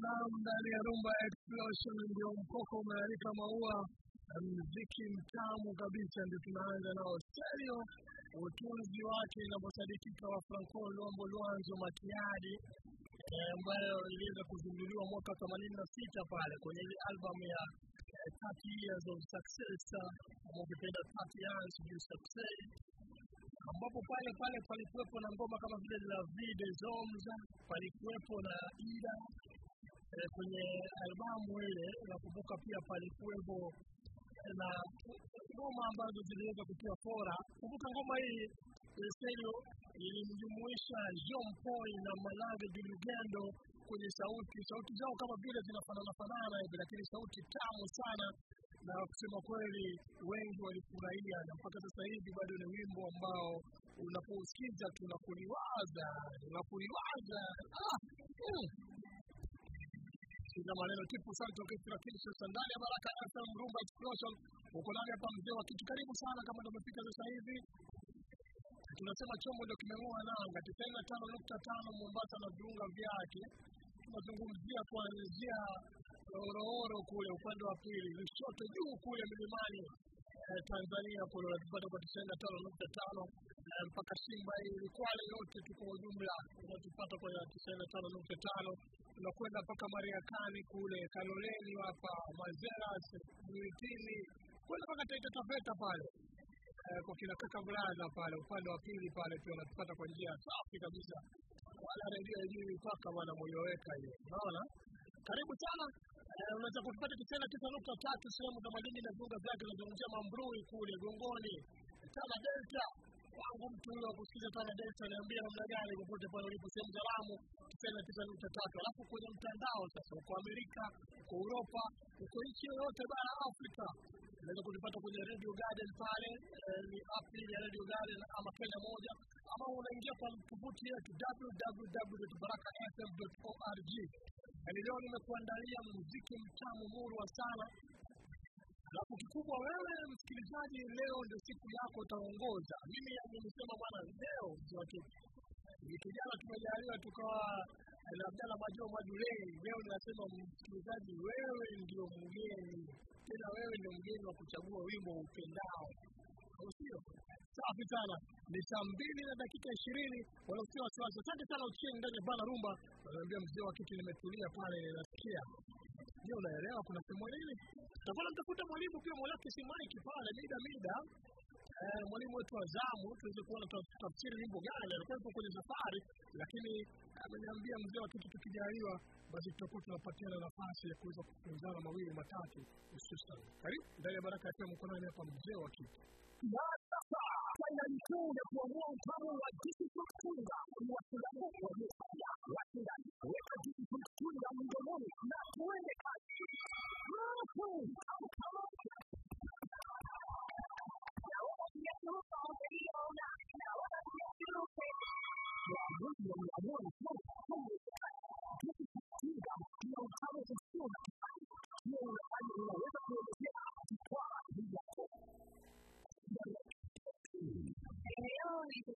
Naam, ndani ya Rumba Explosion ndio mkoko umealika maua mziki mtamu kabisa, ndio tunaanza nao stereo. Utunzi wake inavyosadikika wa Franco Lombo Lwanzo Matiadi eh, ambayo iliweza kuzinduliwa mwaka themanini na sita pale kwenye ile album ya Thirty 30 years of success ama ukipenda 30 years of success ambapo pale pale palikuwepo na ngoma kama vile la Vide Zomza, palikuwepo na Ida eh, kwenye albamu ile. Nakumbuka pia palikuwepo na ngoma ambazo ziliweza kutia fora. Kumbuka ngoma hii eh, stereo ilimjumuisha John Paul na Malage de kwenye sauti. Sauti zao kama vile zinafanana fanana hivi, lakini sauti tamu sana na kusema kweli wengi walifurahia, na mpaka sasa hivi bado ni wimbo ambao unapousikiza tunakuliwaza tunakuliwaza. Ah, mm. Sina maneno tipu sana tokea Kinshasa ndani ya Baraka ya FM Rumba Explosion. Uko nani hapa mzee wa kitu, karibu sana kama ndio umefika sasa hivi. Tunasema chombo ndio kimeng'oa nanga tisaini na tano nukta tano Mombasa na viunga vyake. Tunazungumzia kuanzia Orooro kule upande wa pili, Lushoto juu kule milimani eh, Tanzania kule unatupata kwa tisini na tano nukta tano eh, mpaka Simba hii Kwale yote tu kwa ujumla unatupata kwa tisaini na tano nukta tano tunakwenda mpaka Mariakani kule Kaloleni hapa Mazeras Mwitini kwenda mpaka Taita Taveta pale. Eh, kwa kina kaka Mlaza pale upande wa pili pale pia unatupata kwa njia safi kabisa, wala redio yenyewe mipaka bwana moyoweka hiyo, unaona? Karibu sana. Eh, unaweza kutupata tisini na tisa nukta tatu sehemu za madini na viunga vyake, unazungumzia Mambrui kule Gongoni, Tana Delta wangu mtu huyo akusikiza Tana Delta, niambia namna gani popote pale ulipo sehemu za Lamu tisini na tisa nukta tatu. Alafu kwenye mtandao sasa, uko Amerika, uko Uropa, uko nchi yoyote bara Afrika. Unaweza kutupata kwenye Radio Garden pale, eh, ni app ya Radio Garden ama Kenya moja, ama unaingia kwa tovuti yetu www.barakafm.org. Yaani leo nimekuandalia muziki mtamu murwa sana, alafu kikubwa wewe msikilizaji, leo ndio siku yako utaongoza. Mimi nimesema bwana, leo watu wiki tumejaliwa tukawa na Abdalla Majo. Leo ninasema msikilizaji, wewe ndio mgeni, tena wewe ndio mgeni wa kuchagua wimbo upendao, au sio? Safi sana, ni saa mbili na dakika ishirini wanaosia wasiwasi. Asante sana Uchieng ndani ya bana rumba, anaambia mzee wa kiti, nimetulia pale ninasikia ndio unaelewa kuna sehemu nini? Tutakuwa tunatafuta mwalimu pia mola wake si Mike pale mida mida. Eh, mwalimu wetu wa zamu tuweze kuona tafsiri nyimbo gani alikuwa yupo kwenye safari lakini ameniambia mzee wa kitu tukijaliwa basi tutakuwa tunapatiana nafasi ya kuweza kufunzana mawili matatu hususan. Karibu. Ndani ya baraka ya mkononi hapa mzee wa kitu na sasa fainali kuu ya kuamua utamu wa jiji tunda ni washindani waliosalia washindani weka jiji tunda mdomoni na tuende kazi. Waamuzi wameamua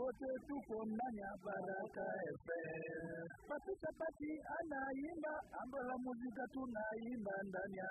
wote tuko ndani ya Baraka FM. Pati anaimba ambo la muzika tunaimba ndani ya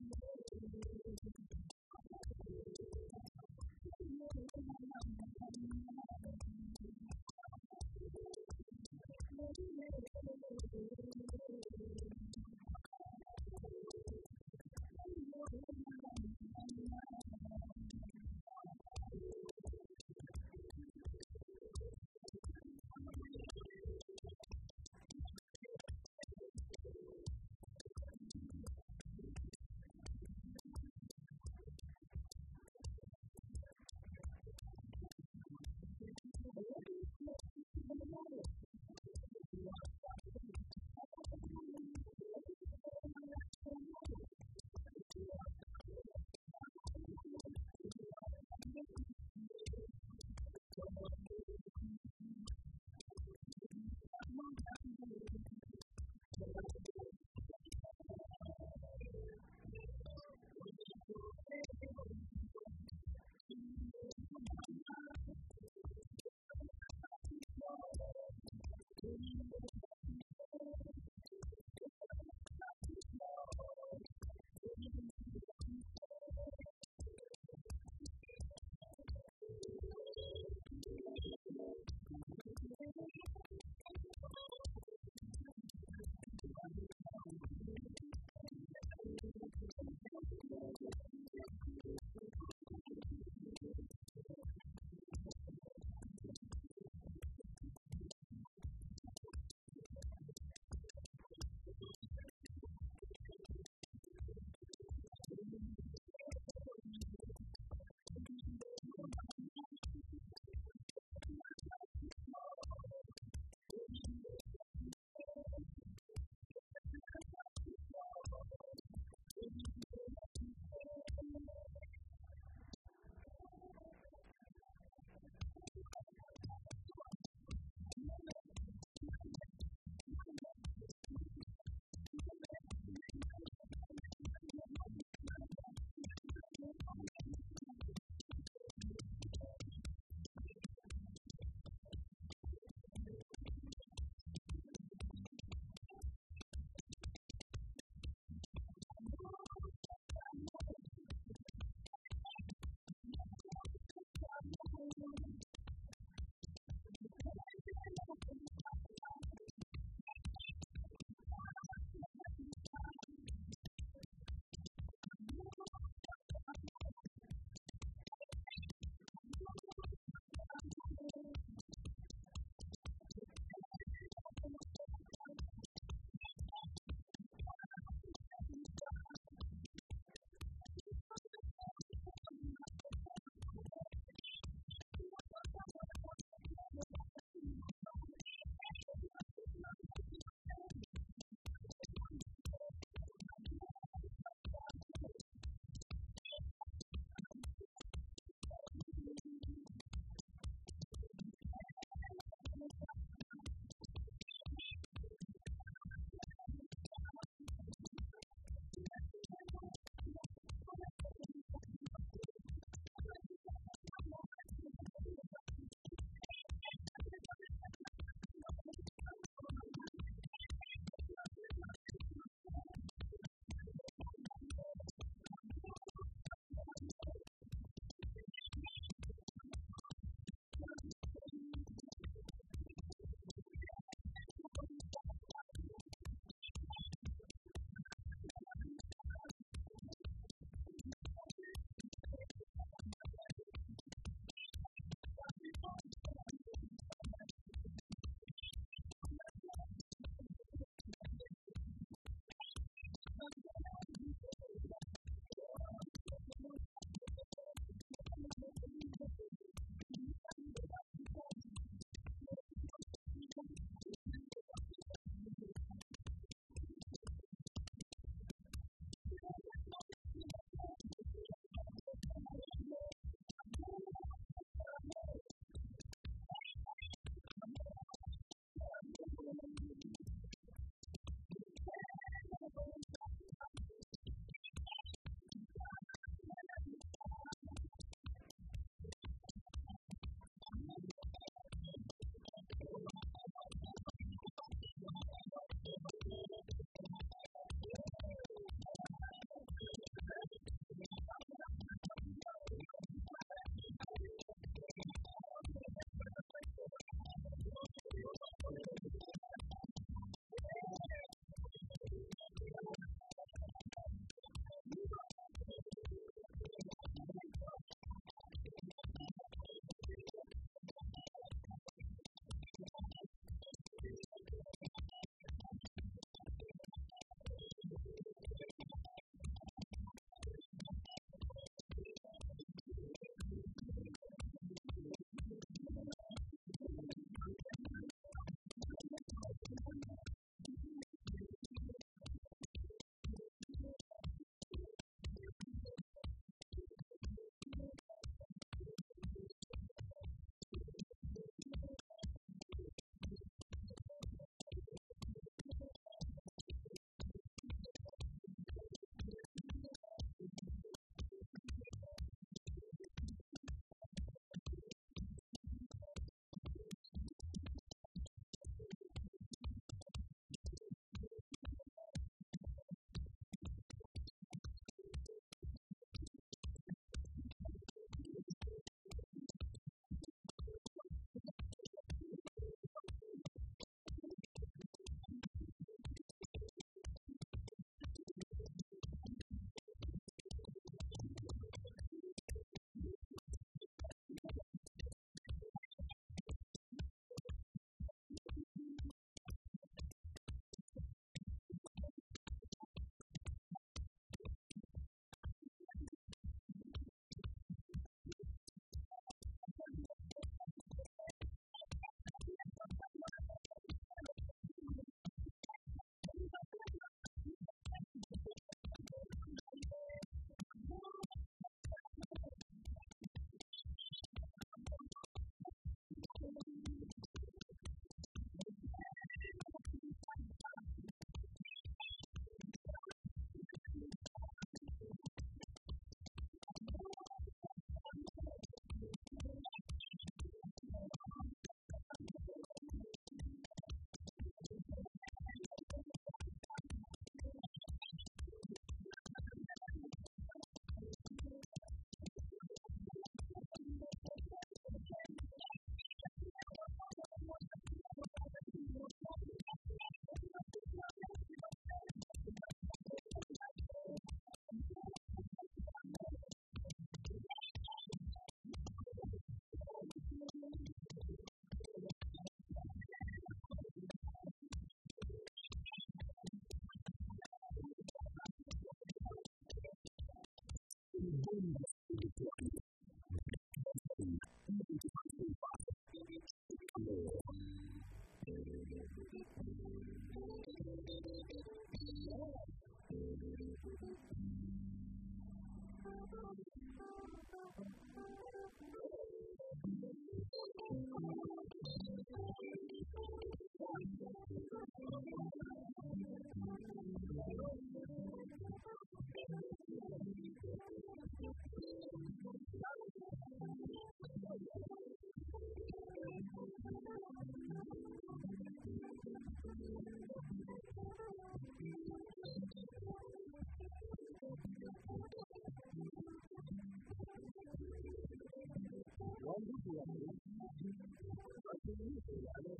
I'm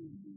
Mm-hmm.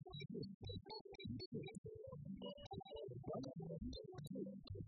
私たちは、このコーナーを訪ねてくれたのですが、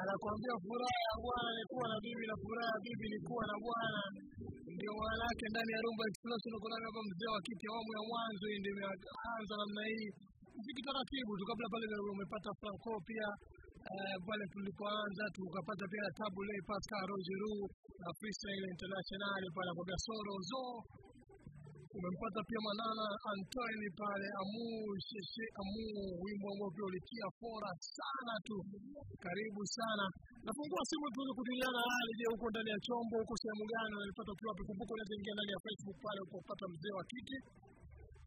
anakuambia furaha ya bwana kuwa na bibi na furaha ya bibi ni kuwa na bwana. Ndio wanawake ndani ya rumba uko nami hapa mzee wa kiti awamu ya mwanzo ndio imeanza namna hii mziki taratibu tu kabla pale umepata franco pia pale pale tulipoanza tukapata pia tabu le pascal rogeru na freestyle international pale kwa Gasoro zo umempata pia Manana Antoine pale Amu Sheshe Amu, wimbo ambao pia ulitia fora sana tu. Karibu sana, nafungua simu tuweze kujuliana hali. Je, huko ndani ya chombo, huko sehemu gani, unalipata ukiwa wapi? Kumbuka unaweza ingia ndani ya Facebook pale ukapata mzee wa kiki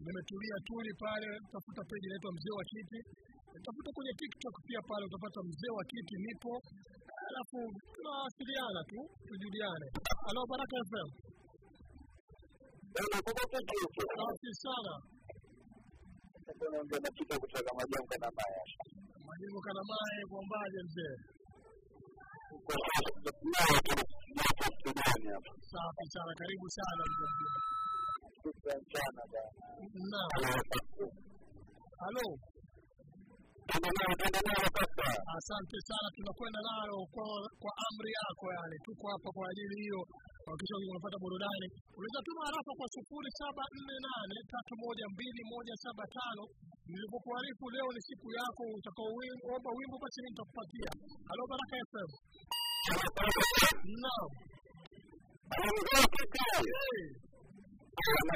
nimetulia tuli pale, tafuta peji inaitwa mzee wa kiti, tafuta kwenye TikTok pia pale utapata mzee wa kiti, nipo. Alafu tunawasiliana tu tujuliane. Halo, Baraka FM, safi sana. Majengo Kanamae, kwa mbali mzee, safi sana, karibu sana. mzee mzima. Naam, halo, asante sana, tunakwenda nayo kwa, kwa amri yako, yani tuko hapa kwa ajili hiyo kuhakikisha unapata burudani. Unaweza tuma harafa kwa sufuri saba nne nane tatu moja mbili moja saba tano. Nilipokuarifu leo ni siku yako, utakaoomba wimbo basi mimi nitakupatia. Halo Baraka FM. Naam. Sana.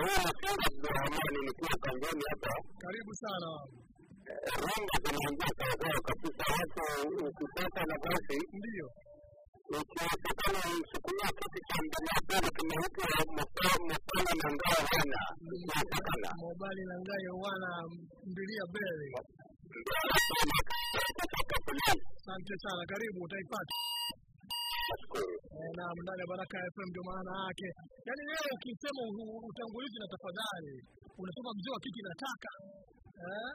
Huyu Abdurahmani nikiwa pangoni hapa. Karibu sana. Rumba zinaingia sawasawa kabisa, watu ukipata nafasi, Ndio. ikiwezekana msukumia kiti cha mbele ya pili kinaitwa Mapana na Ngao wana ikiwezekana Mobali na ngayo wana mbilia bele. ndio anasema kutoka polisi. Asante sana, karibu utaipata. Naam, ndani ya Baraka FM ndio maana yake. Yaani wewe ukisema utangulizi na tafadhali, unasema mzee wa kiki nataka eh?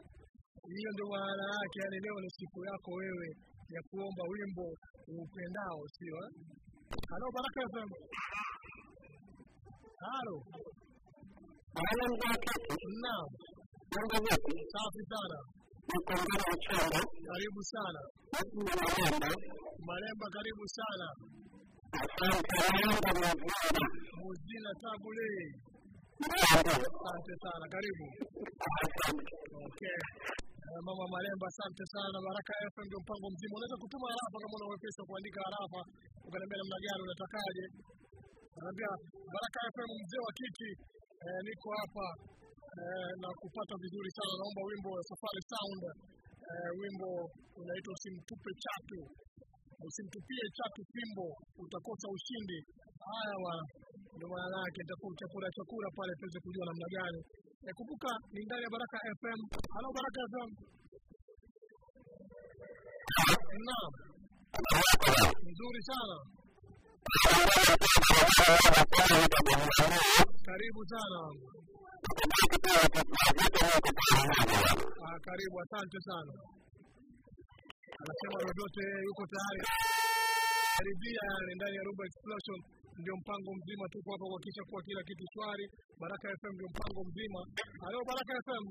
Hiyo ndio maana yake. Yaani leo ni siku yako wewe ya kuomba wimbo upendao, sio eh? Halo Baraka FM. Halo. Mzee wa Naam, mambo vipi? safi sana. Ya Karibu sana. Malemba, karibu sana. asante, mavumba. Muzina Tabule. Asante sana, karibu. Okay. Eh, Mama Malemba, asante sana. Baraka FM ndio mpango mzima. Unaweza kutuma harafa kama una wepesi wa kuandika harafa, ukaniambia namna gani unatakaje. Naambia Baraka FM mzee wa kiti, eh, niko hapa na kupata vizuri sana. Naomba wimbo wa Safari Sound, eh, wimbo unaitwa usimtupe chatu, usimtupie chatu fimbo, utakosa ushindi. Haya bwana, ndio maana yake. Nitakuchakura chakura pale tuweze kujua namna gani Eh, kumbuka ni ndani ya Baraka FM. Halo Baraka FM. Naam, nzuri sana. Karibu sana. Ah, karibu, asante sana. Anasema lolote yuko tayari. Karibia ndani ya Rumba Explosion ndio mpango mzima, tuko hapa kuhakikisha kuwa kila kitu shwari. Baraka FM ndio mpango mzima. Halo Baraka FM.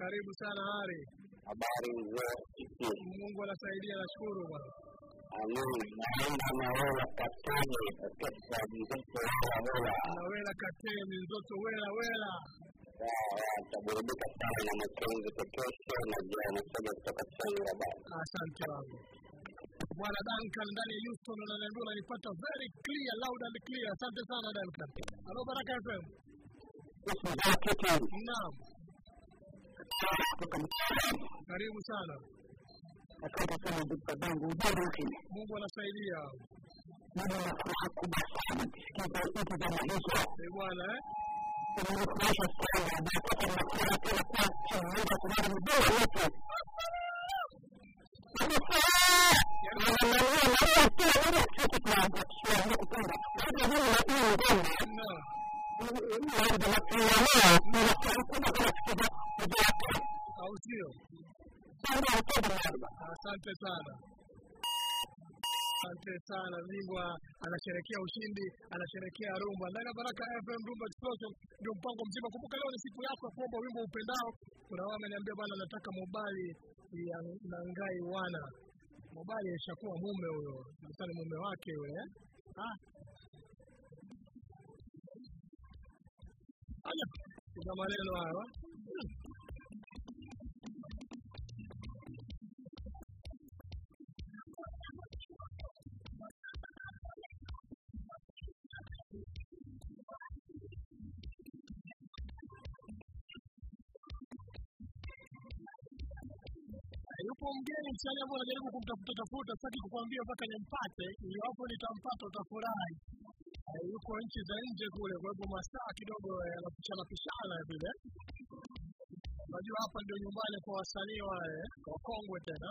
Karibu sana Hari. Habari. Mungu anasaidia, nashukuru bwana. Wela kateni nzoto wela wela. ataburudika sana na mapenzi pekesho na anasema kutoka Singa Bai. Asante wangu. Bwana Duncan ndani ya Houston unaniambia unanipata very clear, loud and clear. Asante sana Duncan. Halo Baraka FM. Naam, karibu sana. Asante sana ndugu zangu. Ujambo mkini. Mungu anasaidia. Mimi na furaha kubwa sana kusikiza hizi za maisha. Eh bwana eh? Inanifurahisha sana. Napata nakula tena kwa chini ya kulala mdogo wote. Naam. Au sio? Asante sana. Asante sana. Bingwa anasherekea ushindi, anasherekea rumba ndani ya Baraka FM Rumba Explosion, ndio mpango mzima. Kumbuka leo ni siku yako ya kuomba wimbo upendao. Kuna wao ameniambia bwana, nataka mobali ya Nangai wana mobali ishakuwa mume huyo, ni mume wake yule eh? Ah. Aya, kuna maneno hayo eh? mgeni msanii ambao anajaribu kumtafuta tafuta, sitaki kukwambia mpaka nimpate, iwapo nitampata utafurahi. Eh, yuko nchi za nje kule, kwa hivyo masaa kidogo yanapishana pishana vile. Unajua hapa ndio nyumbani kwa wasanii wale wakongwe tena.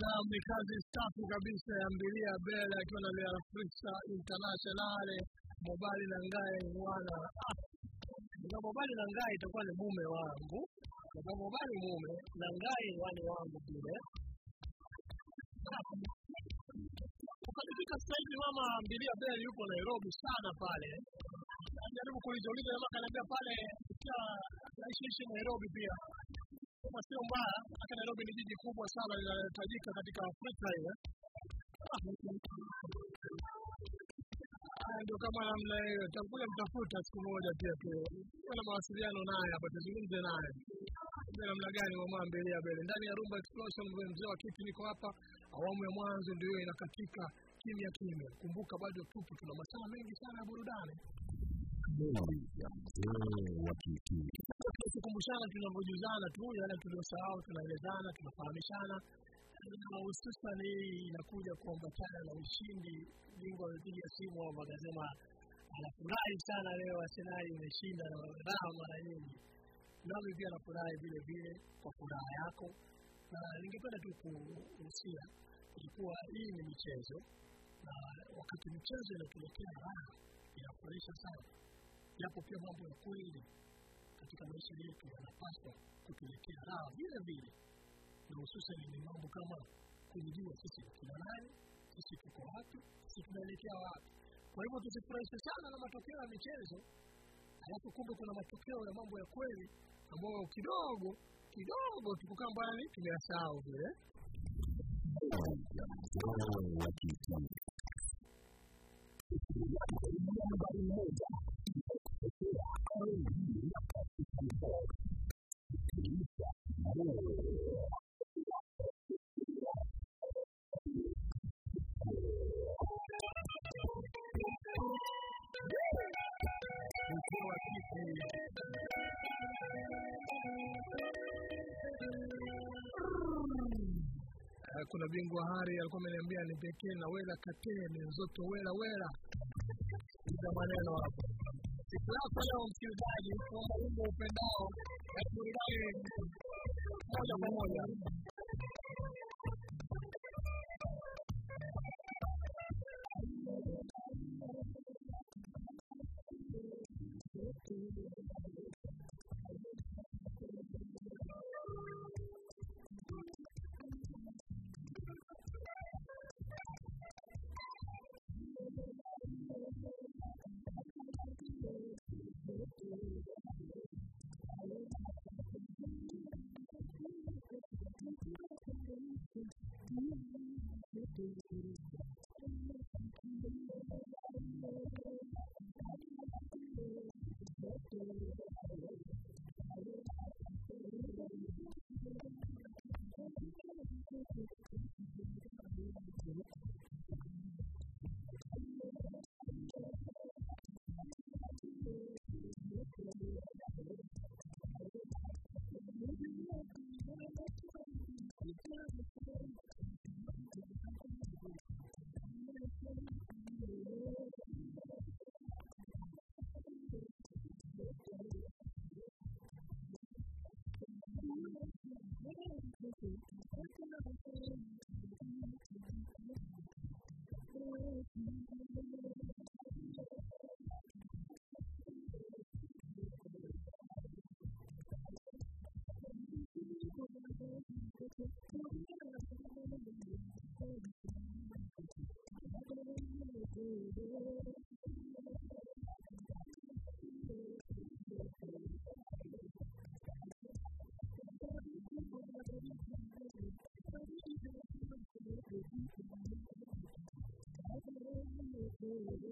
Naam, ni kazi safi kabisa ya Mbilia Bele akiwa na Real Frisa International. Mobali na Ngae mwana ah, na Mobali na Ngae itakuwa ni mume wangu. Na Mobali mume na Ngae wani wangu vile. Ukafika sasa hivi mama Mbilia Bele yupo Nairobi sana pale. Najaribu kuliuliza jamaa kaniambia pale kisha Nairobi pia. Sio mbaya, Nairobi ni jiji kubwa sana linalohitajika katika Afrika ile. Ah, Ndio kama namna hiyo, takuja mtafuta siku moja pia tu, na mawasiliano naye hapa, tuzungumze naye ndio namna gani wa mwambilia Bele ndani ya Rumba Explosion. Mzee mzee wa kiti niko hapa, awamu ya mwanzo ndio inakatika kimya kimya. Kumbuka bado tupo, tuna masaa mengi sana ya burudani tukikumbushana tunavyojuzana tu yale tuliosahau tunaelezana tunafahamishana. Na hususan hii inakuja kuambatana na ushindi bingwa amepiga simu wa akasema anafurahi sana leo arsenali imeshinda na raha mara nyingi. Nami pia nafurahi vile vile kwa furaha yako. Na ningependa tu kuhusia kuwa hii ni michezo na wakati michezo inatuletea raha inafurahisha sana. Japo pia mambo ya kweli katika maisha yetu yanapaswa kutuletea raha vile vile, na hususan ni mambo kama kujijua sisi kina nani, sisi tuko wapi, sisi tunaelekea wapi. Kwa hivyo tusifurahishe sana na matokeo ya michezo, alafu kumbe kuna matokeo ya mambo ya kweli ambayo kidogo kidogo tukukaa mbali tumeasahau vile. Kuna bingwa hari alikuwa ameniambia ni pekee na wela katee ni nzoto wela wela. Iza maneno hapo leo msikilizaji kuomba wimbo upendao na burudani moja kwa moja Thank you. Amen.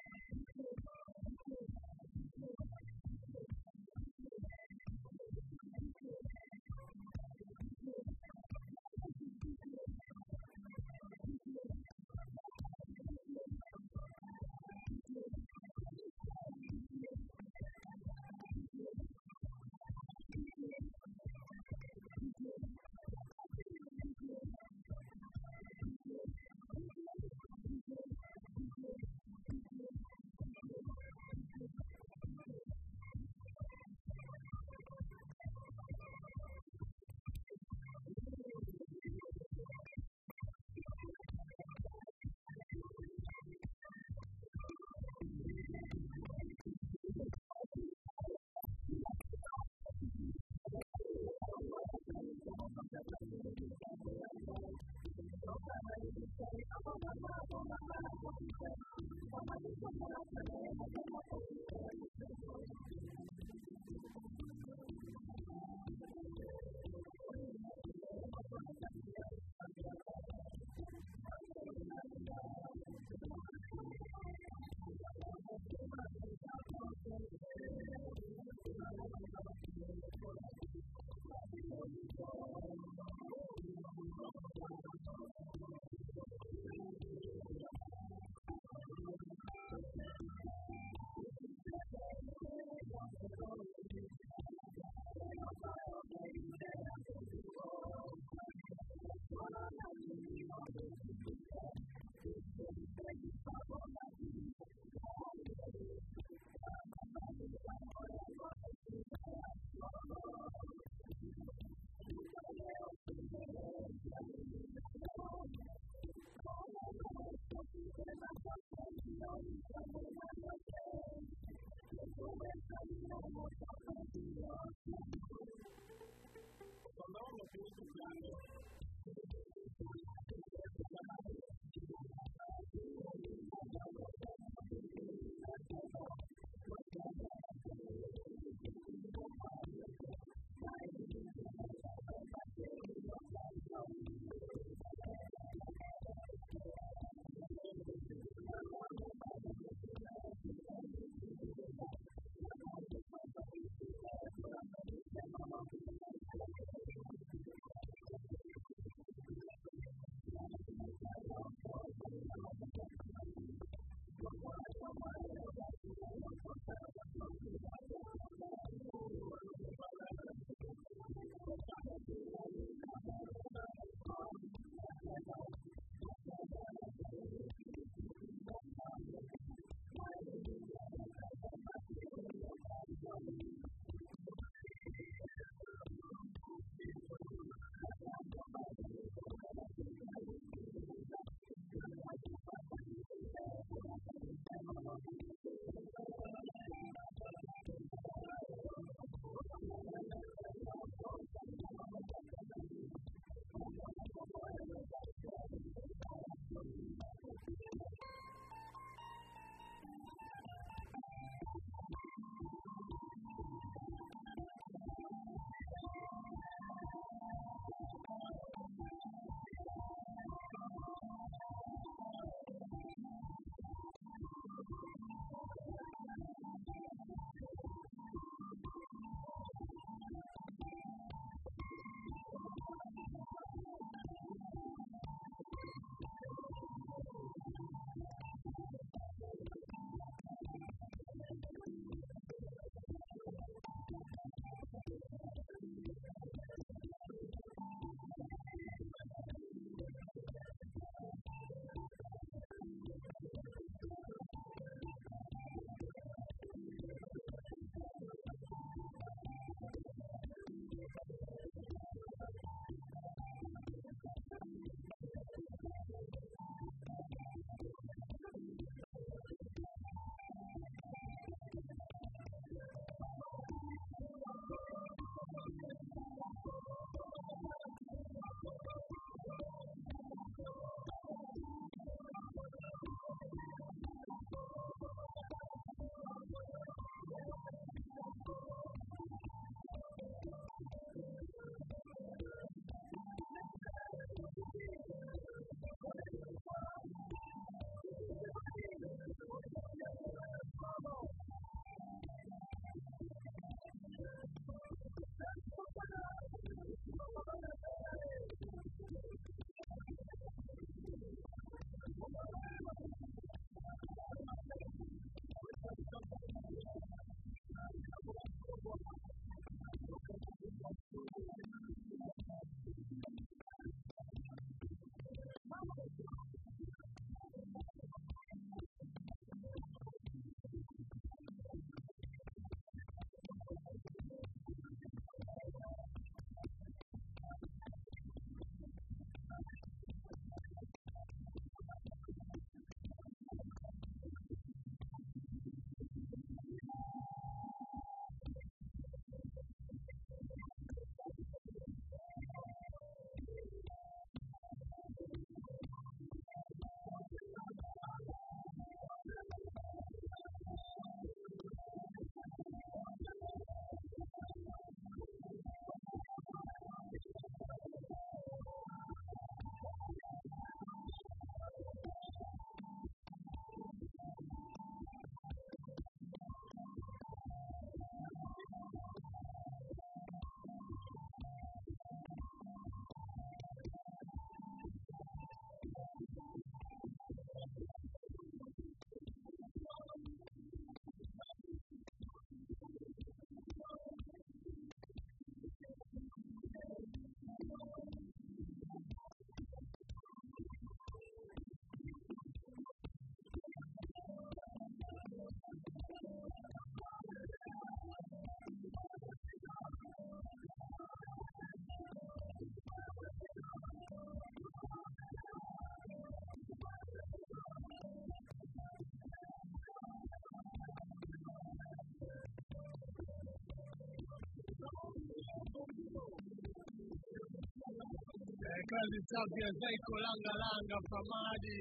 kazi safi ya Zaiko Langa Langa Famadi.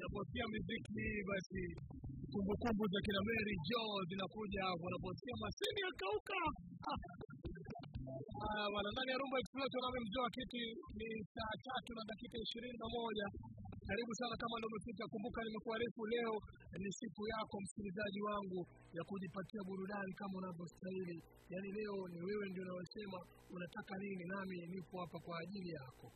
naposikia miziki basi kumbukumbu za kina Mary Jo zinakuja hapo. Unaposikia masini yakauka Ah, bwana ndani ya Rumba Explosion na mzee wa kiti ni saa tatu na dakika ishirini na moja. Karibu sana kama ndio umefika. Kumbuka nimekuarifu leo ni siku yako msikilizaji wangu ya kujipatia burudani kama unavyostahili. Yaani leo ni wewe ndio unayosema unataka nini, nami nipo hapa kwa ajili yako.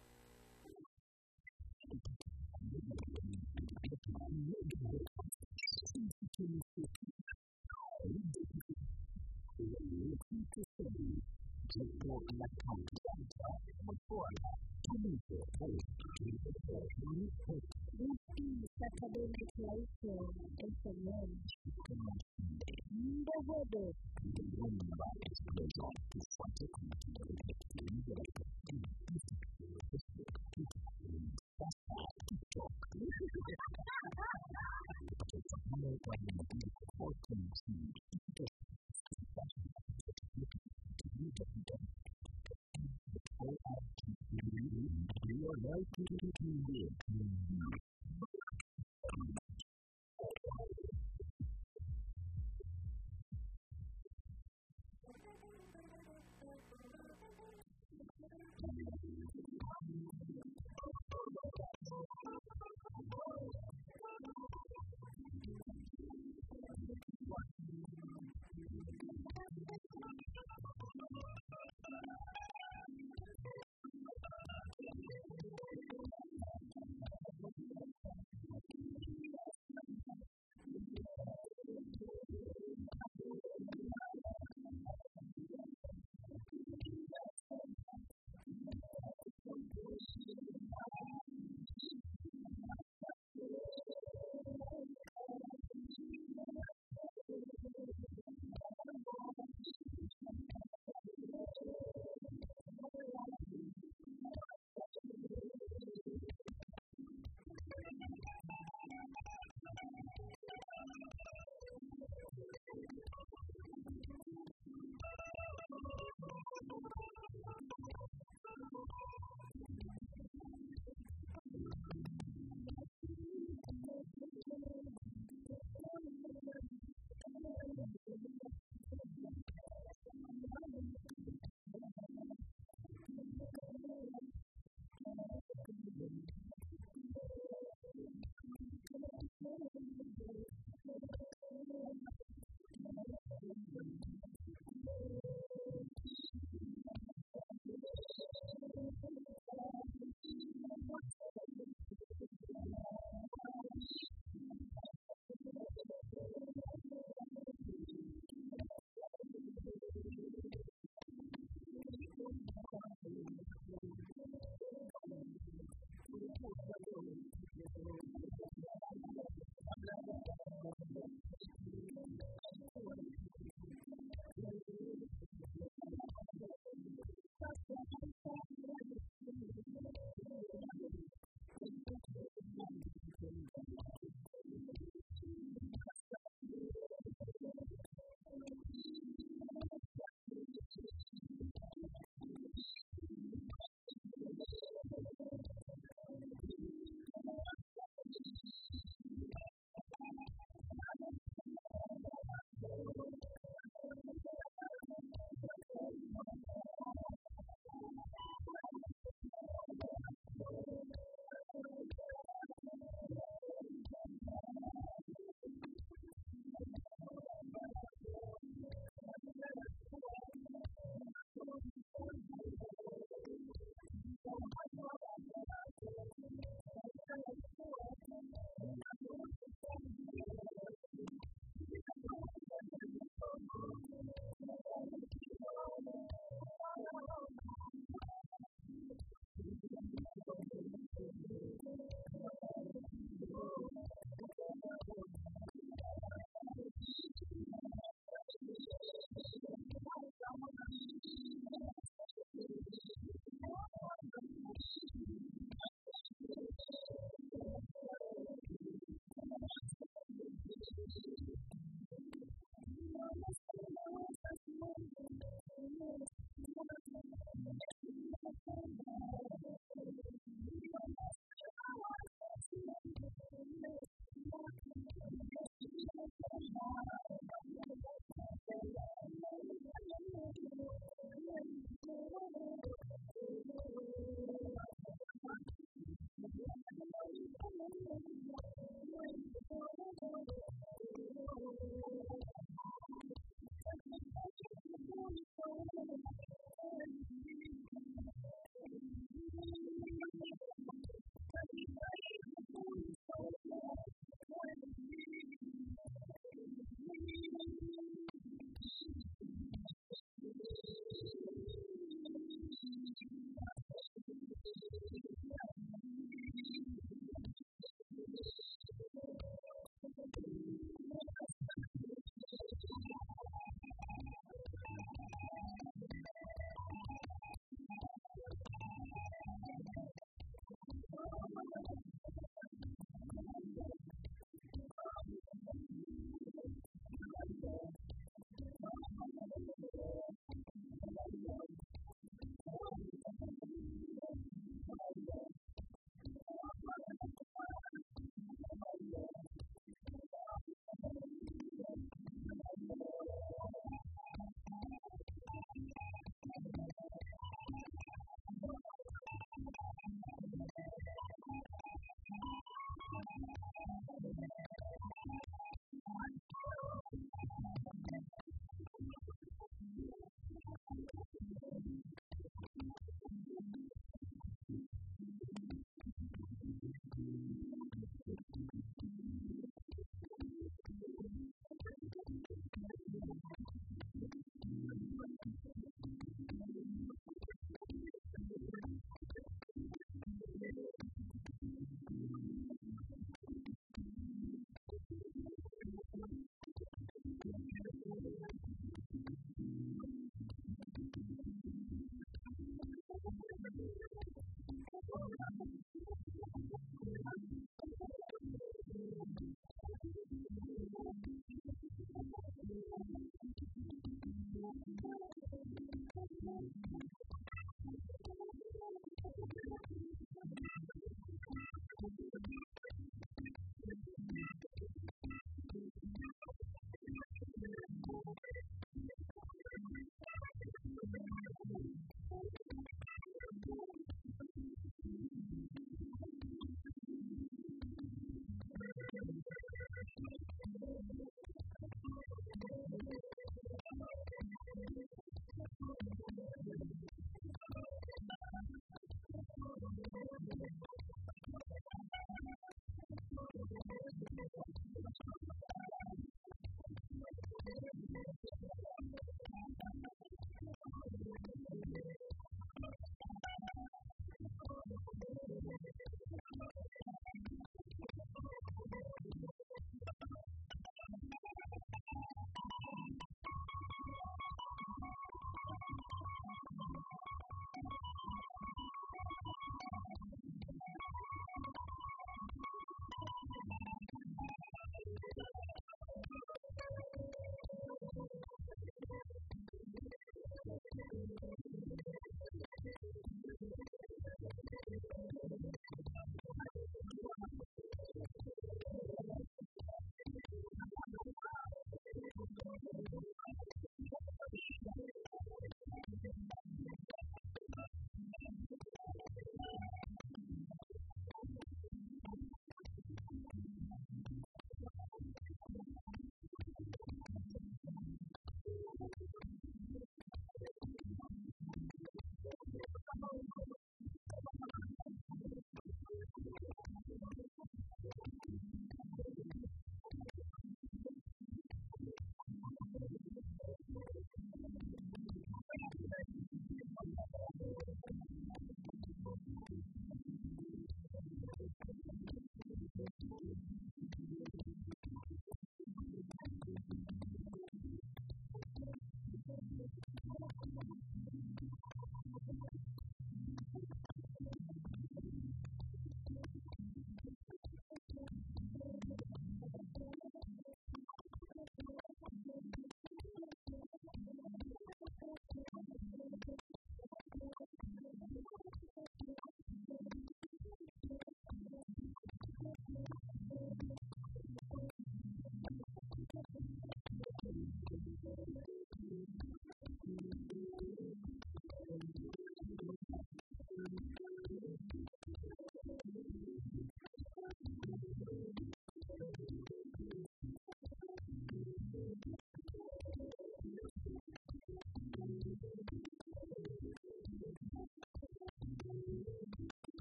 absolutely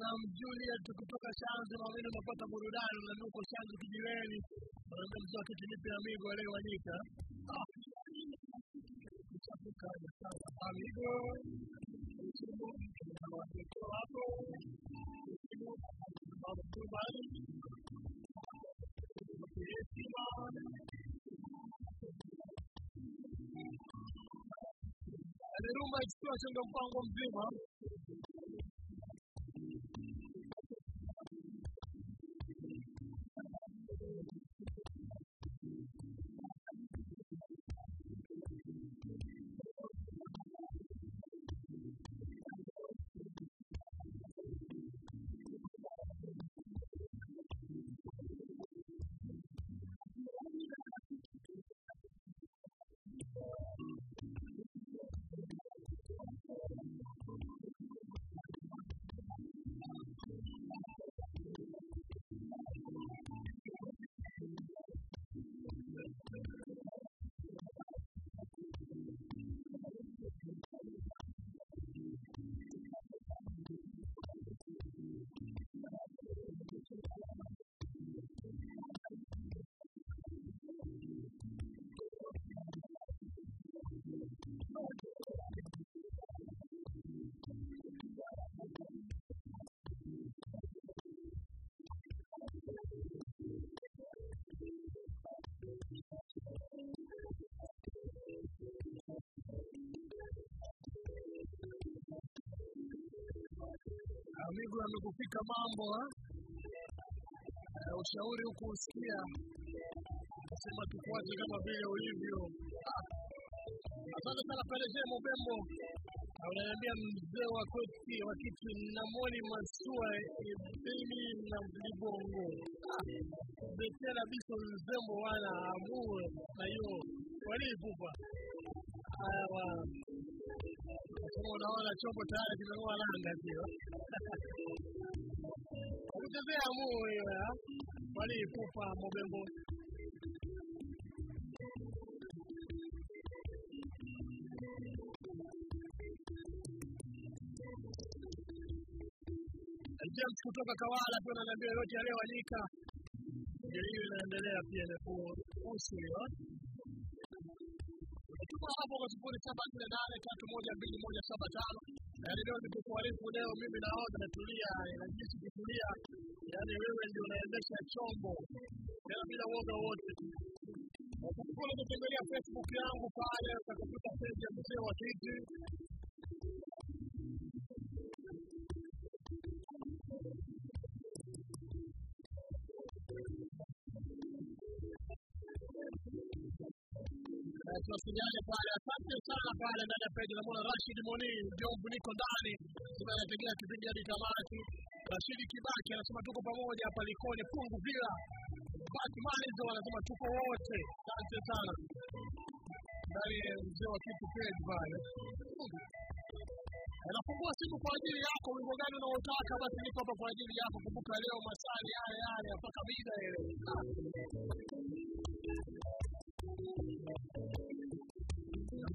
na Juliet kutoka Shanzu, naamini umepata burudani na nuko Shanzu kijiweni. Naambia mzee wa kiti nipe amigo. Mchafukaje sasa amigo. Aliruma Express ndio mpango mzima. Amekufika mambo ha? Uh, ushauri huku usikia, nasema tufuate kama vile ulivyo. Asante sana Pereje Mobembo, Na unaniambia mzee wa koti wa kitu namoni masua Ibini na libongo. Betela biso mzembo wana amue na yo bwana. Kama unaona chombo tayari kimeng'oa langa sio kuchezea moyo walikufa ya waliipupa Mobembo James kutoka Kawala pia ananiambia yote leo alika hiyo inaendelea pia ni kuhusu hiyo. Tuko hapo kwa sifuri saba nne nane tatu moja mbili moja saba tano. na leo nikukuarifu leo mimi naona natulia, najisi kutulia, yaani wewe ndio unaendesha chombo tena bila uoga wote. Ukikula unatembelea Facebook yangu pale utakuta page ya mzee wa kiti Eh, tuwasiliane pale. Asante sana pale ndani ya peji. Namwona Rashid Moni Jobu, niko ndani, tunategea kipindi hadi tamati. Rashidi Kibaki anasema tuko pamoja hapa Likoni Pungu Villa. Basi Malizo anasema tuko wote. Asante sana ndani ya mzee wa kitu page pale. Anafungua simu kwa ajili yako, wimbo gani unaotaka basi niko hapa kwa ajili yako. Kumbuka leo masali yale yale mpaka mida ile.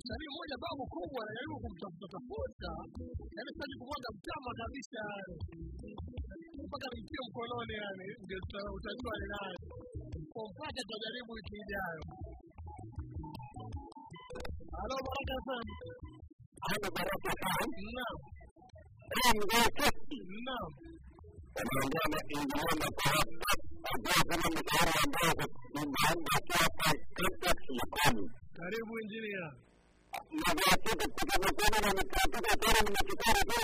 Msanii moja babu kubwa anajaribu kumtafuta tafuta, yaani sitaki kumwaga mtama kabisa, yani mpaka nitie mkononi, yani utajua ni nani. Kwa mpaka tutajaribu wiki ijayo. Halo Baraka sana halo Baraka sana Naam, naam. Anaongea na injinia. Ambao kama ambao kwa. Karibu injinia. Magazeti kwenu na tena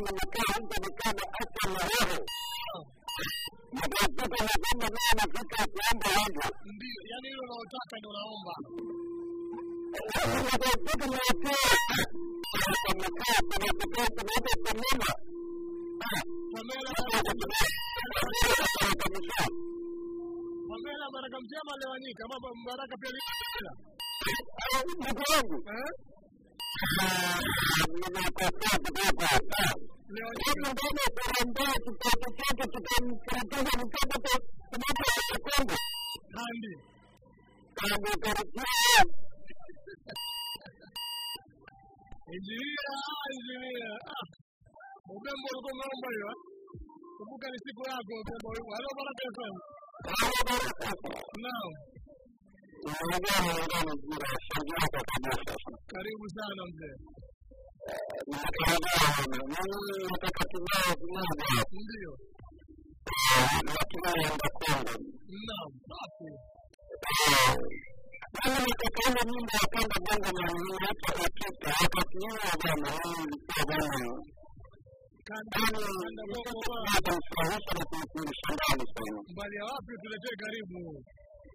nimekaa nje nikaa na hata na roho. Magazeti nasema mimi nafika kuomba hivyo. Ndio, hilo unaotaka ndio unaomba. Magazeti nayotoa tunakaa tunakutoa tunaweza kunena. Pamela Pamela Baraka Mjema Lewanyika, baba Baraka pia Lewanyika. Ndugu wangu Eh? Nimekosea kutoka hapa. Lewanyika. Kama ndani ya kuandaa ah. Ah. Eh? Karibu sana mzee. Mbali ya wapi tuletee karibu.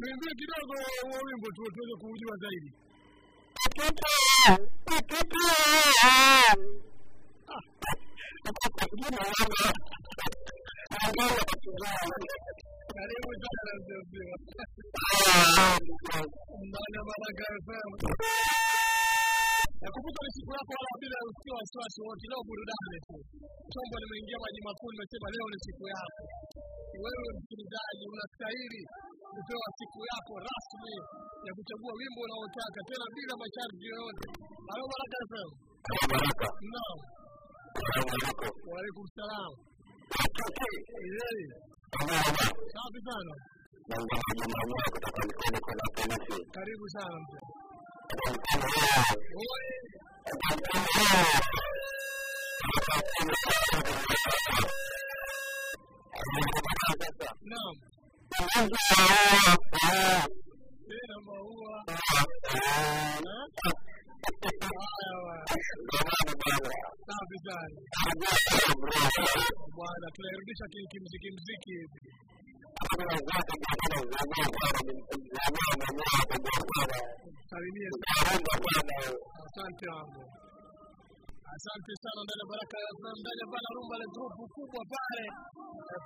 Tuimbie kidogo huo wimbo tu tuweze kuujua zaidi. Karibu sana mzee mzima. Ya Baraka FM. Nakumbuka ni siku yako wala bila usio wasiwasi wote, leo burudani tu. Chombo nimeingia maji makuu, nimesema leo ni siku yako. Wewe msikilizaji, unastahili kupewa siku yako rasmi ya kuchagua wimbo unaotaka, tena bila masharti yoyote. Halo Baraka FM. Naam. Waalaikum. Yeye. Safi sana. Karibu sana mzee. Naam. Tena. Safi sana. Tunairudisha ki- kimziki mziki hivi. Asante wangu. Asante sana ndani ya Baraka ndani ya Bana Rumba le grupu kubwa pale.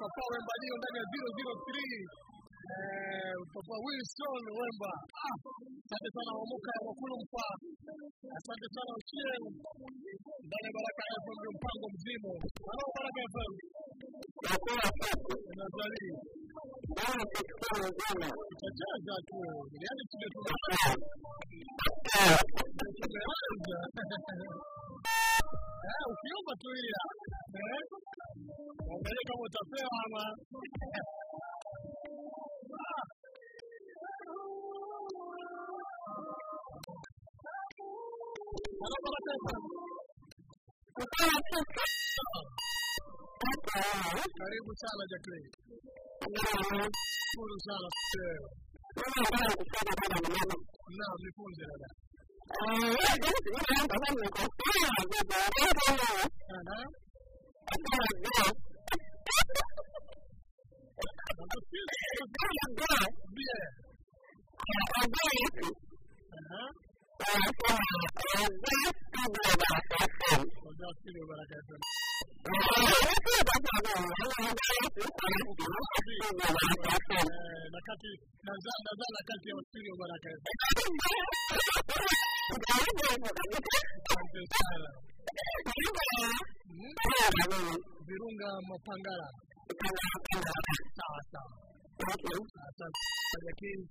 Papa wembajio ndani ya 003. Papa Wilson Wemba. Asante sana Wamuka Wakulu Mpa. Asante sana Ochieng. Ndani ya Baraka ya FM mpango mzima. Halo Baraka FM. Nazali. Tutacheza tu. Tumetumeanza. Tumeanza. Eh, ukiomba tu ila. Eh? Angalia kama utapewa ama. Karibu sana Jacqueline. Shukuru sana. Eh, Naam, nifunze dada. Asante sana. Mm. Virunga Mapangala. Sawa. Lakini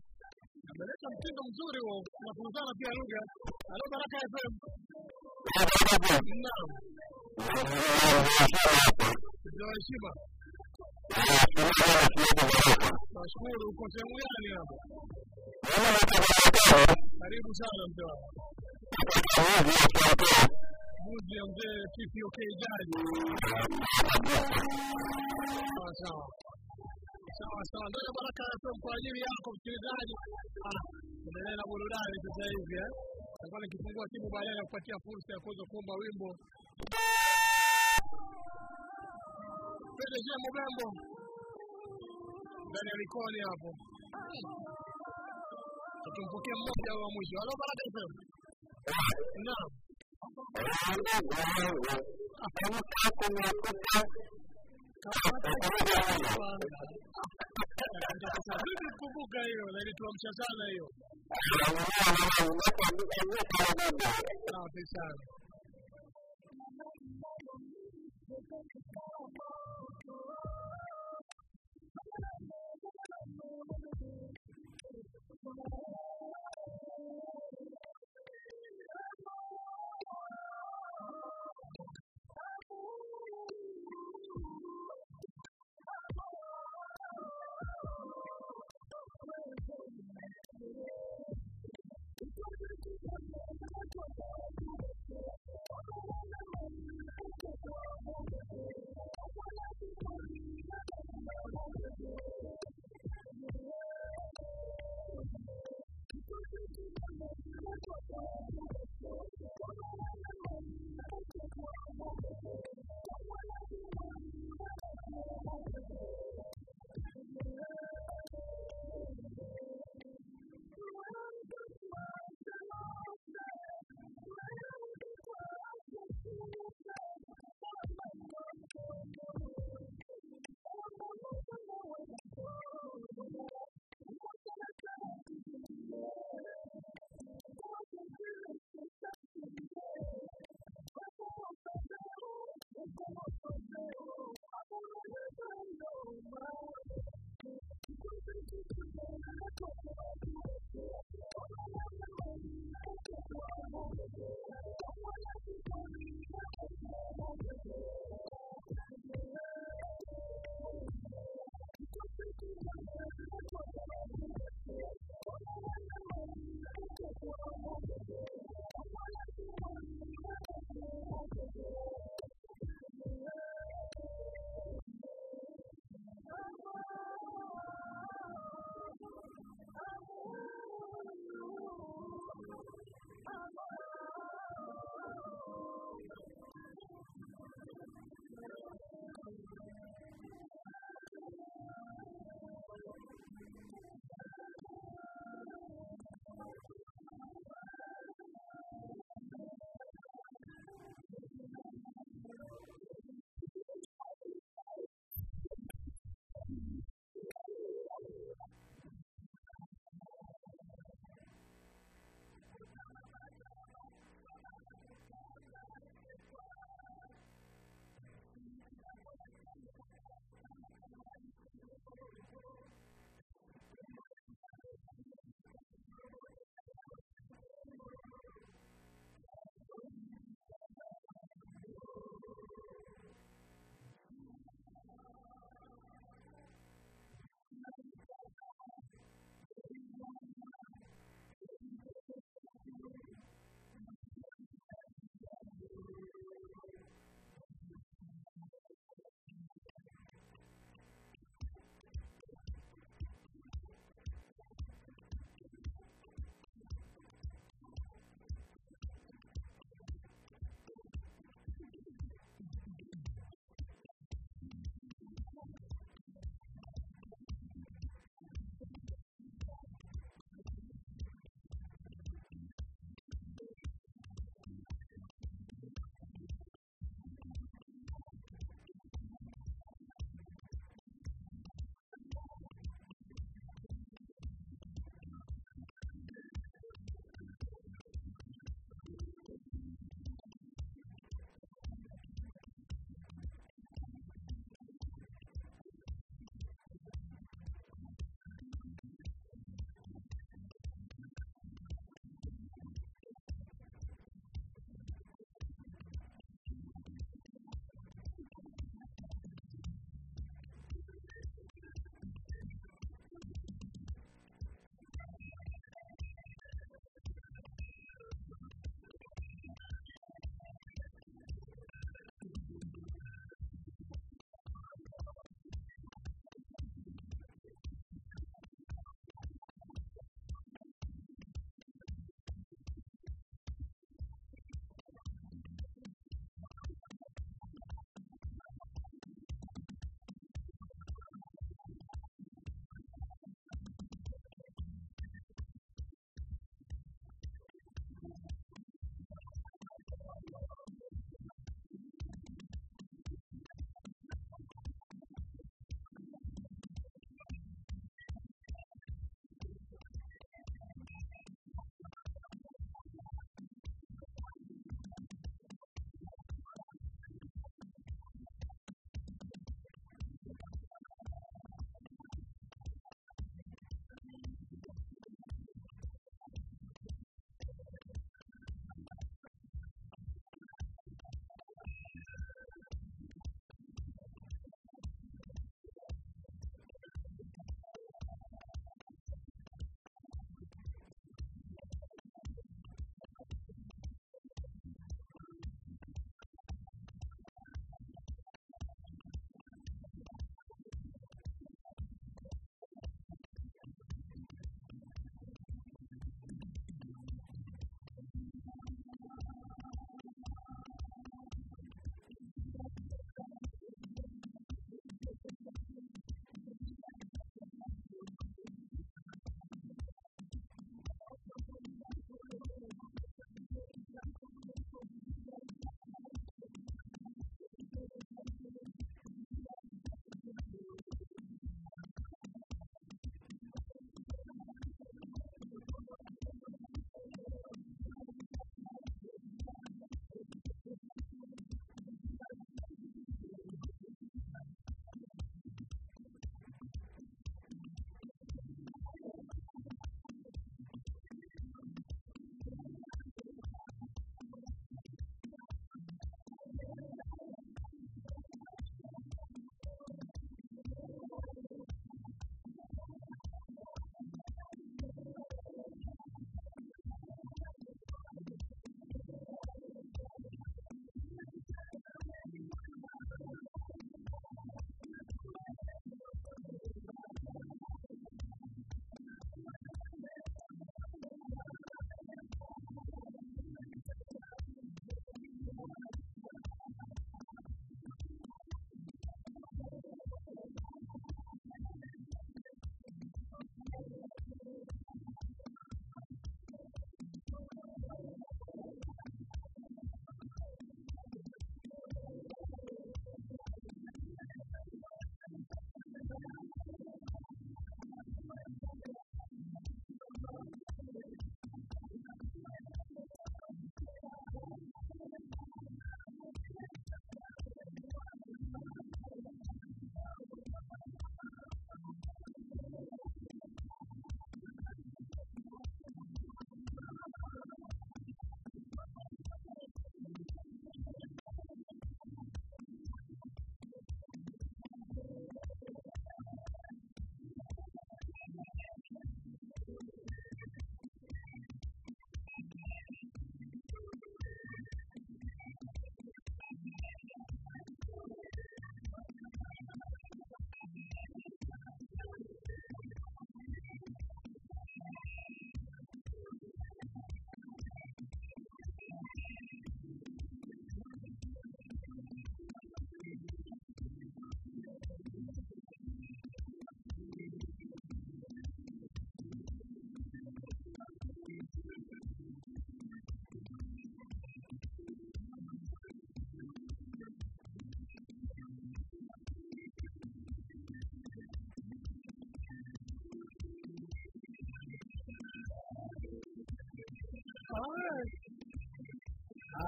ameleta mtindo mzuri wa unafunzana pia lugha. Halo Baraka FM. Heshima. Nashukuru. Uko sehemu gani hapo? Karibu sana mzee Buzi ya mzee sisi OK Jaji. Sawa sawa. Sawa. Ndio Baraka FM kwa ajili yako msikilizaji. Endelea na burudani sasa hivi eh. Nitakuwa nikifungua simu baadaye na kupatia fursa ya kuweza kuomba wimbo. PDG Mobembo ndani ya Likoni hapo. Tukimpokea mmoja wa mwisho. Halo Baraka FM. Naam. Rana Gwangu, mtaa kumekuta kumbuka hiyo, nalituamsha sana hiyo. Thank you. Thank you.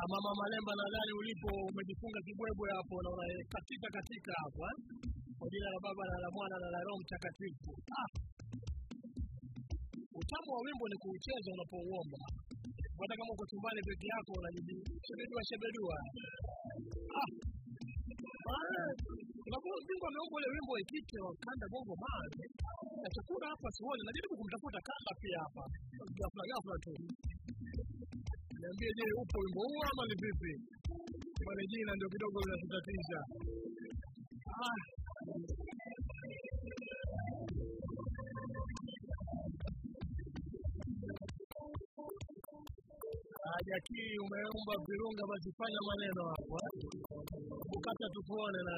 Mama Malemba, nadhani ulipo umejifunga kibwebwe hapo na unakatika katika hapo eh? Kwa jina la Baba na la Mwana na la Roho Mtakatifu. Ah. Utamu wa wimbo ni kuucheza unapouomba. Hata kama uko chumbani peke yako unajishebedua shebedua. Ah. Unakuwa bingwa ameomba ule wimbo ikite wa kanda bongo mane. Na chakula hapa sioni, najaribu kumtafuta kanda pia hapa. Ghafla ghafla tu. Niambie, je, upo wimbo huu ama ni vipi? Pale jina ndio kidogo linatutatiza. Ah. Umeumba virunga, basi fanya maneno hapo eh? Ukata tukuone na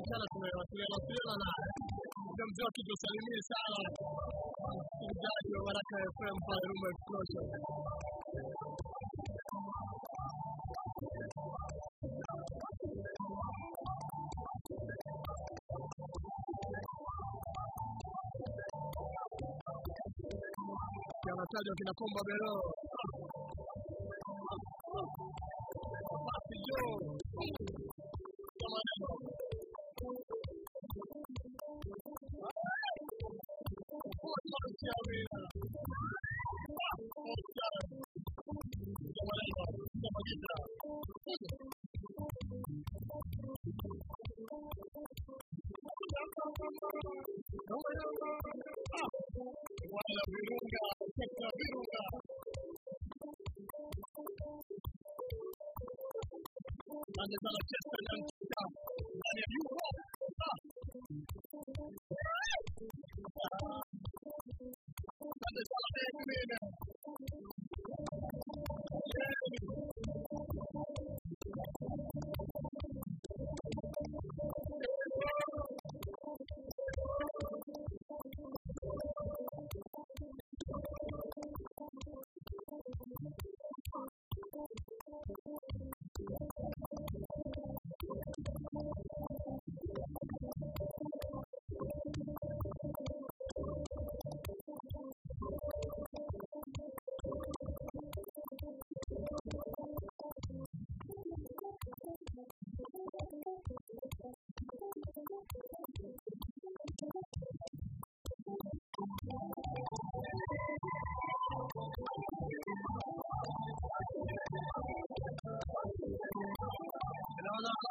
Mchana tumewasiliana wasiliana naye wa kitu, salimie sana msikilizaji wa Baraka FM pale Rumba Explosion. Anatajwa kina Komba Belo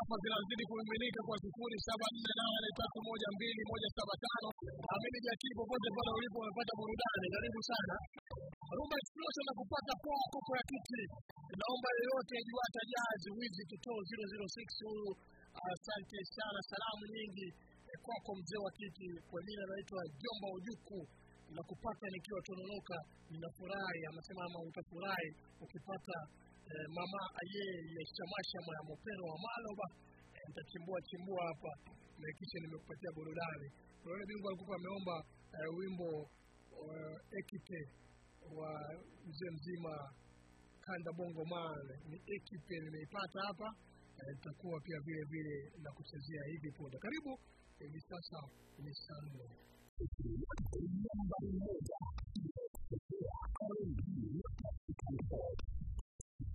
hapa zinazidi kumiminika kwa sifuri saba nne nane tatu moja mbili moja saba tano. Amini jakii popote pale ulipo umepata burudani. Karibu sana. Rumba explosion na kupata poa kopo ya kiti. Naomba yeyote ajuata jazi wizi kitoo 006 huyu asante sana. Salamu nyingi kwako mzee wa kiti. Kwa jina anaitwa jomba ujuku. Na kupata nikiwa tononoka. Ninafurahi amesema ama utafurahi ukipata mama aye ya shamashama ya mopero wa maloba eh, nitachimbua chimbua hapa na kisha nimekupatia burudani. Roland Bingwa alikuwa ameomba eh, wimbo Ekipe wa mzee mzima kanda bongo man. Ni ekipe nimeipata hapa eh, nitakuwa pia vile vile na kuchezea hivi punde. Karibu hivi sasa ni saa nne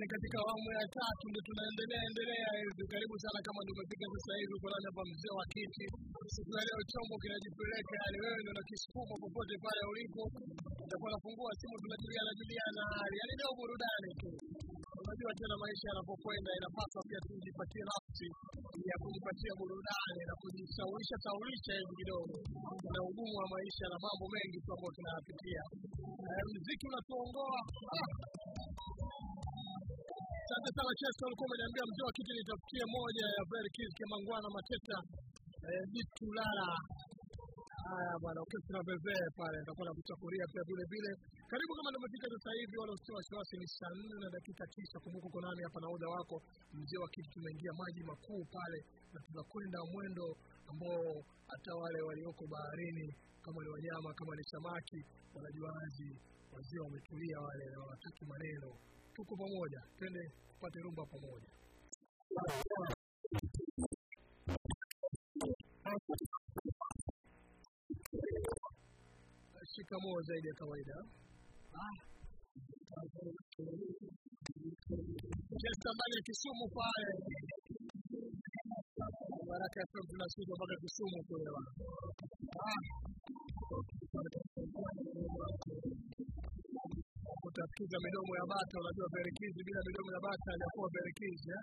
ni katika awamu ya tatu ndio tunaendelea endelea hivi. Karibu sana kama ndio umefika sasa hivi uko nani hapa, mzee wa kiti. Siku ya leo chombo kinajipeleka, yani wewe ndio unakisukuma popote pale ulipo, utakuwa nafungua simu, tunajuliana juliana hali, yani leo burudani tu. Unajua tena maisha yanapokwenda, inapaswa pia tujipatie nafsi ya kujipatia burudani na kujisaulisha saulisha hivi kidogo na ugumu wa maisha na mambo mengi tu ambayo tunayapitia. Eh, Mziki unatuongoa. Asante sana Chester, alikuwa ameniambia mzee wa kiti nitafikie moja ya Berkis Kemangwana Mateta eh, Bitu Lala. Haya bwana, ukestra bebe pale nitakuwa nakuchakuria pia vile vile Karibu kama ndomefika sasa hivi, wala usio wasiwasi, ni saa nne na dakika tisa. Kumbuka uko nami hapa na oda wako mzee wa kiti. Tumeingia maji makuu pale na tunakwenda mwendo ambao hata wale walioko baharini kama ni wanyama kama ni samaki wanajua wazi, wazee wametulia wale na hawataki maneno. Tuko pamoja, twende tupate rumba pamoja. Shikamoo zaidi ya kawaida. Chester mbali Kisumu pale. Baraka FM tunashuka mpaka Kisumu kule Ah. Midomo ya bata, unajua berikizi bila midomo ya bata hajakuwa berikizi eh?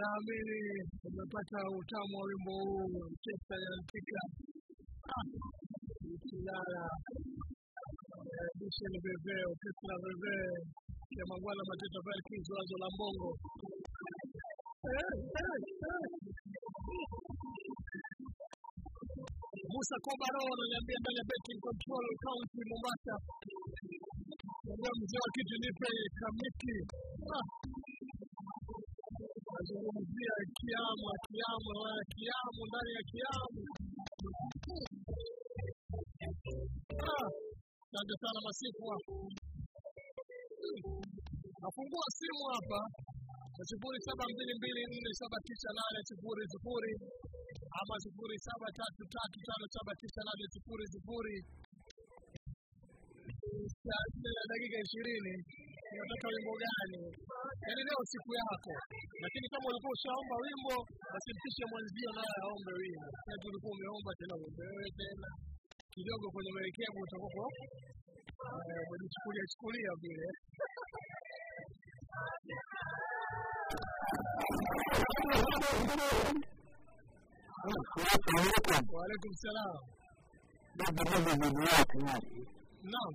naamini umepata utamu wa wimbo huu Chester yanapika Kilala Bisheni Bebe Orchestra Bebe ya Mangwala Mateta Valkis wazo la Mbongo Musa Kobaro ananiambia ndani ya betting control county Mombasa. Ndio mzee wa kitu nipe kamiti. Ah. Nazungumzia kiamu, kiamu, wala kiamu ndani ya kiamu. Asante sana hapo Nafungua simu hapa sifuri saba mbili mbili nne saba tisa nane sifuri sifuri ama sifuri saba tatu tatu tano saba tisa nane sifuri sifuri dakika ishirini unataka wimbo gani? Yaani leo siku yako, lakini kama ulikuwa ushaomba wimbo, basi mpishe mwenzio naye aombe wimbo. Sasa tulikuwa umeomba tena uombewe tena kidogo kwenye maelekezo utakuwa umejichukulia chukulia vile Waalaikum salam. Naam.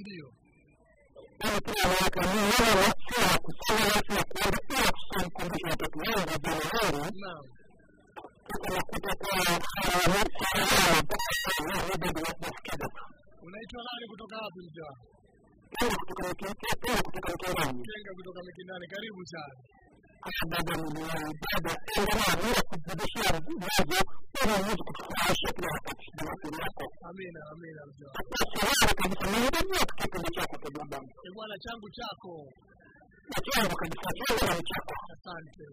Ndio. Naam. Unaitwa nani kutoka wapi mja kutoka Mikindani. Karibu sana. Amina, amina mzee wangu. Ni bwana changu chako. Asante.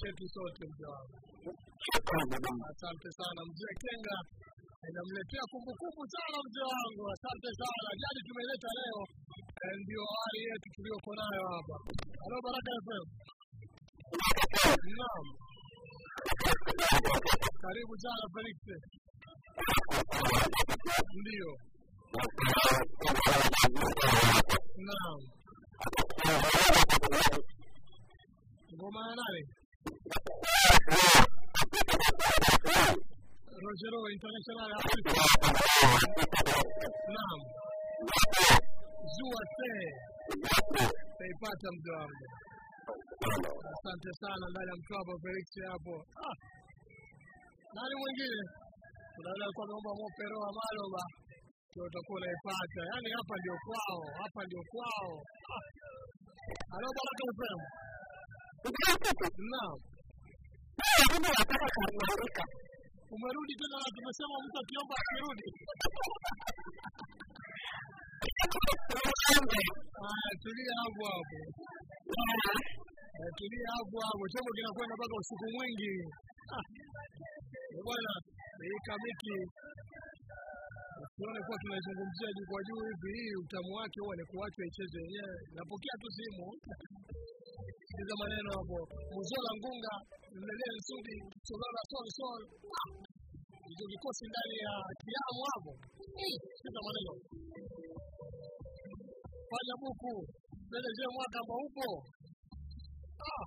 Chetu sote mzee wangu. Asante sana mzee Kenga, inamletea kumbukumbu sana mzee wangu. Asante sana, jadi tumeleta leo eh, ndio hali yetu tuliyoko nayo hapa. Halo Baraka FM. Naam, karibu sana Felix. Ndio, naam. Ngoma ya nani? Rogero International. Naam. Zua se. Taipata mzee wangu. Asante sana ndani ya mtwapa Felix hapo. Ah. Nani mwingine? Kuna yule alikuwa ameomba mopero wa Maloba. Ndio utakuwa unaipata. Yaani hapa ndio kwao, hapa ndio kwao. Ah. Halo Baraka FM. Naam. Umerudi tena na tumesema mtu akiomba akirudi. Tulia hapo hapo. Tulia hapo hapo. Chombo kinakwenda mpaka usiku mwingi. Bwana, hii kamiki kuwa tunaizungumzia juu kwa juu hivi, hii utamu wake huwa ni kuachwa icheze yenyewe. Napokea tu simu. Sikiliza maneno hapo, Muzola Ngunga, Mlele Nsudi, Solala Sol Sol, ah! ndio vikosi ndani ya Kiamu hapo. Hmm, sikiliza maneno. Fanya buku, tuelezee mwaka ambao upo. Ah.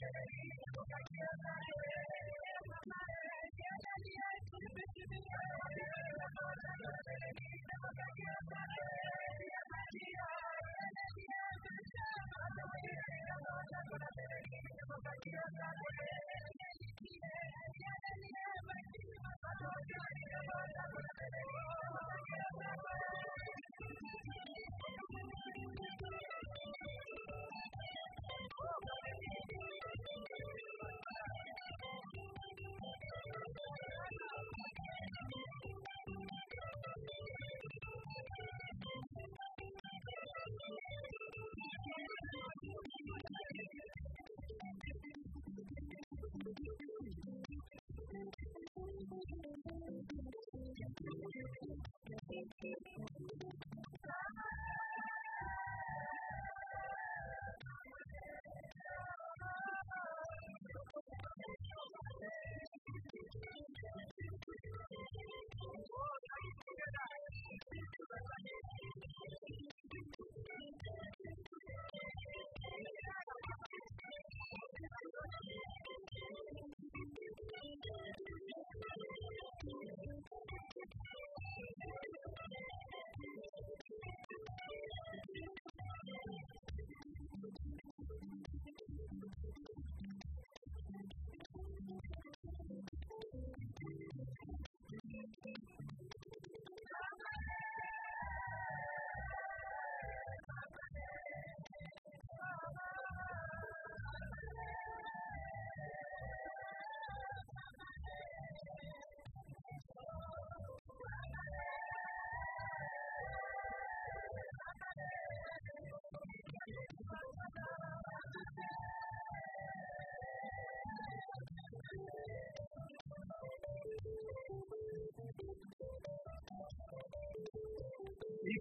day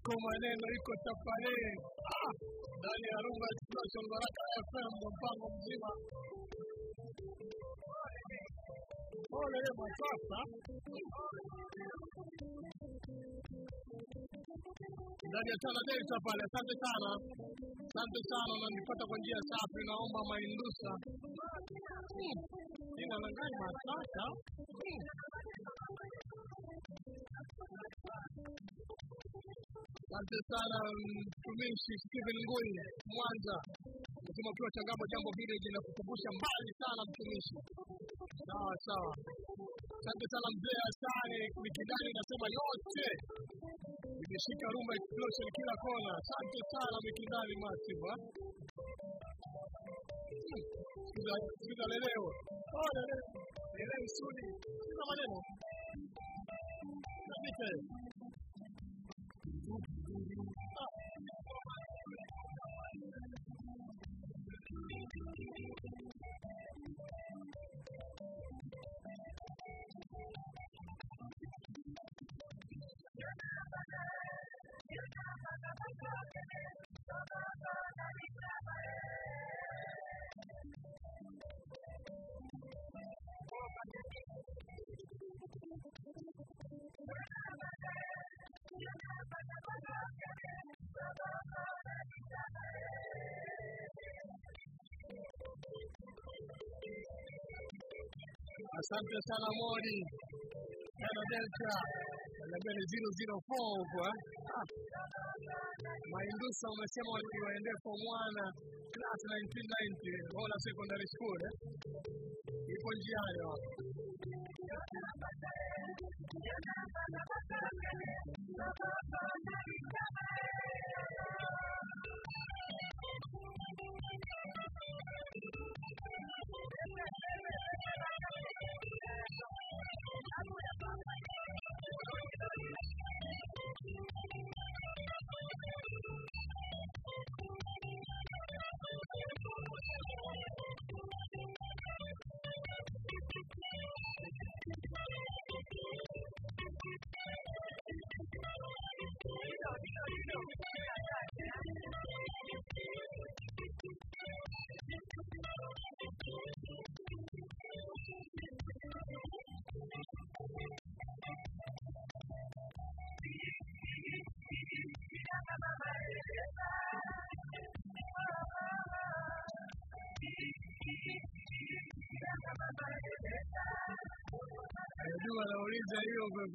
iko maneno iko tafare ah, ndani ya Rumba ya Baraka FM mpango mzima. Ole masasa ndani ya Tana Delta pale. Asante sana, asante sana, unanipata kwa njia safi. Naomba maindusa. Hmm. ina nangai masasa Asante sana mtumishi Steven Ngui Mwanza, nasema ukiwa Changamwe jambo hili linakukumbusha mbali sana mtumishi. Sawa sawa, asante sana mzee Asani Mikidani, nasema yote. Imeshika Rumba Explosion kila kona. Asante sana Mikindani Masiva? Hmm, Sikiza leleo, leleo. Sudi, sikiza maneno Asante sana Mori Tana Delta naambia ni 004 huko eh? Maindusa umesema wakiwaendea form 1 class 1990 Hola Secondary School eh? Ipo njiani hapo.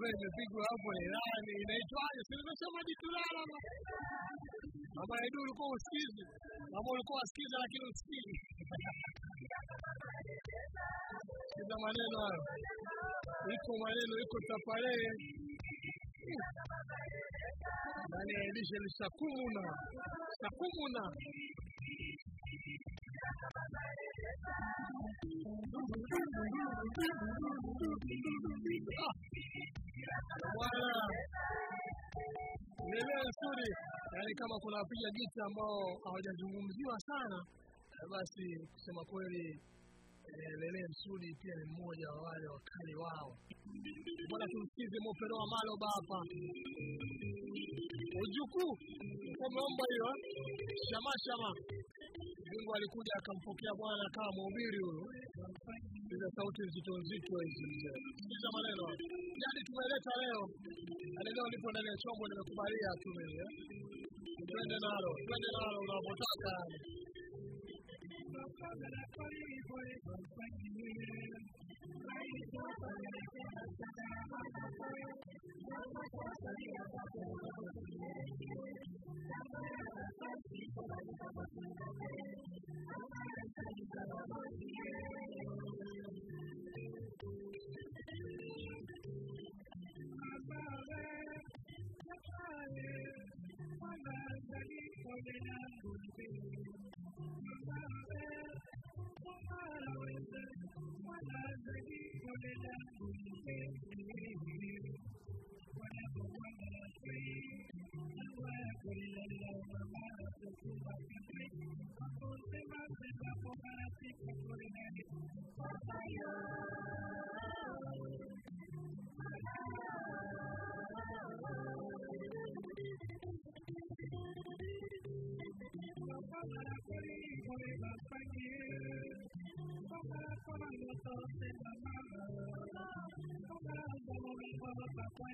Pepe imepigwa hapo ni nani? Inaitwaje? Si nimesema jitulala ma. Mama Edu ulikuwa usikizi. Mama ulikuwa usikiza lakini usikizi. Sikiza maneno hayo. Iko maneno iko tapale. Ndani ya ni sakumuna. Sakumuna. Leleo nzuri, yaani kama kuna wapiga gita ambao hawajazungumziwa sana, eh, basi kusema kweli eh, Lele Msudi pia ni mmoja wa wale wakali wao. Bwana, tumsikize Mopero wa Maloba hapa. Ujukuu umeomba hiyo eh? shama shama Mungu alikuja akampokea Bwana kama mhubiri huyo. Hizo sauti nzito nzito hizi mzee. Sikiliza maneno. Yaani tumeleta leo. Yaani leo nipo ndani ya chombo nimekubalia tu mimi. Eh. Twende nalo, twende nalo unapotaka. my plan.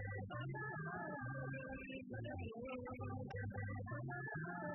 I'm not going to be able to do that. I'm not going to be able to do that.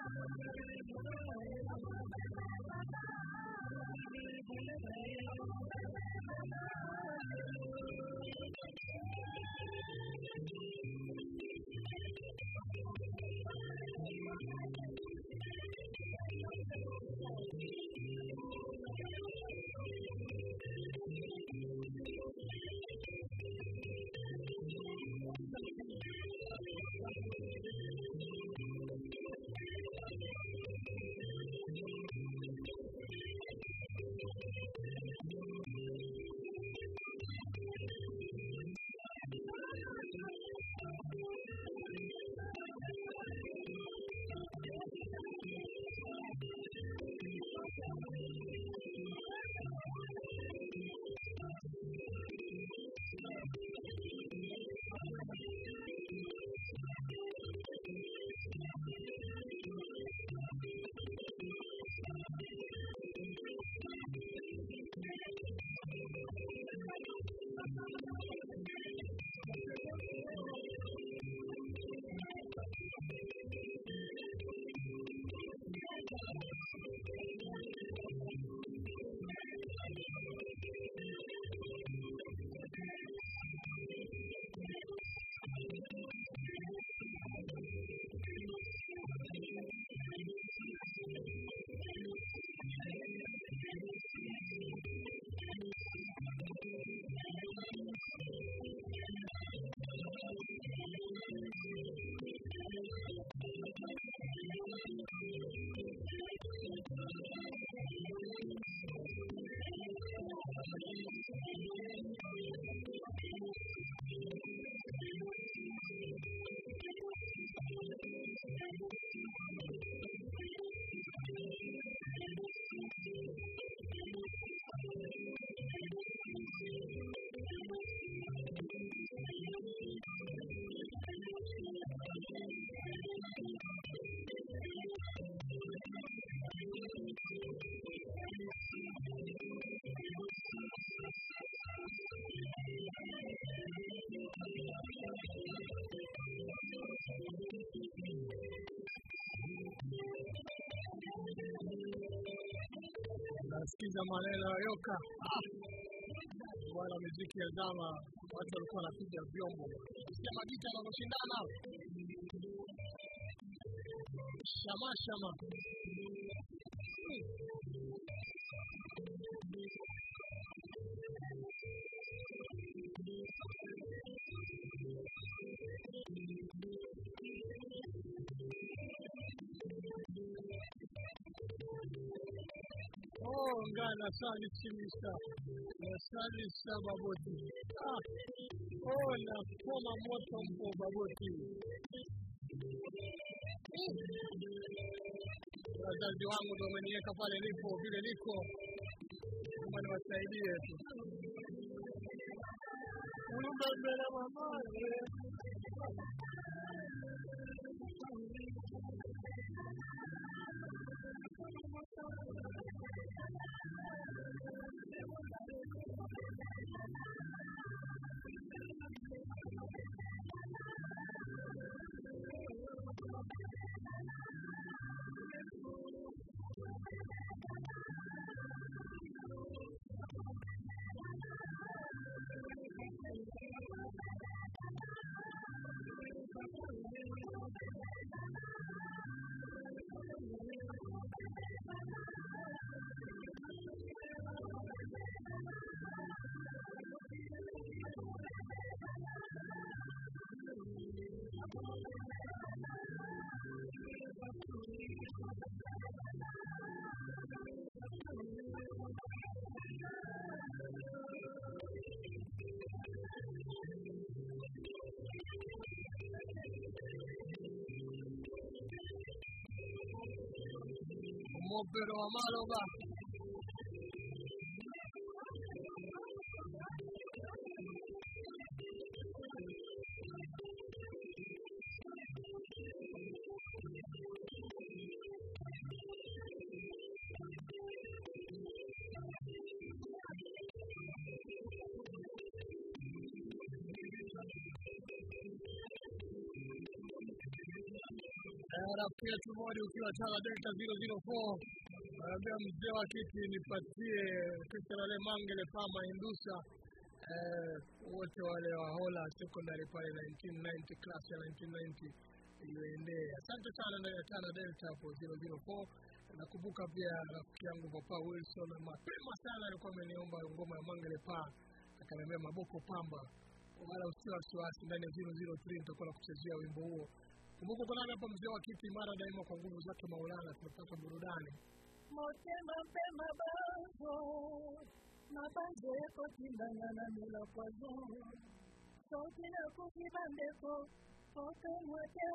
Nasikiza maneno ya yoka. Bwana muziki ya zama watu walikuwa wanapiga vyombo. Sikia magita yanavyoshindana shama shama Ngana simisa na sali baboti ah. Oh, nakoma moto mpo baboti wazazi wangu ndo wameniweka pale niko vile niko. Kama niwasaidie tu mopero wa maloba Eh, rafiki yetu moja ukiwa Tala Delta 004 anaambia mzee wa kiti nipatie Christian Ale Mangele Pama Indusa eh, wote wale wa Hola Secondary pale 1990 class ya 1990 iliyoendea. Asante sana ya Tala Delta hapo 004. Nakumbuka pia rafiki yangu Papa Wilson mapema sana alikuwa ameniomba ngoma ya Mangele Pa, akaniambia Maboko Pamba, wala usiwasiwasi ndani ya 003 nitakuwa nakuchezea wimbo huo. Kumbuka uko hapa mzee wa kiti mara daima kwa nguvu zake Maulana, tunapata burudani. motema mpe mabango mabango ekotindanga na mila kwazo soki nakufi bandeko kote mwete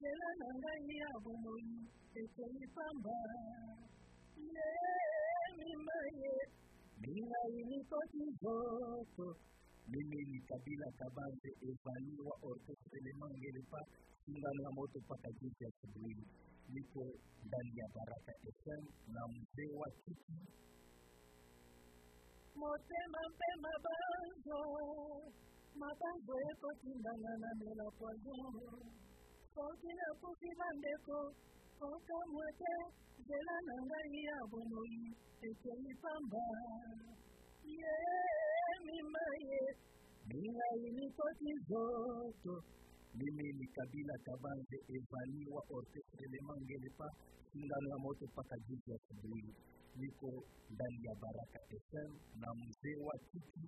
zela na ngai ya bomoi ekoli pamba ye mima ye mingai nikoti nzoto mimi ni kabila kabanze evaliwa orkestre sindano ya moto mpaka jiji asubuhi niko ndani ya baraka fm na mzee wa kiti. Motema mpe mabanzo mabanzo ekotindana na mela poison soki nakufi bandeko okamwa te nzela na ngai ya bomoi ekeli pamba. Ye mima ye. Mingai nikoti mimi ni kabila kabanze evaniwa orkestre lemangelepa sindano ya moto mpaka ya asubuhi niko ndani ya baraka fm na mzee wa kiti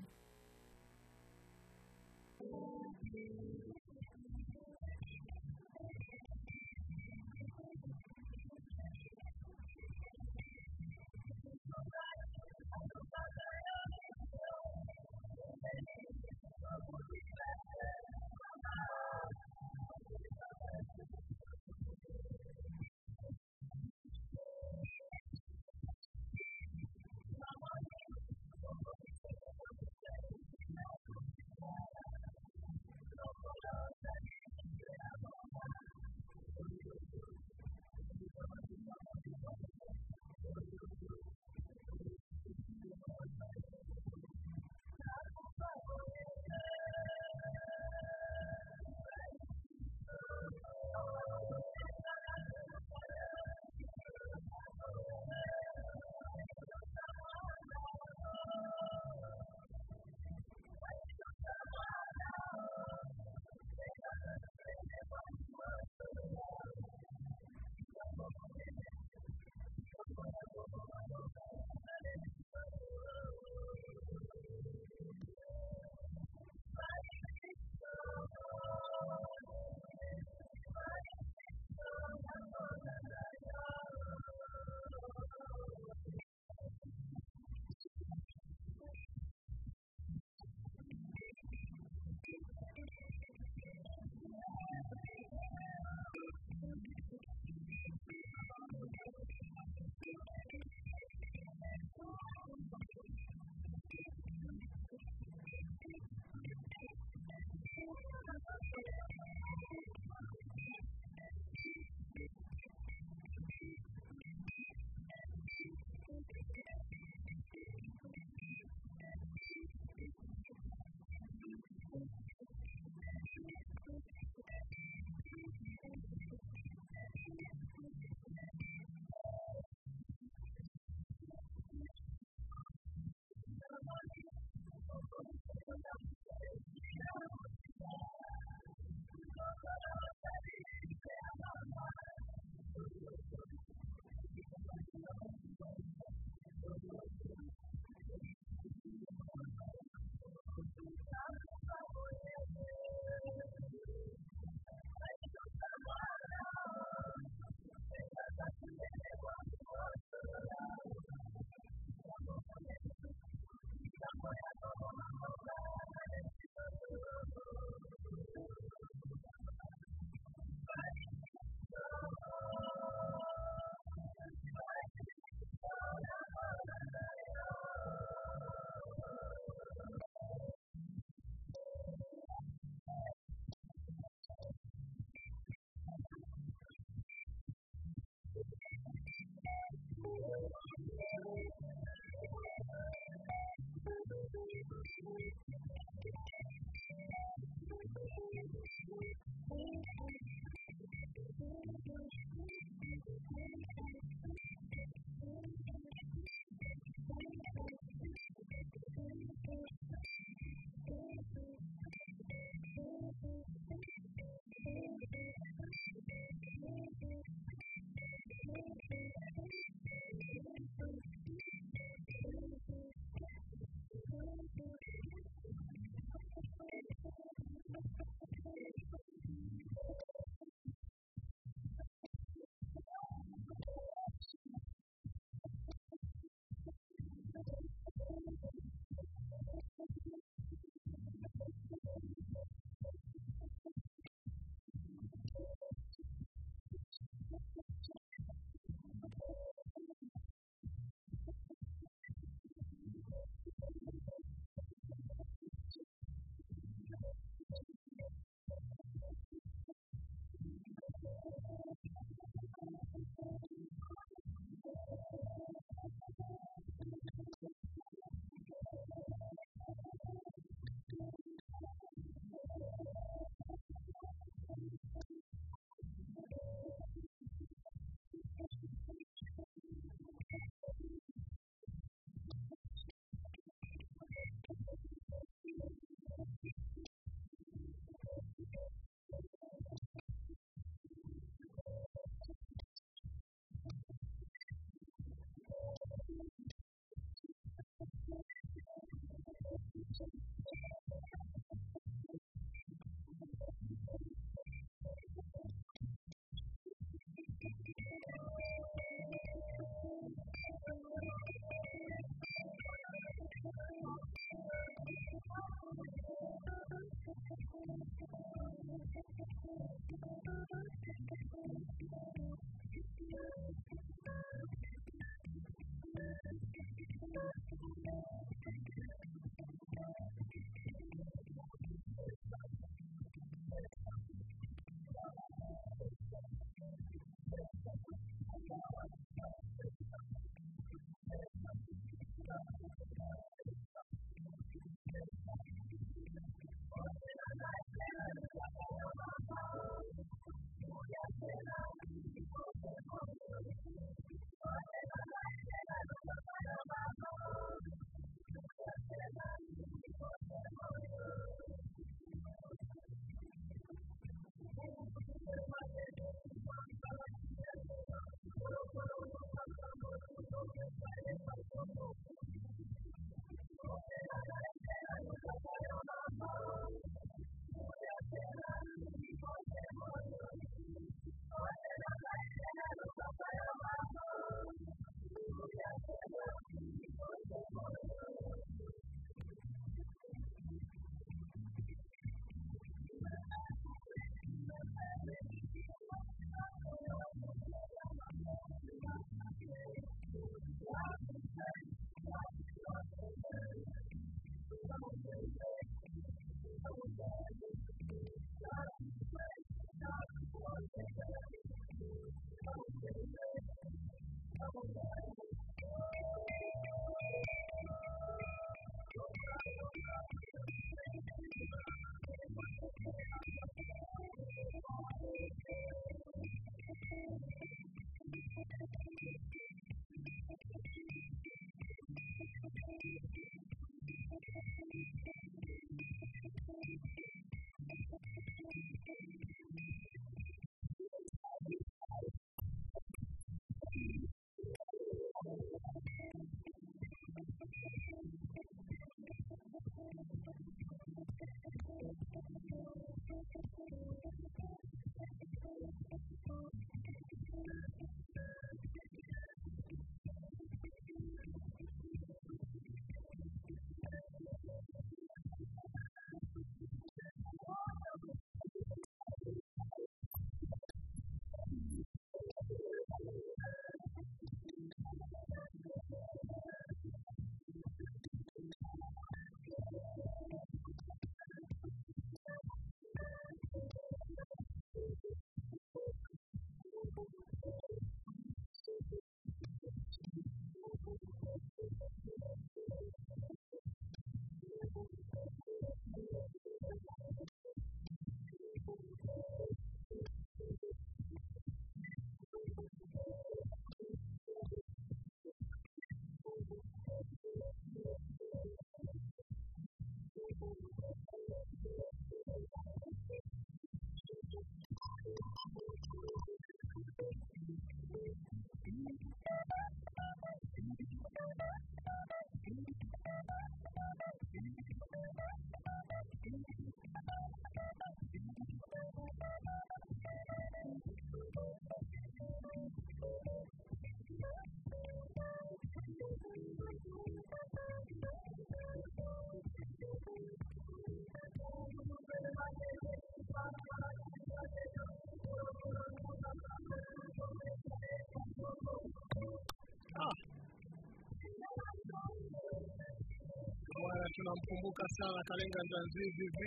Namkumbuka sana Kalenga Nzanzizi V.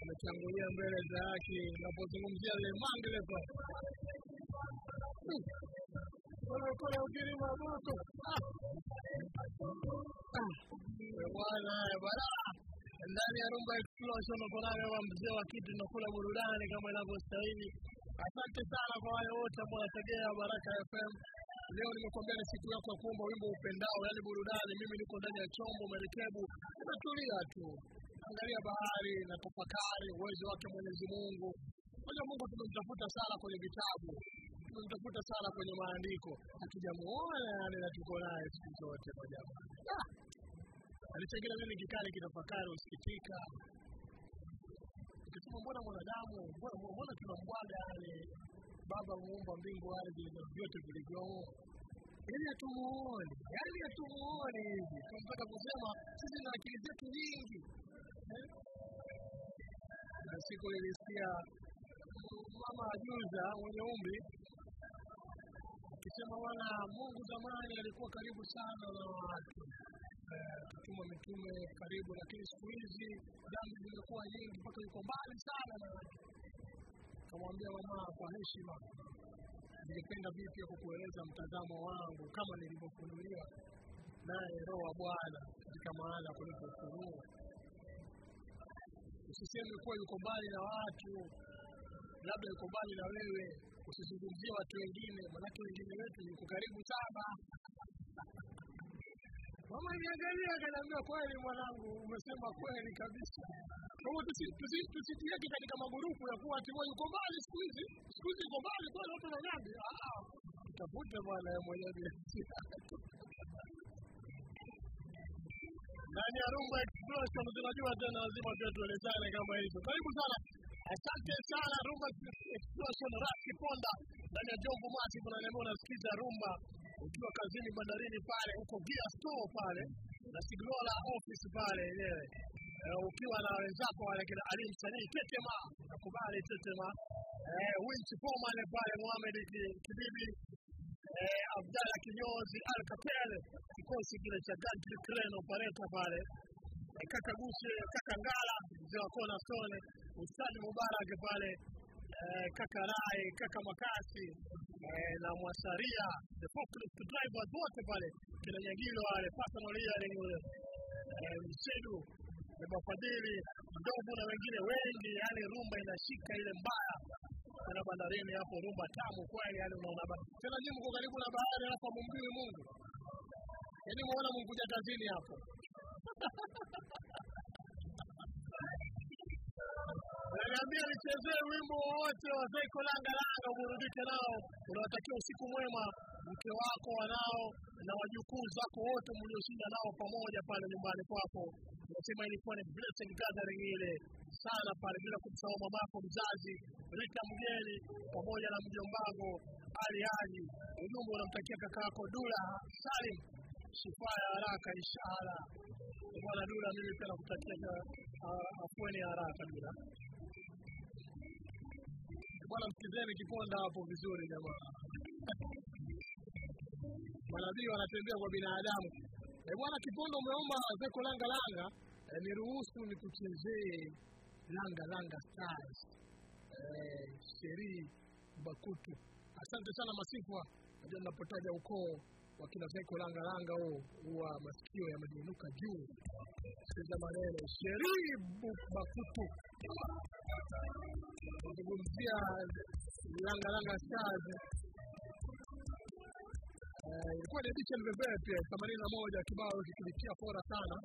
Amechangulia mbele za yake. Napozungumzia Le Mangele kwa kwa ugiri moto bwana bwana ndani ya Rumba Explosion uko wa mzee wa kitu nakula burudani kama inavyostahili. Asante sana kwa wale wote ambao wanategea Baraka FM. Leo nimekuambia ni siku yako ya kuomba wimbo upendao, yani burudani. Mimi niko ndani ya chombo merikebu, natulia tu, angalia bahari na tafakari uwezo wake Mwenyezi Mungu. Unajua Mungu tumemtafuta sana kwenye vitabu, tumemtafuta sana kwenye maandiko, hatujamuona yale na tuko naye siku zote kwa jamaa alichengine mimi kikali kitafakari usikitika ukisema mbona mwanadamu? Mbona baba muumba mbingu ardhi na vyote vilivyomo. Ili atumuone yani atumuone hivi tunataka kusema sisi na akili zetu nyingi. Na siku nilisikia mama ajuza mwenye umri akisema bwana mungu zamani alikuwa karibu sana na watu. Kutuma mitume karibu, lakini siku hizi dhambi zimekuwa nyingi mpaka yuko mbali sana na watu. Kamwambia mama kwa heshima, ningependa vipi pia kukueleza mtazamo wangu kama nilivyofunuliwa naye Roho wa Bwana katika maana kuliko ufunuo. Usiseme kuwa yuko mbali na watu, labda yuko mbali na wewe. Usizungumzie watu wengine, manake wengine wetu yuko karibu sana. Mama niangalia akaniambia, kweli mwanangu, umesema kweli kabisa. Kwa hiyo tusi- tusi- tusijiweke katika magurufu ya kuwa ati wewe yuko mbali siku hizi, siku hizi yuko mbali kweli, watu na dhambi. Ah, Tafute bwana ya mwenyewe binafsi yako. Ndani ya Rumba Explosion tunajua tena lazima pia tuelezane kama hivyo. Karibu sana. Asante sana Rumba Explosion Rafiki Ponda ndani ya jongo Mati, unaniambia unasikiza Rumba ukiwa kazini bandarini pale, huko Gear Store pale na Siglola office pale yenyewe ukiwa na wenzako wale kina Ali Msanii Tetema, nakubali Tetema. Eh, Winch Foreman pale Mohamed Ki- Kibibi. Eh, Abdalla Kinyozi Al Kapele, kikosi kile cha Gantry Crane operator pale. Eh, kaka Gushe, kaka Ngala, mzee wa Kona Stone, Ustadi Mubarak pale. Eh, kaka Rai, kaka Makasi. Eh, na Mwasaria, the forklift drivers wote pale, kina Nyagilo wale, yule eh, Msedu Baba Fadhili, Ndovu na wengine wengi, yani rumba inashika ile mbaya na bandarini hapo, rumba tamu kweli, yani unaona bana tena nyinyi mko karibu na bahari, alafu hamumjui Mungu, yani muona Mungu ja kazini hapo Naniambia nichezee wimbo wowote wa Zaiko Langa Langa uburudike nao. Unawatakia usiku mwema mke wako, wanao na wajukuu zako wote mlioshinda nao pamoja pale nyumbani kwako. Unasema ilikuwa ni blessing gathering ile sana pale, bila kumsahau mamako mzazi Rita Mgeni pamoja na mjombango Ali Ali. Ujumbe unamtakia kaka yako Dula Salim shifa ya haraka inshallah. Bwana Dula, mimi pia nakutakia uh, afueni ya haraka Dula. Bwana, msikizeni kiponda hapo vizuri jamaa. Manabii wanatembea kwa binadamu. Eh bwana, kipondo umeomba zeko langa langa, eh, niruhusu nikuchezee langa langa stars. Eh, sheri Bakutu. Asante sana Masifwa, najua napotaja ukoo wa kina Zeko langa langa, huo huwa masikio yameinuka juu. Sikiza maneno sheri Bakutu. Kuzungumzia langa langa stars ilikuwa ni edition vevee pia themanini na moja kibao kikilikia fora sana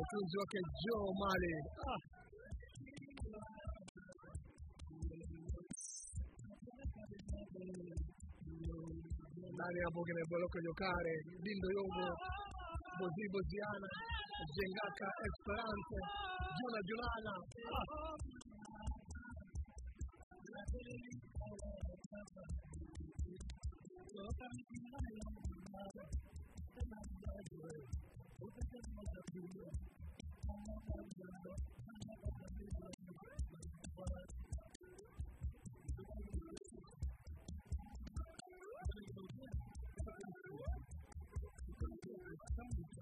utunzi wake Joe Mali ah. Nani hapo kina Boloko Jokare, Dindo Yogo, Bozi Boziana, Jengaka Esperance, some of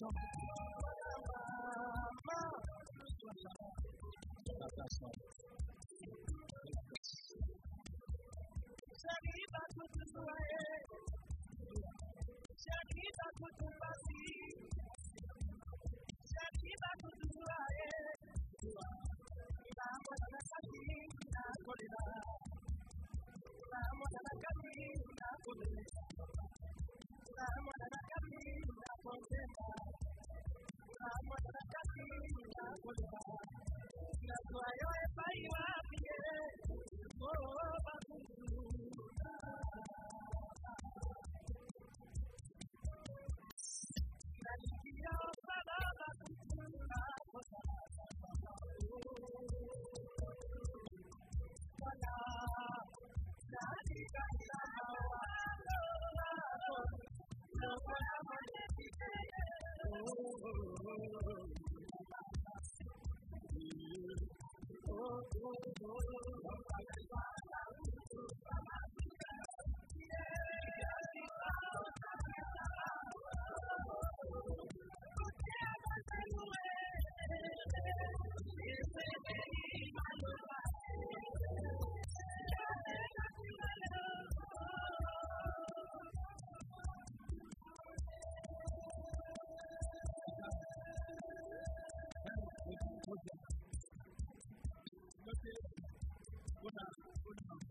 Sema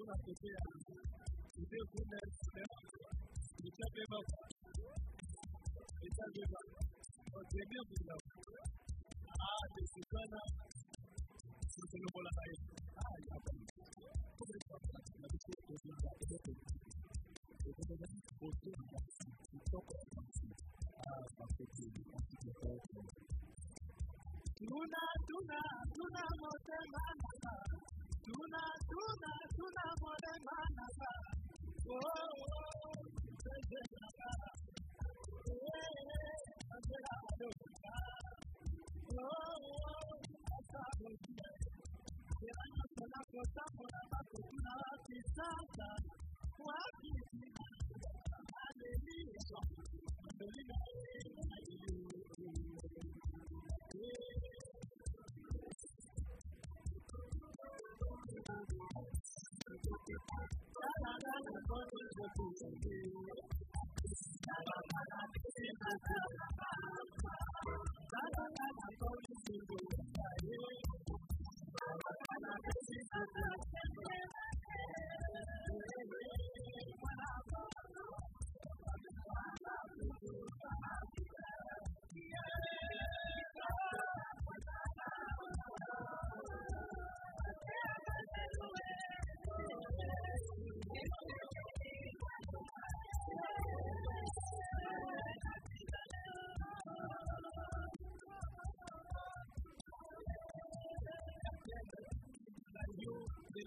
unatokea mzee kuna nishabeba nishabeba wakiambia kuna ah nisikana sikulobola naye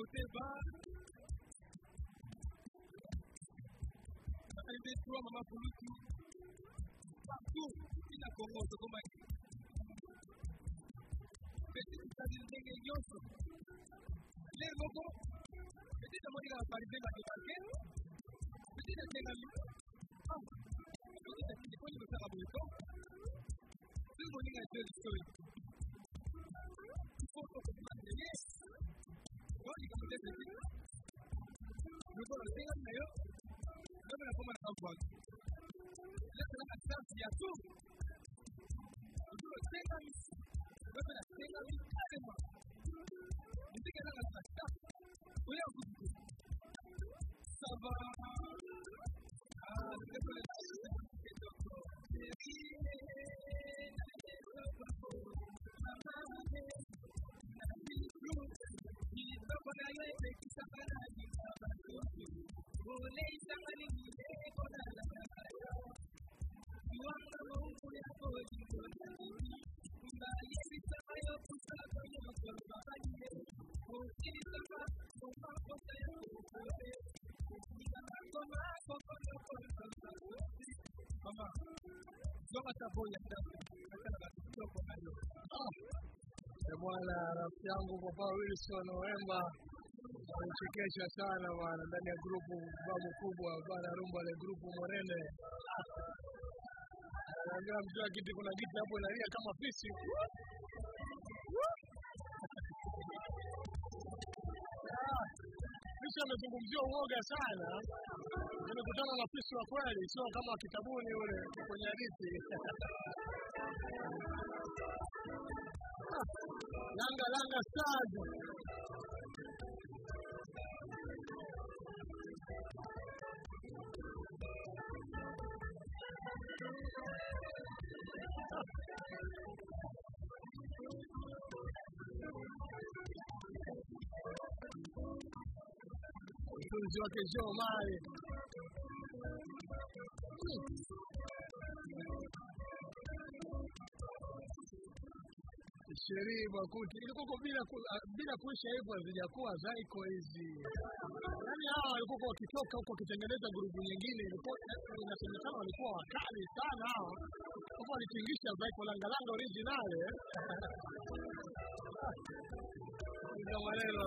côté bas. Un détroit, maman Poulouki. Partout, il a Congo, ce combat. Petit stade de Nyonso. Les robots, petit amour, il a parlé de la bwana rafiki yangu Papa Wilson Wemba alichekesha sana bwana ndani ya grupu babu kubwa bwana rumba le grupu Morene. Anaambia mzee kiti, kuna kiti hapo inalia kama fisi. Fisi amezungumzia uoga sana. Nimekutana na fisi wa kweli, sio kama kitabuni ule kwenye hadithi. Langa Langa Stars. Mtunzi wake Joe Mali. sherii makuti ilikuwa bila ah, bila kuisha hivyo hazijakuwa zaiko hizi yaani hawa walikuwa wakitoka huko wakitengeneza grupu nyingine ilikuwa eh, inasemekana walikuwa wakali sana hawa kwa walitingisha zaiko langalanga original eh. Ndio maneno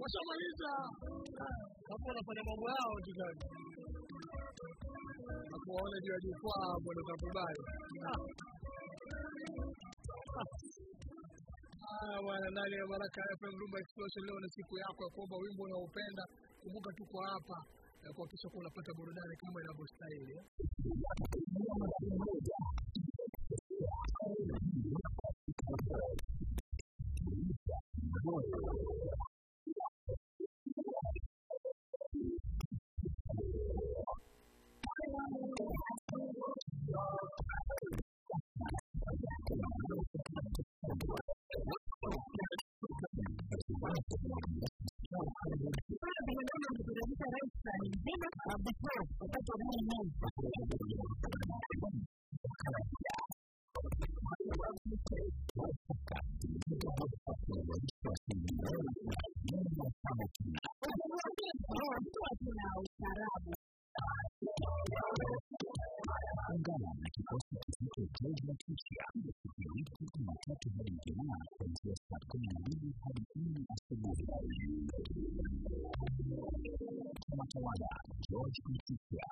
washamaliza. Hapo wanafanya mambo yao tizani akuwaona juu ya jukwaa hapo ndo bwana ndani ya baraka fm rumba explosion leo ni siku yako ya kuomba wimbo unaopenda kumbuka tuko hapa eh, kuhakikisha kuwa unapata burudani kama inavyostahili eh. Ungana na kikosi kizito Georgia Kisha siku ya wiki Tunatawala George Kisha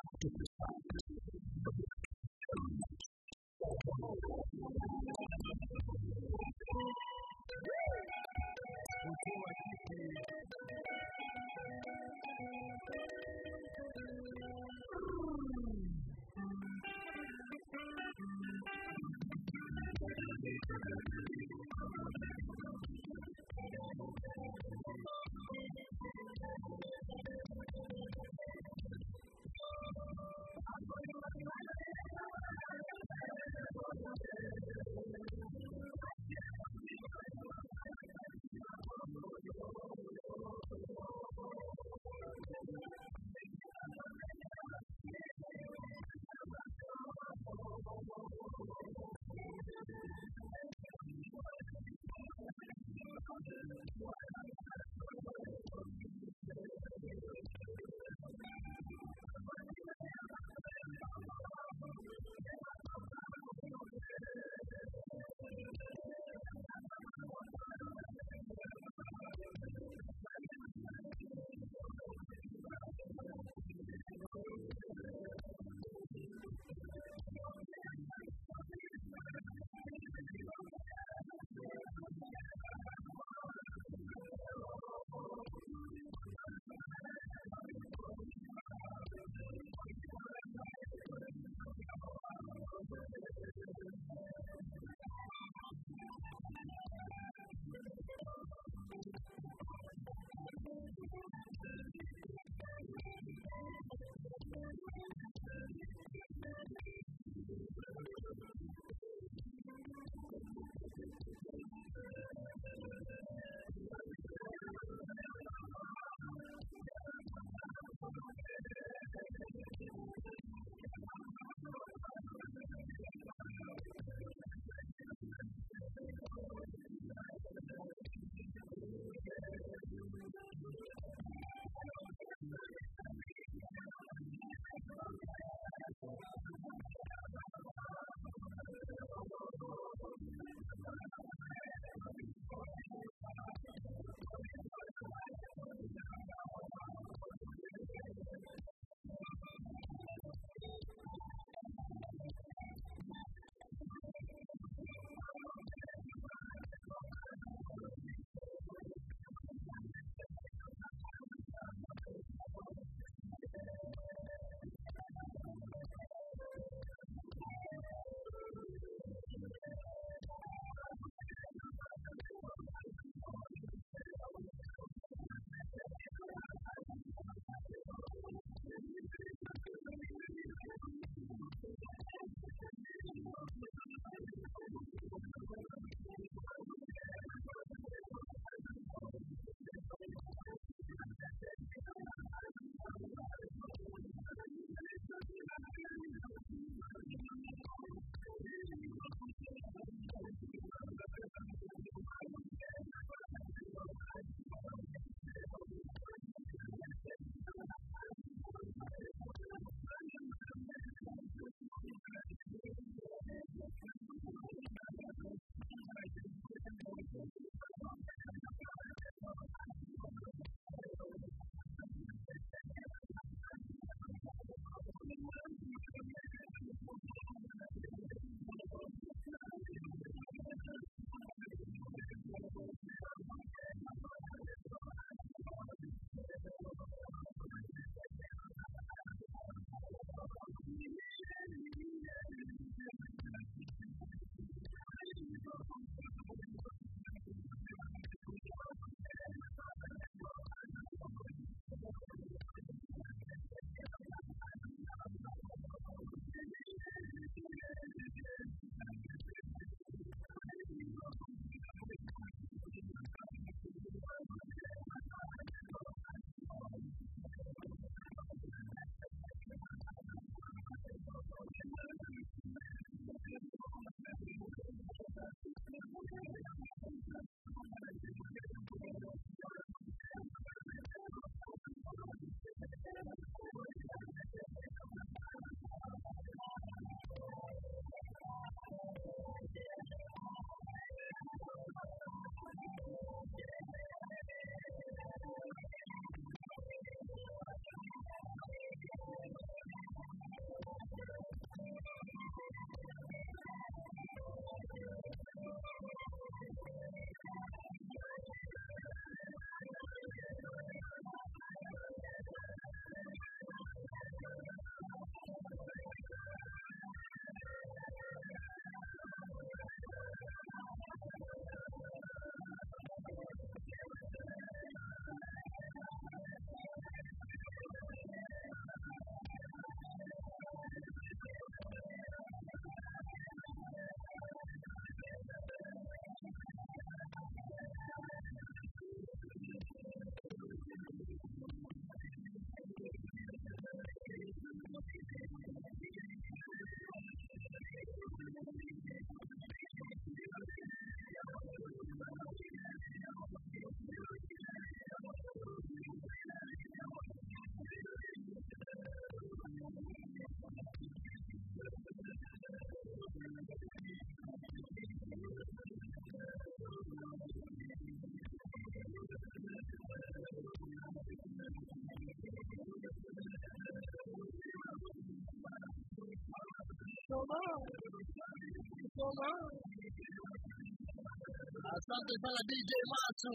Asante sana DJ Matu.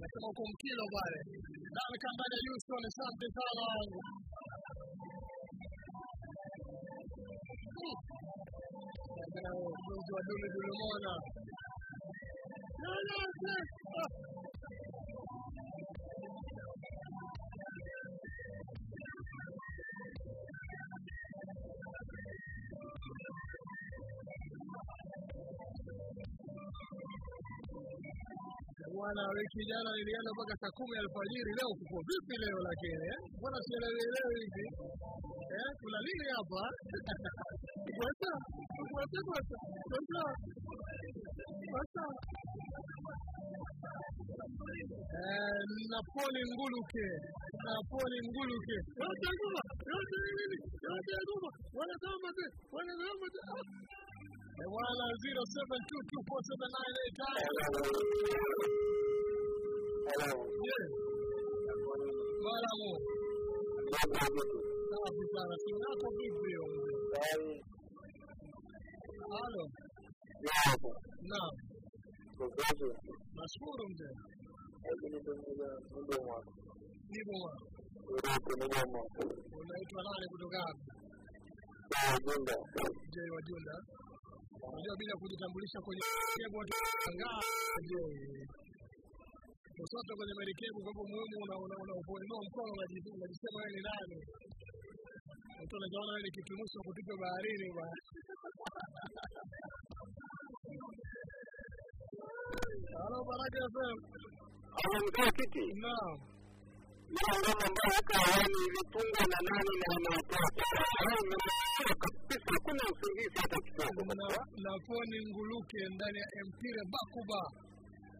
Nasema uko mkilo pale. Dani Kambale Houston, asante sana wa Duli Dulimona. Basi jana nilienda mpaka saa kumi alfajiri, leo kuko vipi? Leo lakini eh? mbona leo hivi eh? Kuna nini hapa? Eh, Napoli Nguluke, Napoli Nguluke, eh, wala Mwarabu. Mwarabu. Safi sana. Simu yako vipi hiyo mzee? Nashukuru mzee. Unaitwa nani kutoka? Wajunda. Je, Wajunda? Unajua bila kujitambulisha kwenye watu wangaa. Usote kwenye merikebu kwa sababu muhimu una una una upoinua mkono na unajisema wewe ni nani? Mtu anajiona wewe ni kikimuso kutupa baharini bwana. Halo Baraka FM. kiti Naam. ile ngoma ambayo huko awali ilitungwa na nani na inaitoa kabisa, hakuna usingizi hata kidogo. Na na foni nguluke ndani ya Empire Bakuba. sana hiyo Safi sana.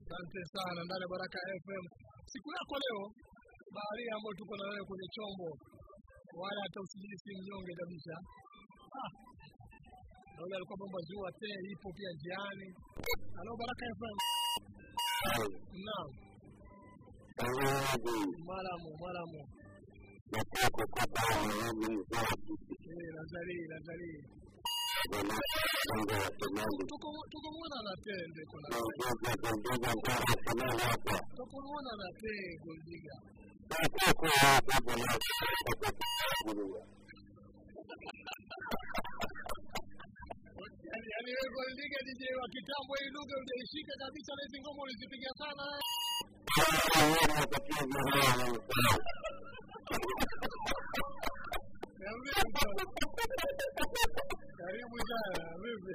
Asante sana ndani ya Baraka FM. Siku yako leo baharia ambayo tuko na wewe kwenye chombo, wala hata usijisi mnyonge kabisa. Na yule alikuwa bomba zua te ipo pia njiani. Halo Baraka FM. Naam. Maramu, maramu. Mwana na tende kuna. Na tende Goldiga. Yaani yaani wewe Goldiga dije wa kitambo hii lugha ujaishika kabisa na hizi ngoma ulizipiga sana. Niambie bwana. Karibu sana. Vipi?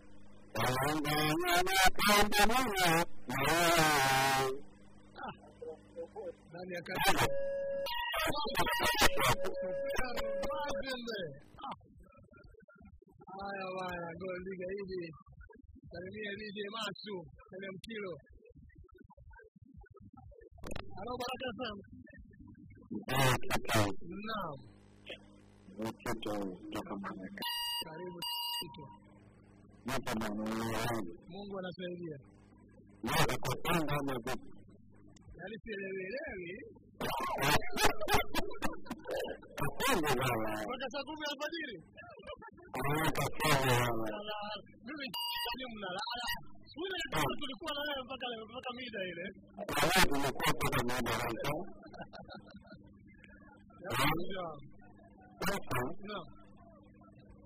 Ndani ya. Haya bwana, Goldiga hivi. Salimia DJ Masu, kwenye mkilo. Halo Baraka sana Naam. Karibu Tito. Mungu anasaidia. Yaani sielewelewi. Mpaka saa kumi alfajiri. Sala, Mimi ni mnalala. Sule tulikuwa na wewe mpaka mpaka mida ile. Ya, Naam. Nimechelewa bana kile. Ya, msafi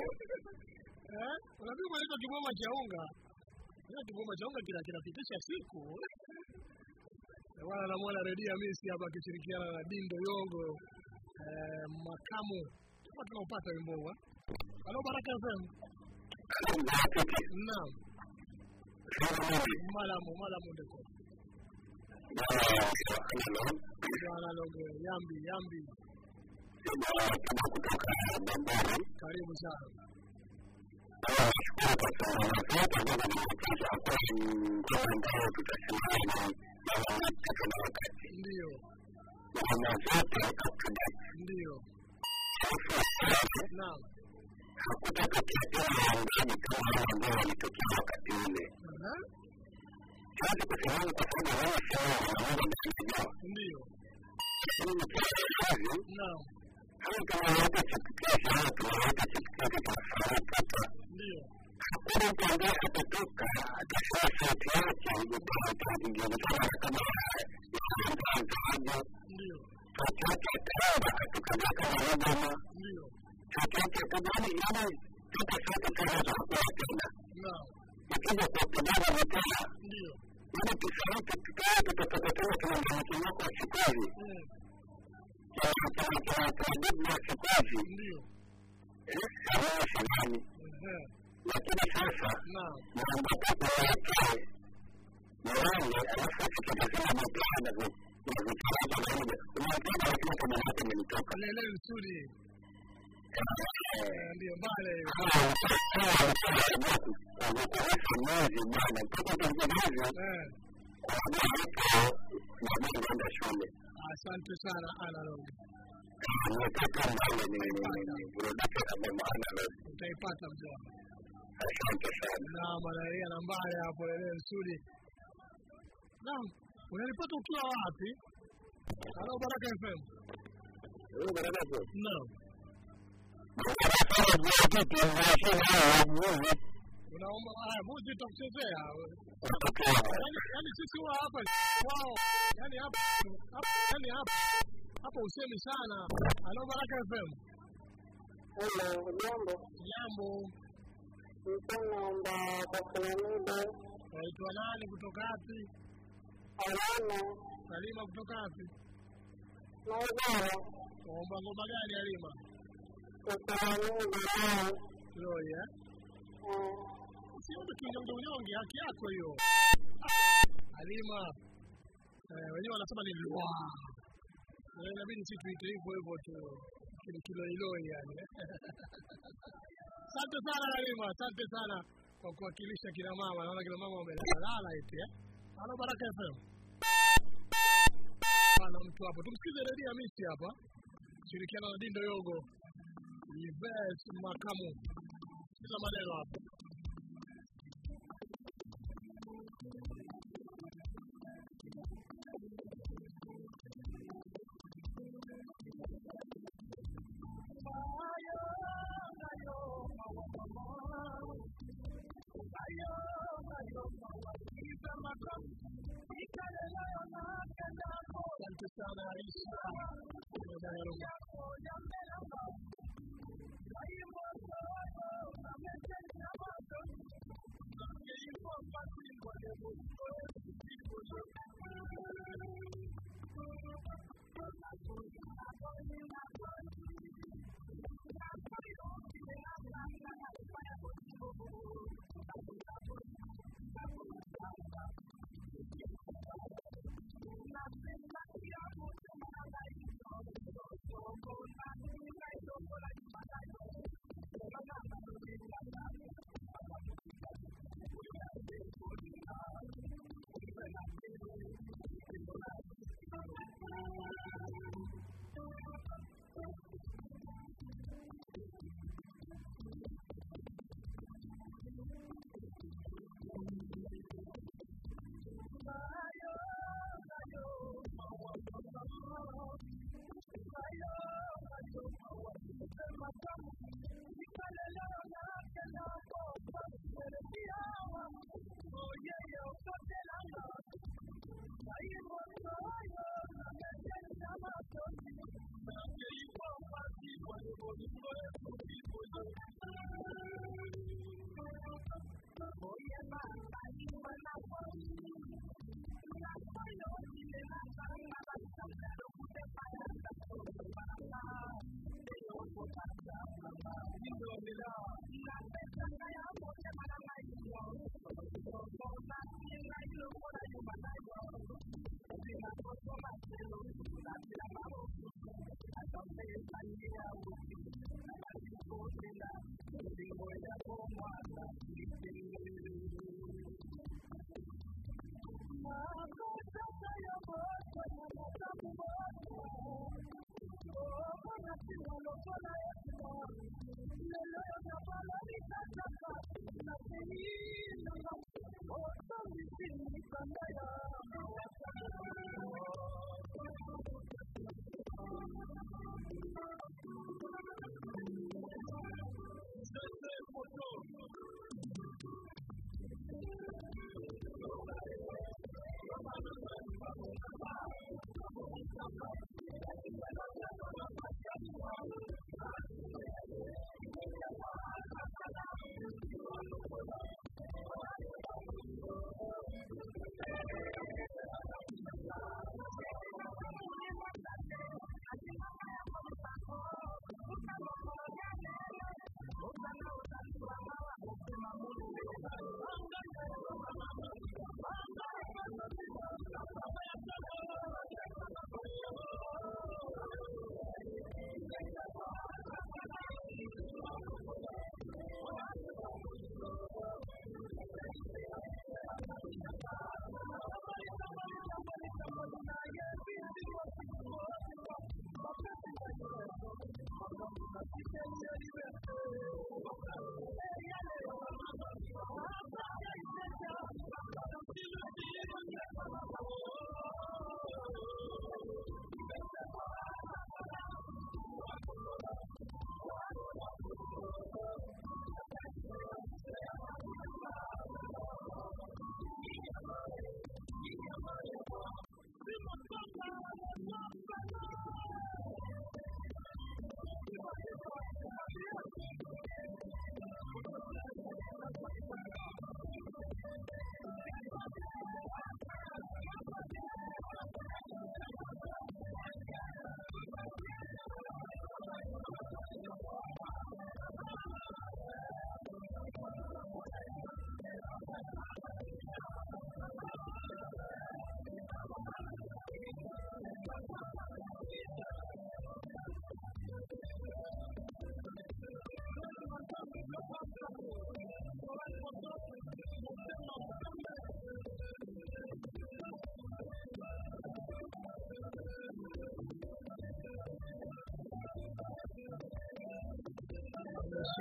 Eh? Bingwa anaitwa kiboma cha unga. Hiyo kiboma cha unga kila kinapitisha siku. wala Bwana namwona Redia Misi hapa akishirikiana na Dindo Yongo eh, makamu kama tunaupata wimbo huu. eh? Halo Baraka FM. Naam. Malamu, malamu ndiko. Bwana Yambi, Yambi. Karibu sana. Ndio, ndio. Naam. sabe que o ano passado não é mundial? Não. Não. Não não eu é, não não Não. Não. Não. Aha. Ndio. Naam. Ndio. wa sukari Naam. wa sukari Ndio. Ehe. lakini sasa Naam. naambataka wake mwanangu alafu tukasema mataa na vicharaza zaidi unapenda lakini kama yake imenitoka. Eh, Ndio mbale. mwezi bwana mpaka tanzania naenda shule Asante sana Analog. mbale ni Utaipata mjomba asante sana Naam, hapo Lele nzuri. Naam. Unalipata ukiwa wapi? Halo Baraka FM. Naam. Unaomba haya muzi tutakuchezea. Yaani yaani sisi huwa hapa wao. Yaani hapa yaani hapa hapa usemi sana. Halo Baraka FM. Hello, jambo. Jambo. Nilikuwa naomba Bakulanida, Naitwa nani kutoka wapi? Alana, Salima kutoka wapi? Naigara, Waomba ngoma gani Halima? Bakulanida, Rai. Loi eh? Unyonge. Eh. Asante sana Halima, asante sana kwa kuwakilisha kina mama. Naona kina mama wamelala eti eh. Halo Baraka FM. Bana mtu hapo. Tumsikize Redia Hamisi hapa. Shirikiana na Dindo Yogo. Yves Makamu. Sikiza maneno hapo. Asante sana Thank you.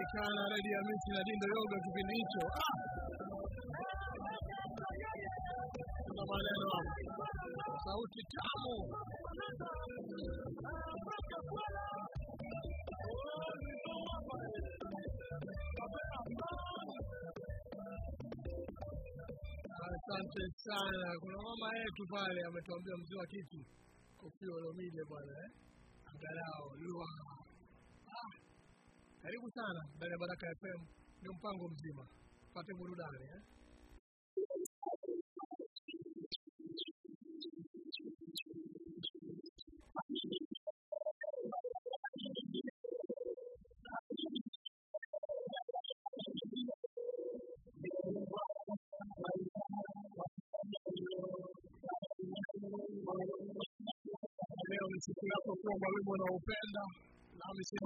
Aisha. Pamoja na Ruma. anakaa na Redi ya Miti na Dindo Yoga kipindi hicho. Ah! Maneno. Sauti tamu. Asante sana. Kuna mama yetu pale ametuambia mzee wa kiti kofia Olomide bwana eh? Angalau lua. Karibu sana ndani ya Baraka FM, ni mpango mzima. Pate burudani eh? Leo ni siku yako kubwa, wimbo unaopenda, nami sina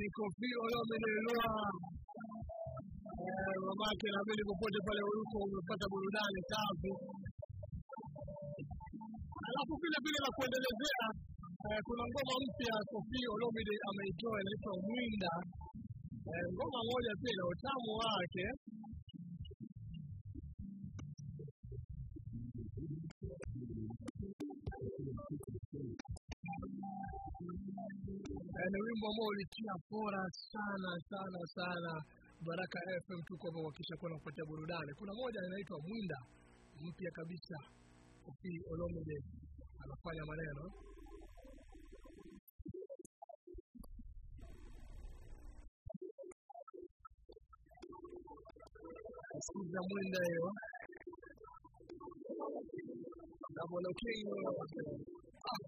ni Kofi leo amenielewa mamake naamini popote pale uliko umepata burudani safi. Alafu vile vile na kuendelezea eh, kuna ngoma mpya Kofi Olomide ameitoa inaitwa Mwinda. Eh, ngoma moja pia ina utamu wake. Ulitia fora sana sana sana. Baraka FM tuko hapa kuhakikisha kuwa nakupatia burudani. Kuna moja inaitwa Mwinda, mpya kabisa. Kofi Olomide anafanya maneno sikiza Mwinda hiyo Double King ah,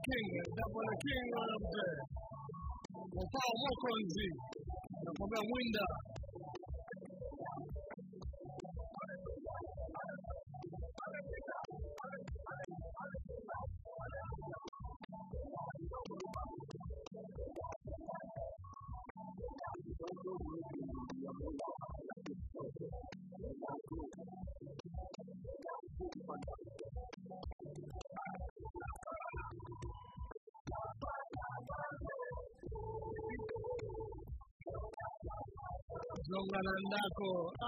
Mokonzo Double King, Double King wala mzee. Mfao Mokonzi. Nakwambia Mwinda. Zonga na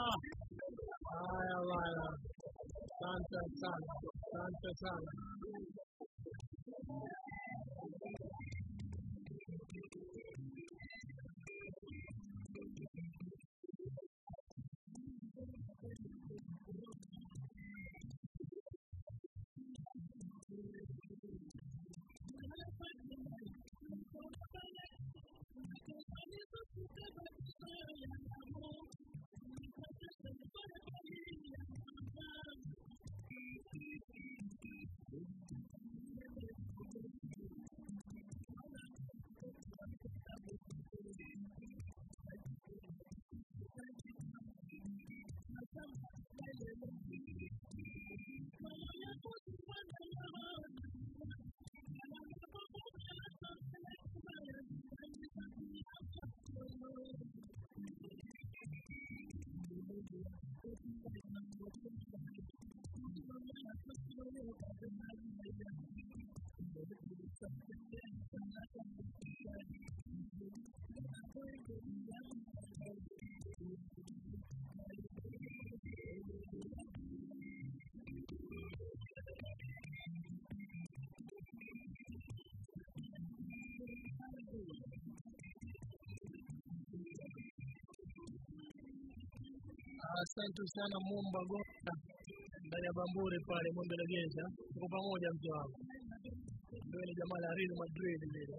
Asante sana Mumba Gonga ndani ya Bamburi pale Mwembe Legeza, tuko pamoja mzee wangu. Wewe ni jamaa la Real Madrid lile.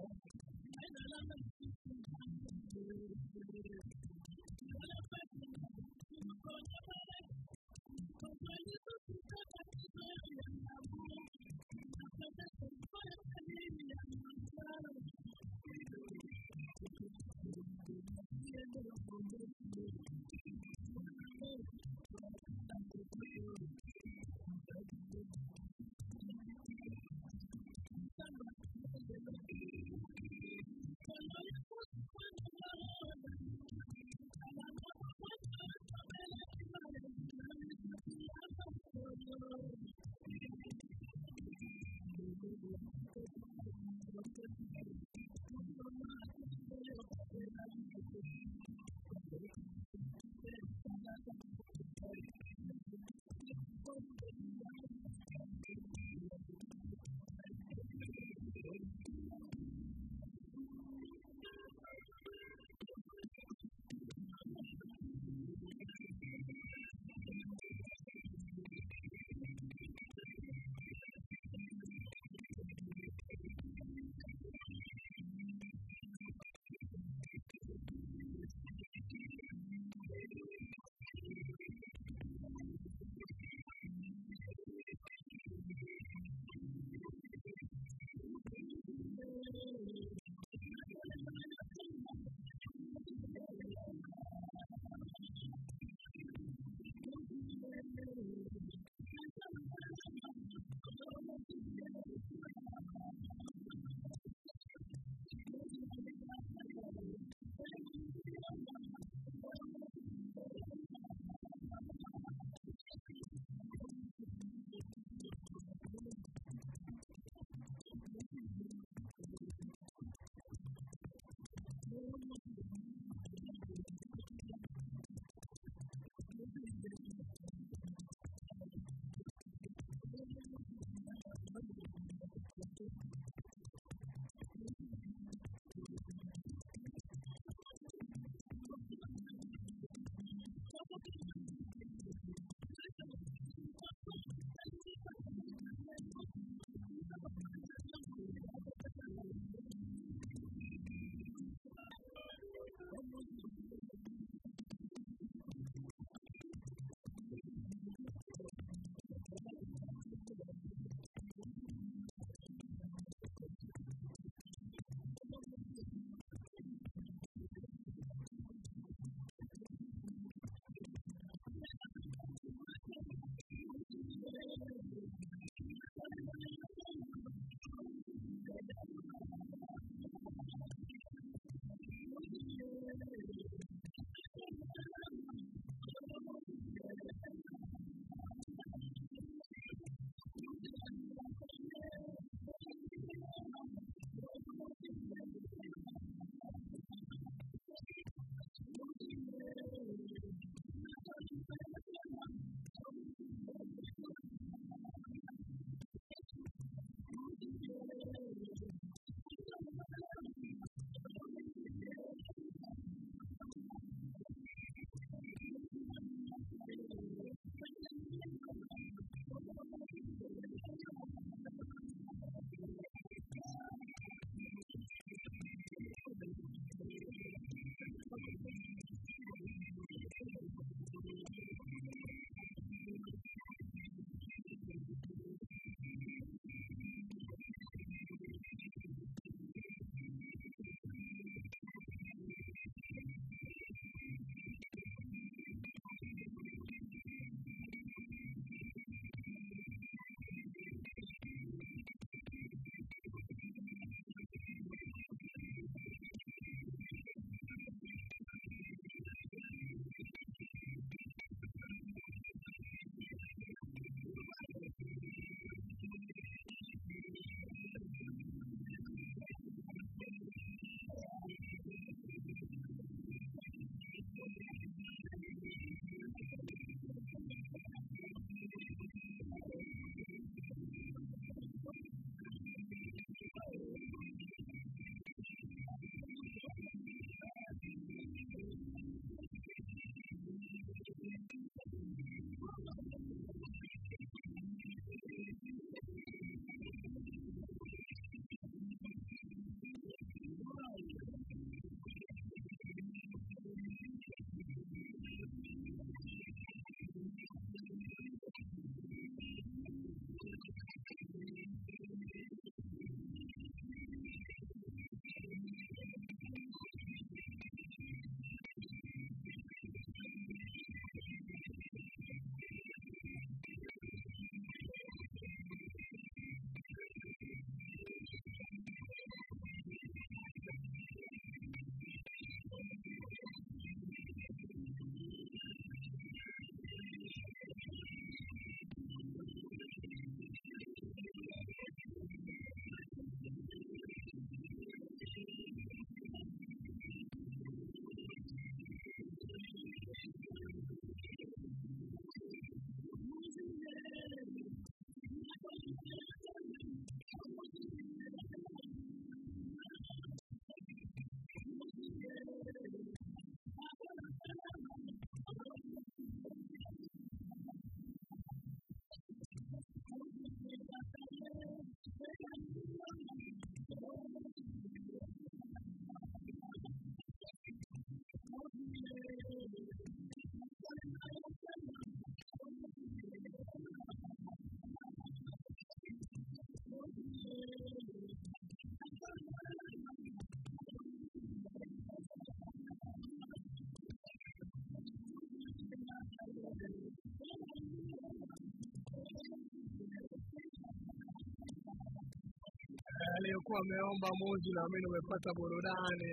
Aliyekuwa ameomba muzi na mimi nimepata burudani.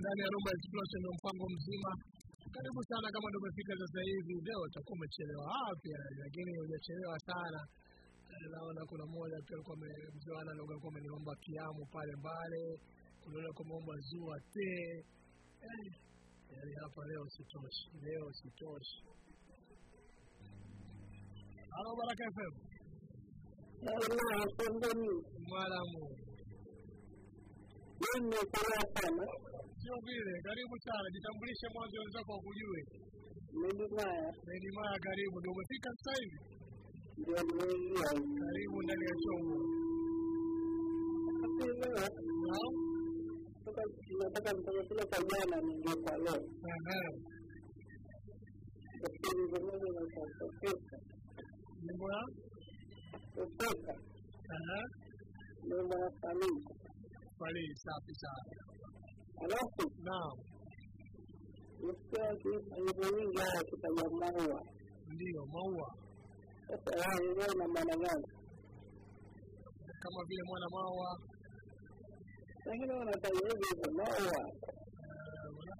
Ndani ya Rumba Explosion ni mpango mzima. Karibu sana kama ndio umefika sasa hivi. Leo utakuwa umechelewa wapi? Lakini hujachelewa sana. Eh, Naona kuna mmoja pia alikuwa amezoana na alikuwa ameniomba kiamu pale mbale. Kuna yule alikuwa ameomba zua te. Eh, yaani hapa leo sitoshi. Leo sitoshi. Baraka FM. Mwalamu. Mimi. Sio vile, karibu sana. Jitambulishe mwanzo wenzako wakujue. Mimi Maya Meni Maya, karibu. Ndio umefika sasa hivi? ndio nimeingia. Karibu ndani ya chombo. Mtoto kwa jana na sasa kutoka Aha. ndio na familia. Kweli safi sana. Alafu Naam. nisikia nyimbo nyingi haya kitaja maua. Ndio, maua. Sasa leo na maana gani? Kama vile mwana maua. Lakini wanataja hivi hivyo maua.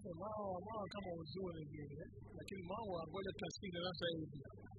Eh, maua, maua kama uzuri vile. Lakini maua ngoja tutasikiza sasa hivi.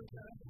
represent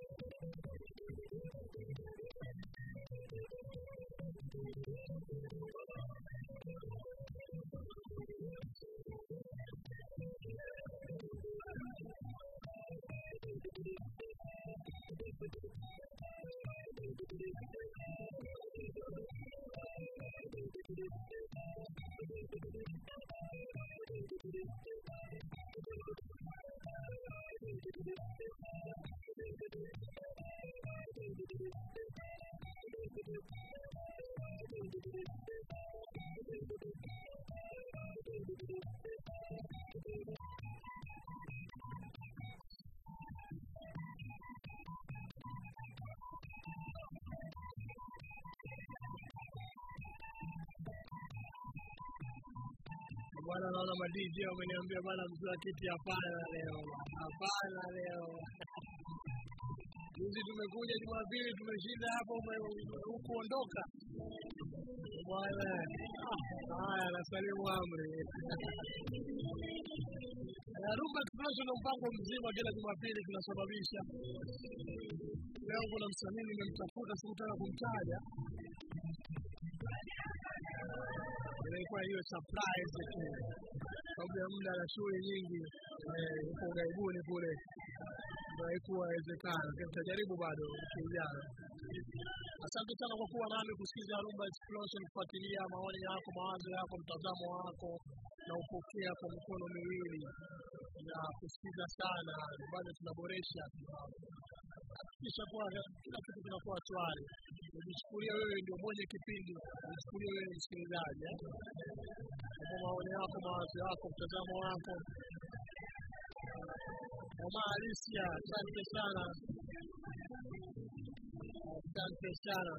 bwana, naona ma DJ wameniambia bana, mzee kiti hapana leo, hapana leo. Juzi tumekuja Jumapili tumeshinda hapo, ukuondoka bwana. Haya, nasalimu amri. Rumba Explosion na mpango mzima, kila Jumapili tunasababisha. Leo kuna msanii nimemtafuta, sikutaka kumtaja ilikuwa hiyo surprise tu, sababu ya muda na shughuli nyingi eh, huko ughaibuni kule, ndio haikuwa wezekana. Tutajaribu bado kiujana. Asante sana kwa kuwa nami kusikiza Rumba Explosion, kufuatilia maoni yako, mawazo yako, mtazamo wako na upokea kwa mikono miwili na kusikiza sana, bado tunaboresha hakikisha kuwa kila kitu kinakuwa shwari. Ujichukulia wewe ndio mwenye kipindi, ujichukulie wewe msikilizaji eh? Kwa maoni yako, mawazo yako, mtazamo wako. Mama Alicia, asante sana, asante sana.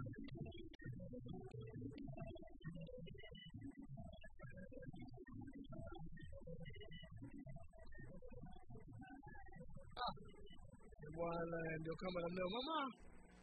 bwana, ndio kama namna. Mama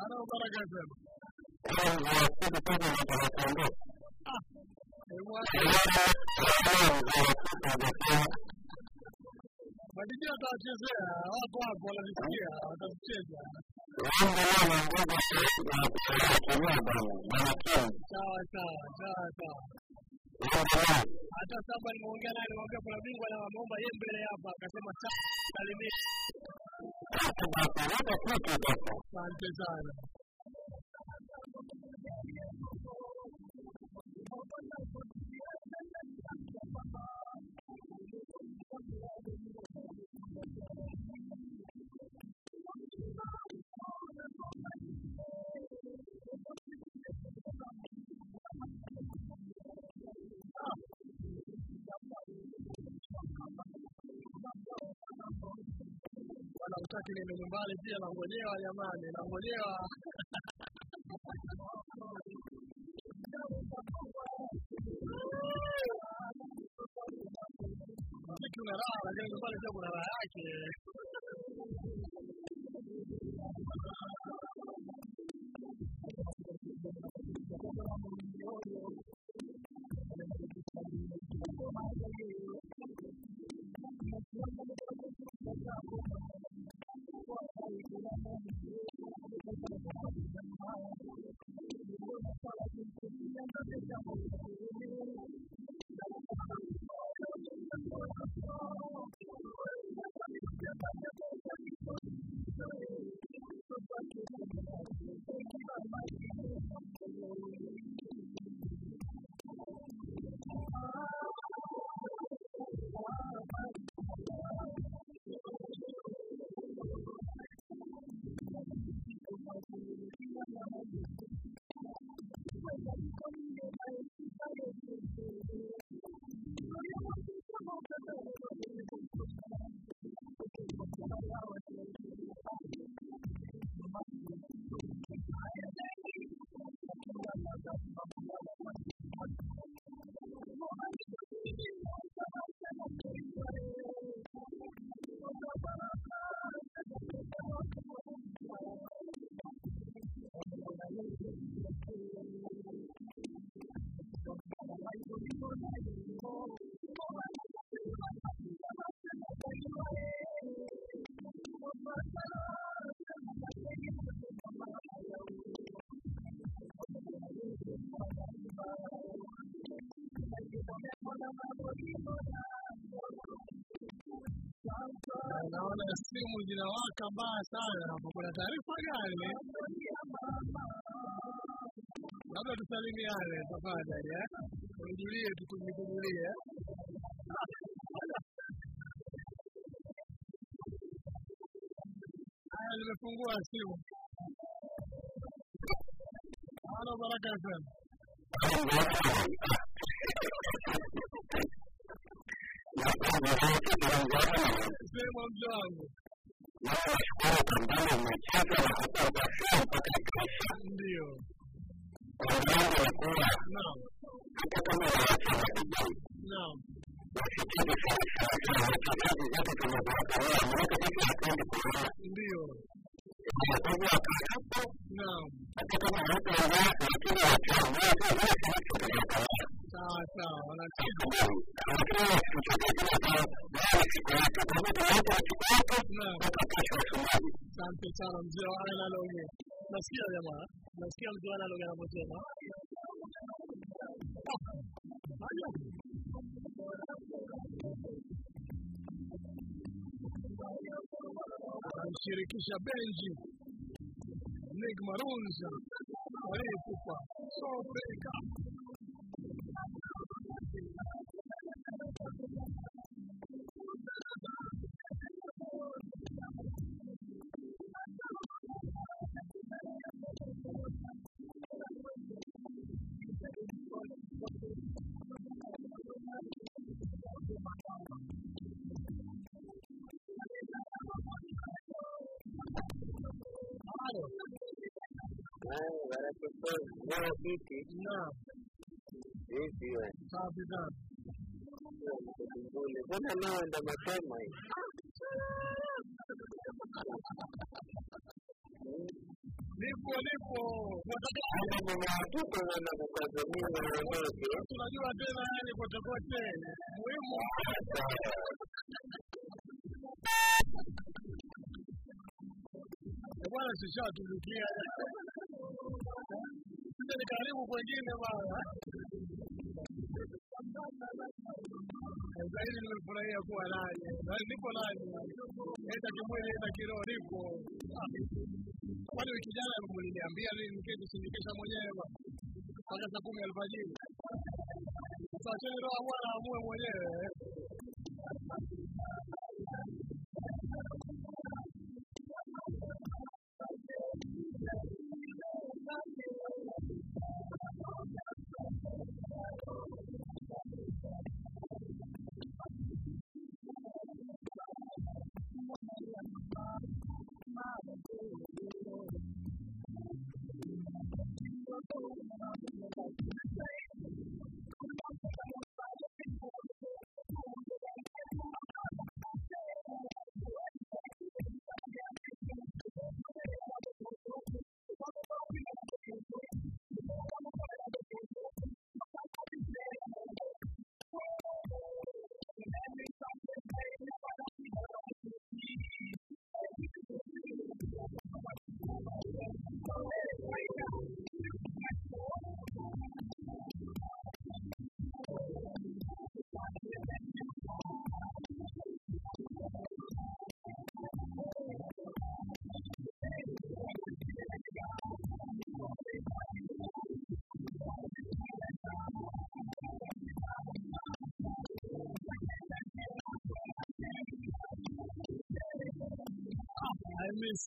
Ah. Baraka FM. Bwana. Madiji watawachezea wako hapo wanavisikia watacheza sawa sawa sawa sawa hata saba nimeongea naye nimwambia kuna bingwa na ameomba yeye mbele hapa akasema salimia asante sana bwana utaki niende nyumbani pia nangojewa jamani nangojewa naona simu zinawaka mbaya sana. Kuna taarifa gani labda tusalimiane tafadhali eh? Unijulie tukujulie haya nimefungua simu. Halo baraka fm sema mzee wangu. ndio asante sana mzee wa analoge nasikia jamaa nasikia mtu ana lugha anaposema anamshirikisha benji Nick Marunza aliyekufa Sofeka Halo. Leo vipi? Naam. Vipi wewe? Safi sana. Mbona ndo mapema hii? Watoto wana kukazania waondoke. tunajua tena yani kote kote. Muhimu bwana sishatumikia. Ni karibu kwengine bwana. Zaidi nimefurahia kuwa nanyi. niko nanyi. Aidha kimwili aidha kiroho nipo. Kwani wiki jana mliniambia nini sindikisha mwenyewe bwana. Mpaka saa kumi alfajiri. Sasa roho ya Bwana amue mwenyewe.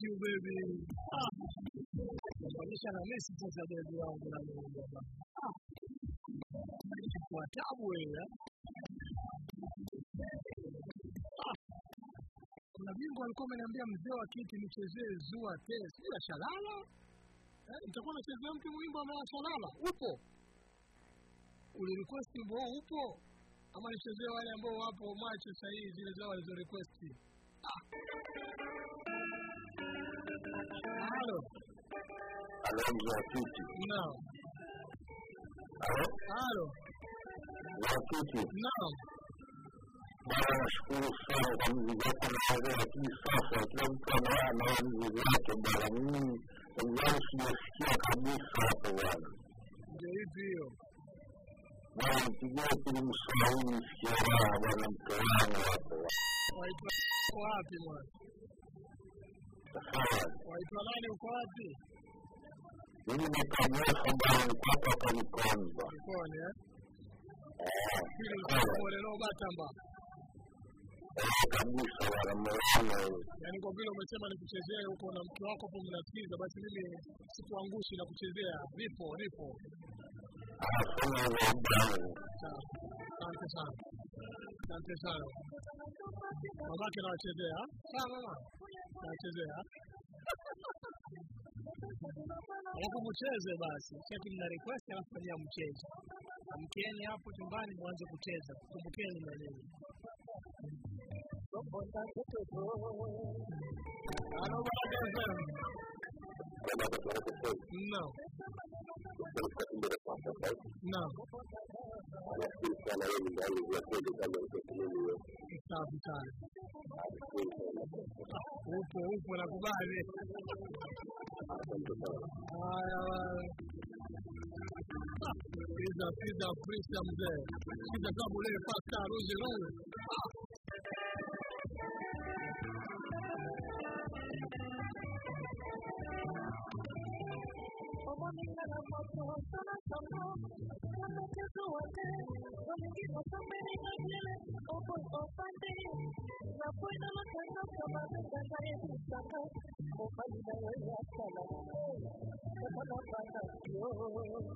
You baby. Kuonyesha na Messi sasa baby wangu na Mungu. Kwa tabu wewe. Kuna bingwa alikuwa ameniambia mzee wa kiti nichezee zua te, sio shalala. Eh, nitakuwa nachezea mtu mwimbo wa shalala. Upo? Ulirequest wimbo huu upo? Ama nichezee wale ambao wapo macho sasa hivi zile zao walizo request. Halo. Halo mzee wa kiti. Naam. Halo? Halo. Mzee wa kiti. Naam. Bwana nashukuru sana kwa mzigo wako na wazee, lakini sasa kila mtu ana- ana mzigo wake bwana. Mimi mzigo wangu sijasikia kabisa hapo bwana. Ndio hivi hiyo. Bwana mpigie simu Mswahili nisikie raha bwana, mke wangu hapo Waitwa uko wapi mwana? Waitwa nani uko wapi? Mimi nikamuofa bwana, niko hapa hapa Nikonza. Nikoni eh? Eh, batamba. Eh, kabisa bwana, mmeona hiyo. Yaani kwa vile umesema nikuchezee huko na mke wako hapo mnasikiza basi mimi sikuangushi na kuchezea. Nipo, nipo. Anasema. Sawa. Asante sana. Mamake nawachezea. Nawachezea. Alafu mcheze basi. Sasa mna request alafu fanyia mchezo. Amkeni hapo chumbani mwanze kucheza. Kumbukeni na nini. Halo Baraka FM. Kwenda kwa Baraka FM. Naam. Baraka FM ndio kwanza sasa. Naam. Nashukuru sana wewe ndio alivyo kweli kama mimi wewe. Safi sana. Nashukuru sana. Upo upo nakubali. Asante sana. Haya bwana. Pizza pizza pizza mzee. Pizza kama ule pasta 我们的那么多什么什么，他们就是我的，我们一同上班的那些人，我不我反对，那会那么看到什人在在路上走，我把，我错。我发发了？我只，我们，我们？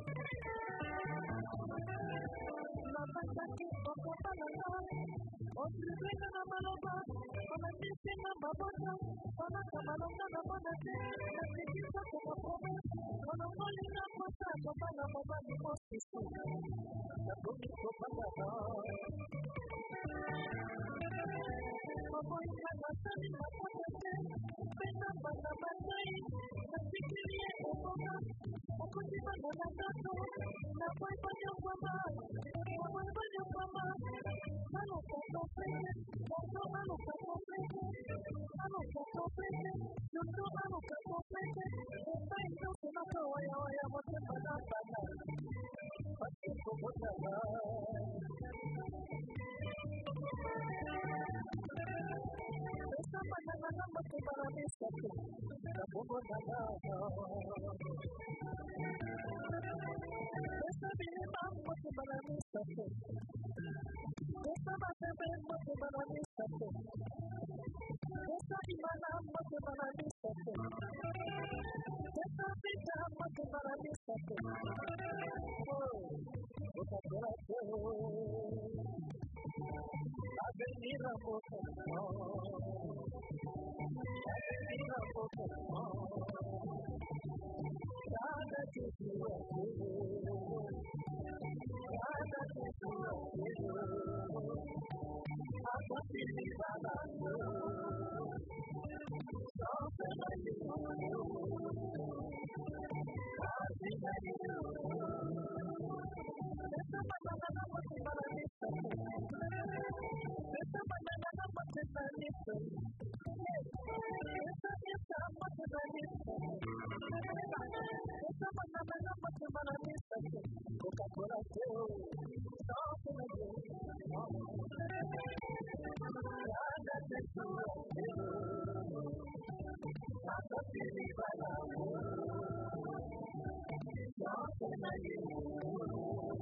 Mopana, mopana, mosisu Nabuki, mopana, Mopana, masani, mopana Pena, bana, bana Nasikiri, mopana Okuti, mopana, 我还要走，这是地方，我只把那理想追。这是地方，我只把那理想追。这是地方，我只把那理想追。这是地方，我只把那理想追。我还要走，哪里有路？I'm not your fool.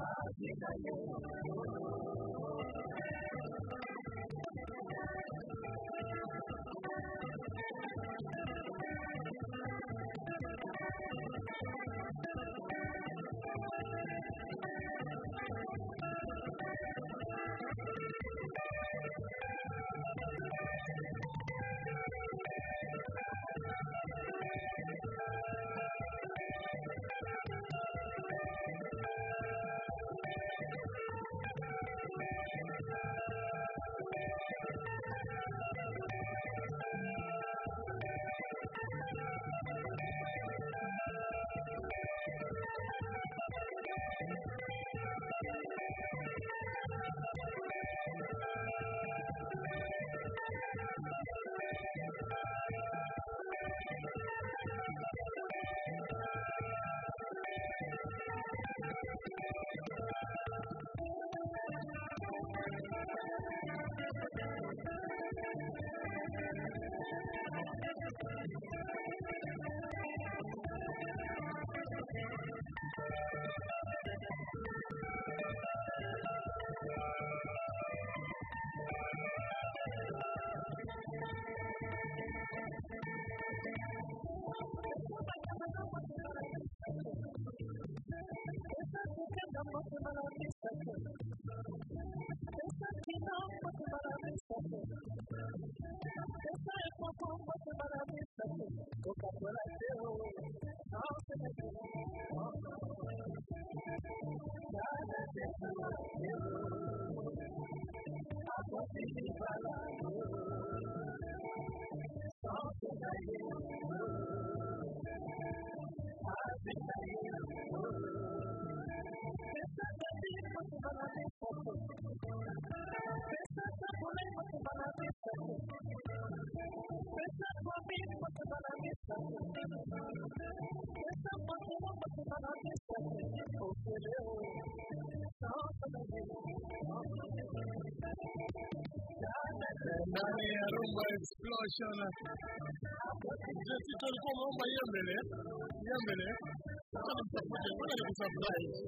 I'm Thank you. biashara. Jesi alikuwa ameomba hiyo mbele hiyo mbele, sasa nimtafute, ngoja nikusurprise,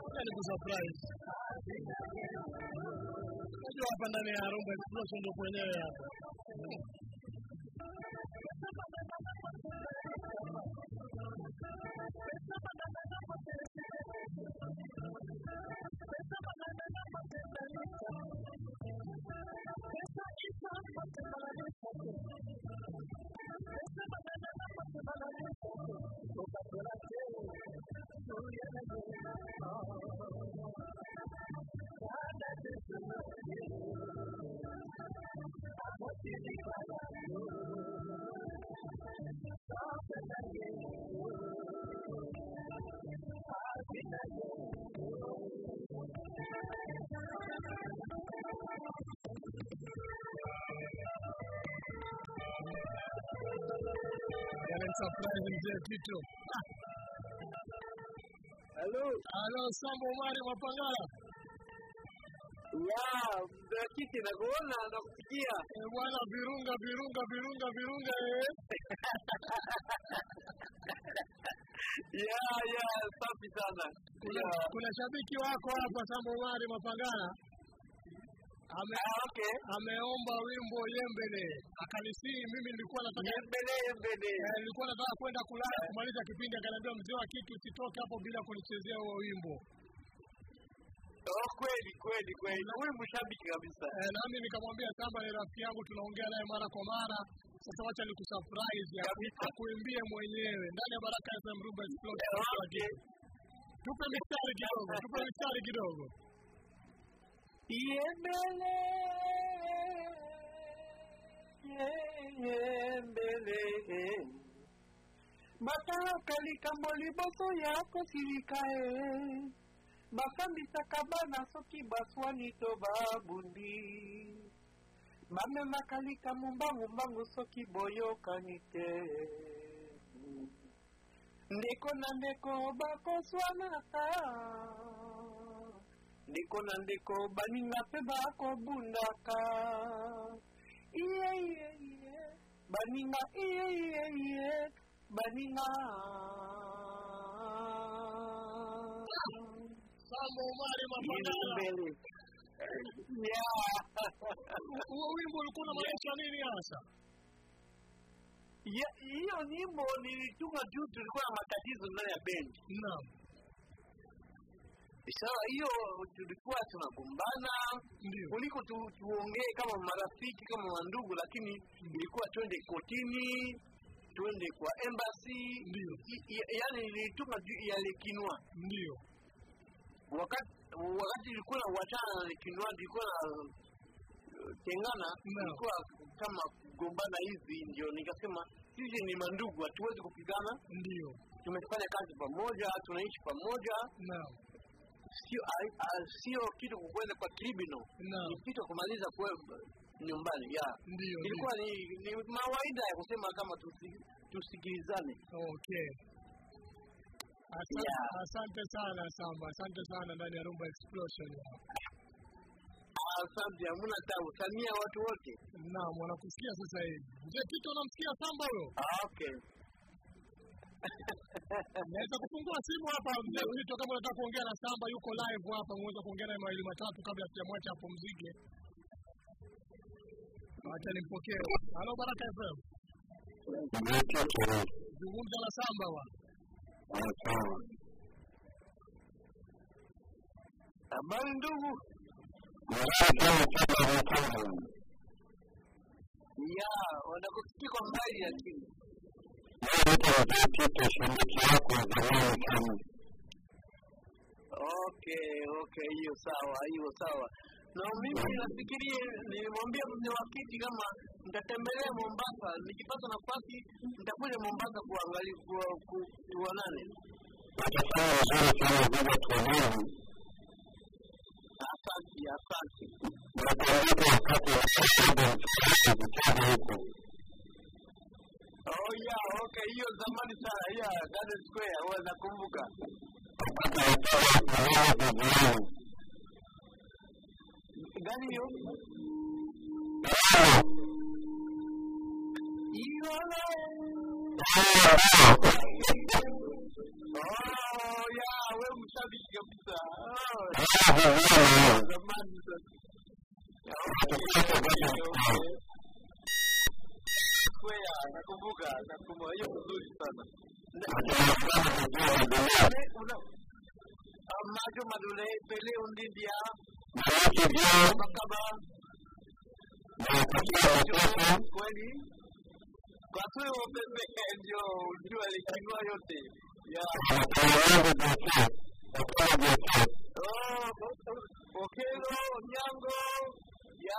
ngoja nikusurprise. Unajua hapa ndani ya Rumba Explosion ndio kwenyewe hapa rozi. surprise mzee Tito. Halo. Halo Sambo Omari Mapangala. Ya, mdakiki nakuona nakusikia. Eh, bwana virunga virunga virunga virunga eh. Ya, ya, safi sana. Kuna, kuna shabiki wako hapa Sambo Omari Mapangala. Ame, Ah, okay. ameomba wimbo Yembele. Akanisii mimi nilikuwa nataka Yembele, yembele. Eh, nilikuwa nataka kwenda kulala kumaliza kipindi, akaniambia mzee wa kiki usitoke hapo bila kunichezea huo wimbo. Oh, kweli kweli kweli. Na wewe mshabiki kabisa. Eh, nami nikamwambia Samba ni rafiki yangu, tunaongea naye mara kwa mara. Sasa wacha nikusurprise akuimbie mwenyewe ndani ya Baraka FM Rumba Explosion. Eh. Tupe mistari kidogo, tupe mistari kidogo. Yembele. Yembele. Bataka likambo liboso yako silikae basambisaka bana soki baswani to babundi bamemaka likambo mbangumbangu soki boyokani te ndeko na ndeko bakoswana ta ndeko na ndeko baninga mpe bakobundaka iye iye iye. Baninga iye iye iye. Baninga mbele. Huo wimbo ulikuwa unamaanisha nini hasa? Hiyo nyimbo nilitunga juu tulikuwa na matatizo ndani ya bendi Naam, sawa hiyo tulikuwa tunagombana. Kuliko tu, tuongee kama marafiki kama wandugu lakini ilikuwa twende kotini twende kwa embassy. Ndio. I- i- yaani nilitunga juu ya lekinwa ndio. Wakati wakati ilikuwa na wachana na lekinwa ilikuwa na uh, tengana ilikuwa kama kugombana hivi ndio nikasema sisi ni mandugu hatuwezi kupigana. Ndio. Tumefanya kazi pamoja tunaishi pamoja. Naam sio sio kitu kukwenda kwa tribunal no. ni kitu kumaliza kwa nyumbani ya ndio ilikuwa ni, ni mawaida ya kusema kama tusi- tusikilizane Okay. Asante, Yeah. asante sana Samba, asante sana ndani ya Rumba Explosion. Asante hamuna tabu samia watu wote Naam, wanakusikia sasa hivi. Mzee Tito, unamsikia Samba huyo? Ah, okay Naweza kufungua simu hapa mzee Wito, kama unataka kuongea na Samba, yuko live hapa, mweza kuongea naye mawili matatu kabla sijamwacha apumzike. Acha nimpokee. Halo Baraka FM, zungumza na Samba wa. habari ndugu ya wanakusikia kwa mbali lakini okay okay hiyo sawa hiyo sawa. Na mimi nafikiri nilimwambia mzee wa kiti kama nitatembelea mombasa nikipata nafasi nitakuja mombasa kuangalia ku- ku- tuonane asante asante oh yeah okay hiyo zamani sana yeah Garden square huwa nakumbuka. Gani hiyo? Hiyo Oh, yeah, wewe. Square, nakumbuka, nakumbuka. Hiyo nzuri sana. Ah, Madule, Pele Undindia, Makaba, kweli. Kwa hiyo pepe ndio jua likinua yote. Oh, Okelo, Nyango, ya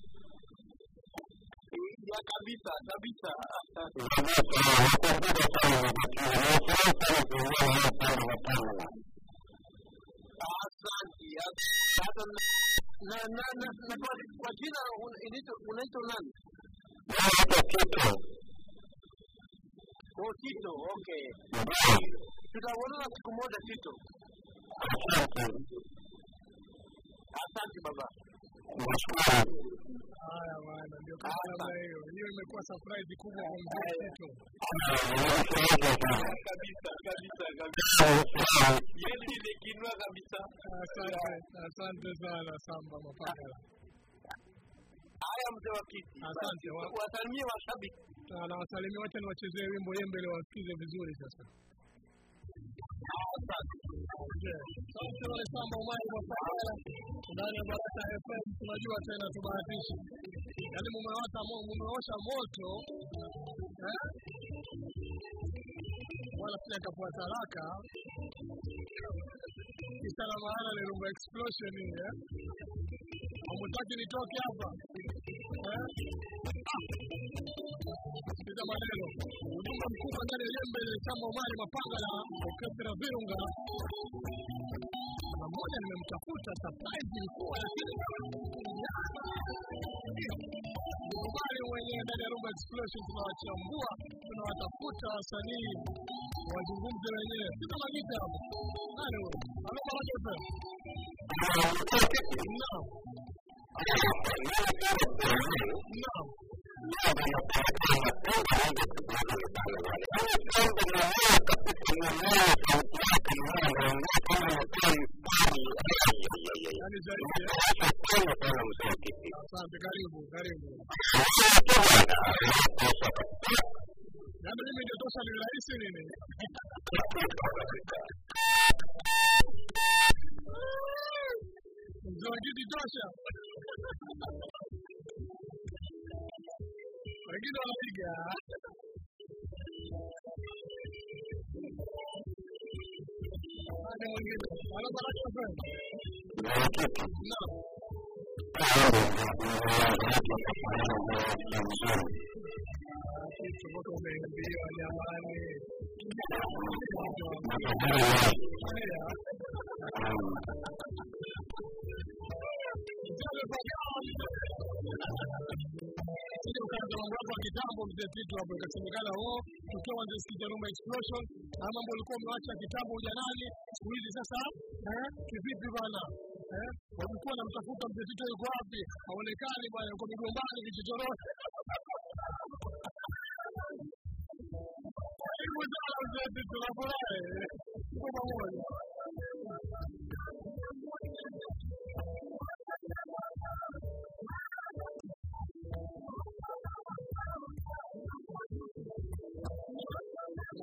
Malela kabisa kabisa. Asante. Hata na na na na kwa oh asante baba Haya bwana, ndio kwa namna hiyo. Hiyo imekuwa surprise kubwa kwa mzee Tito. kabisa kabisa kabisa yeye nimekinua kabisa Asante, asante sana Samba Mapangala. haya mzee wa kiti Asante, wa- wasalimie washabiki Na wasalimie, wacha niwachezee wimbo yembe mbele wasikize vizuri sasa. Asante wale Samba Umari Mapagala ndani ya Baraka FM. Tunajua tena tubahatishi, yaani mumewasha mumeosha moto eh? wala sija kafuata haraka kisa na maana ni rumba explosion hii eh? hamutaki nitoke hapa eh? Sikiza maneno. Ujumbe mkubwa ndani ya jembe ni Samba Omari Mapanga na Orkestra Virunga. Na mmoja nimemtafuta surprise ilikuwa Omari mwenyewe ndani ya Rumba Explosion tunawachambua, tunawatafuta wasanii wazungumze wenyewe. Sina magita hapo. Nani huyo? Halo Baraka FM. Naam. Karibu, Explosion ama mambo ulikuwa umewacha kitambo ujanani, siku hizi sasa eh, kivipi bana? Eh, walikuwa namtafuta mzee Tito yuko wapi? Haonekani bwana, yuko migombani vichochoroni. Karibu sana mzee Tito, nafurahi. Tuko pamoja.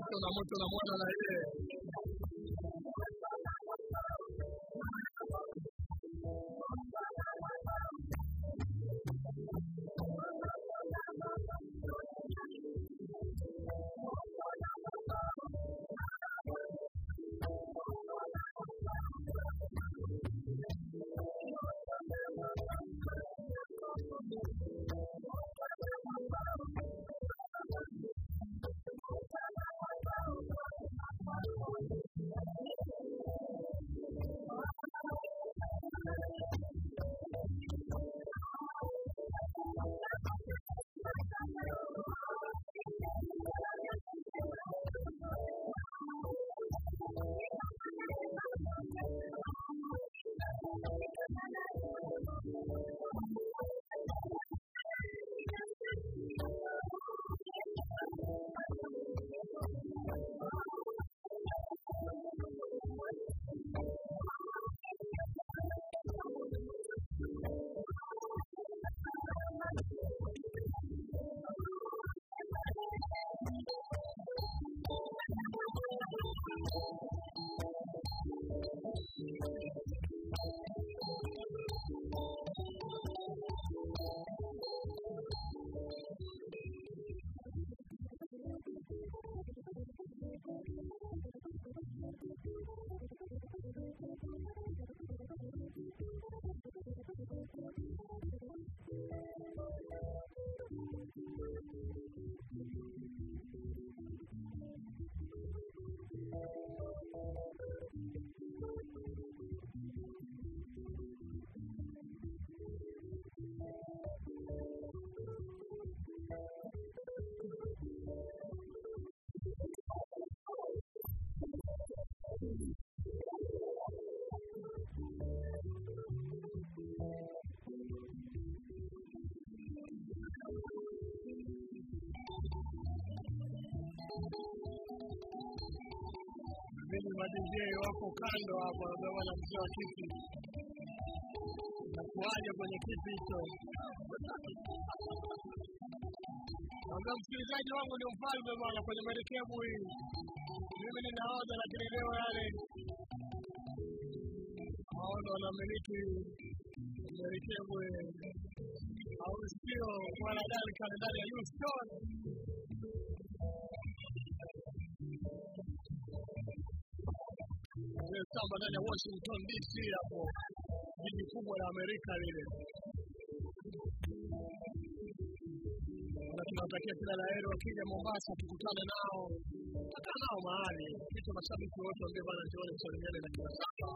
Moto na moto na mwana na yeye. DJ wako kando hapo, wanapewa na mzee wa kiti. Nakuaje kwenye kiti hicho? Naambia msikilizaji wangu ni mfalme bwana kwenye merikebu hii. Mimi ninaoja, lakini leo yale maono wanamiliki merikebu au sio? Bwana ndani ya Houston. Ndani ya Washington DC hapo, jiji kubwa la Amerika lile. Na tunawatakia kila la heri wakija Mombasa, tukutane nao, takaa nao mahali kitu. Mashabiki wote waambie bana, njooni msalimiane na kila saa.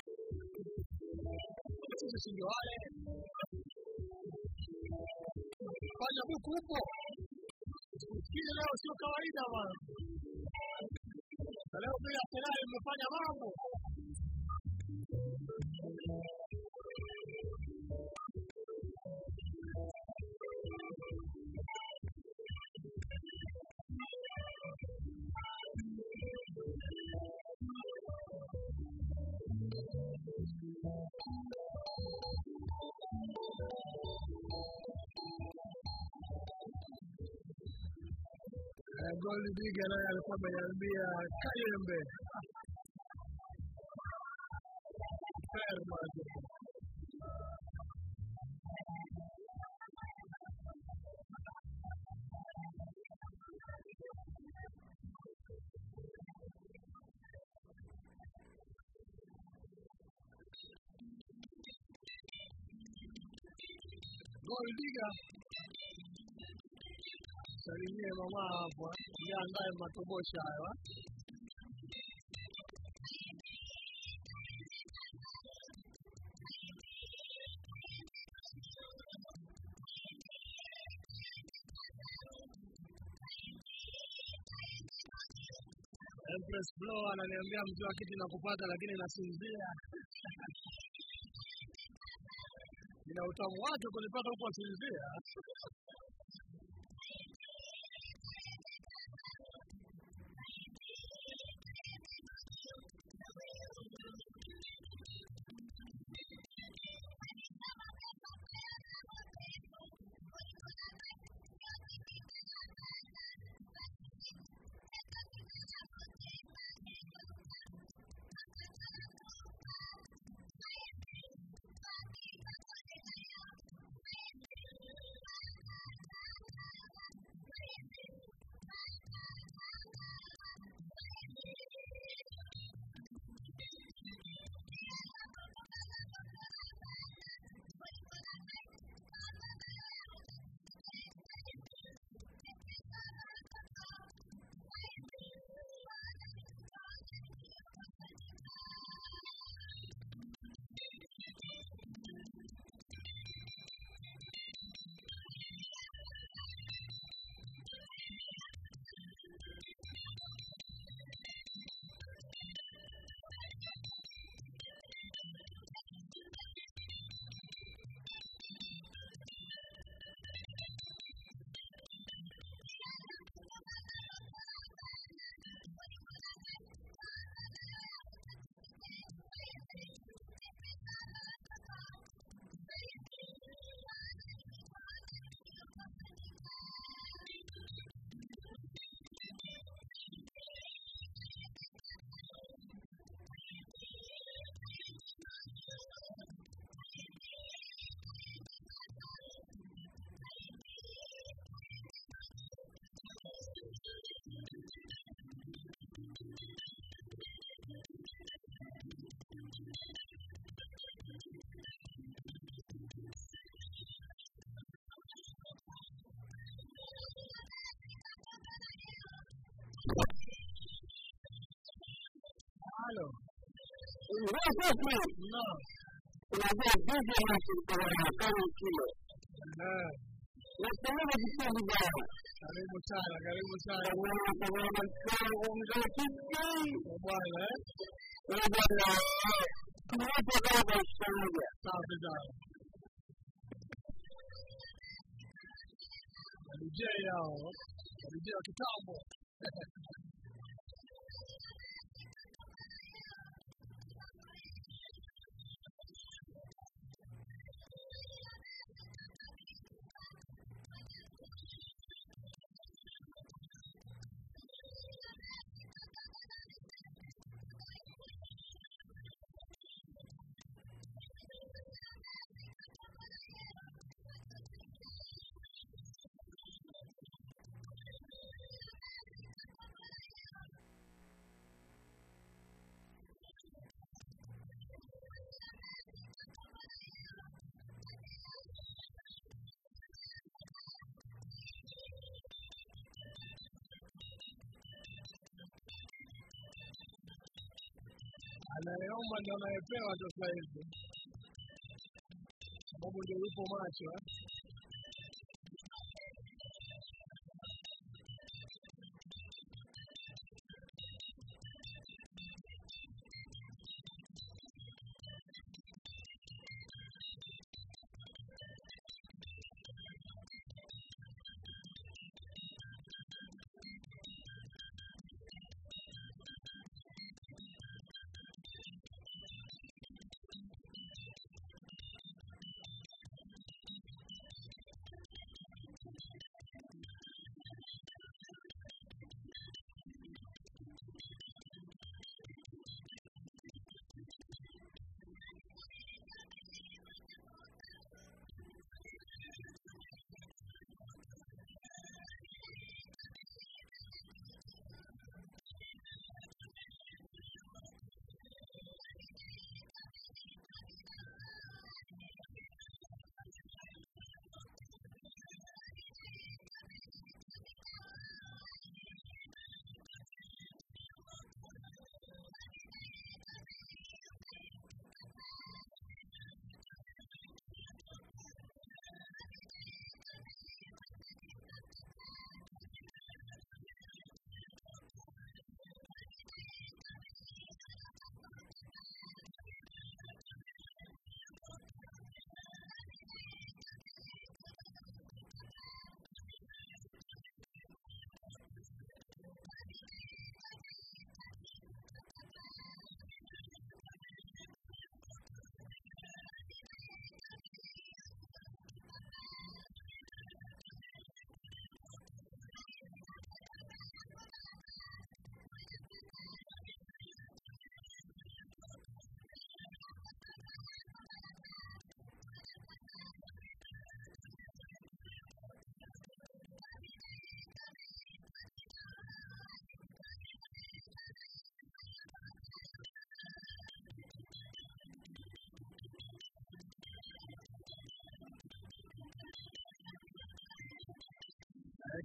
Sisi si ndio wale fanya buku huko, kile leo sio kawaida bana. Na leo bila Arsenal mmefanya mambo Digger naye alikuwa ameniambia Kayembe. Goldiga salimie mama hapo, jiandae matobosha hayo. Empress Blow ananiambia mzee wa kiti nakupata, lakini nasinzia. Ina utamu wake kunipata huko sinzia. Unajua juzi nashirikiana kama kilo Eh, nasemeza kipindi bwana Karibu sana, karibu sana pamoja pamoja na msango mzee kiki kwa bwana eh. bwana tunapo kama kwa pamoja Safi sana. DJ hao, DJ wa kitambo. Anayeomba ndio anayepewa sasa hivi, sababu ndio yupo macho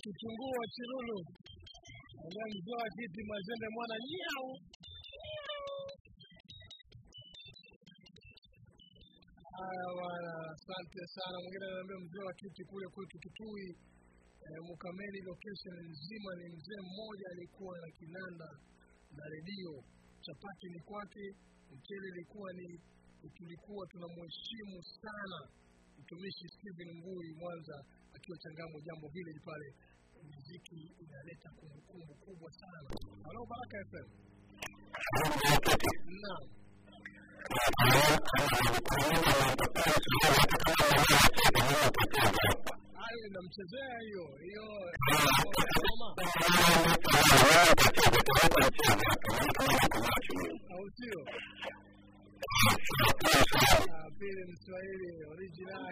kitunguu wa Chilulu wa kiti Mazembe mwana nyau. Haya bwana, asante sana. Mwingine anaambia mzee wa kiti kule kwetu Kitui. Eh, Mukameli location nzima ni mzee mmoja alikuwa na kinanda na redio, chapati ni kwake, mchele ilikuwa ni tulikuwa tunamheshimu sana. Mtumishi Steven Ngui Mwanza akiwa Changamwe Jambo hili pale. Muziki inaleta kumbukumbu kubwa sana. Halo Baraka FM. Hayo inamchezea hiyo hiyo au? Ah, Pili Mswahili original.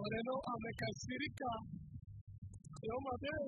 Moreno amekasirika. Leo Mateo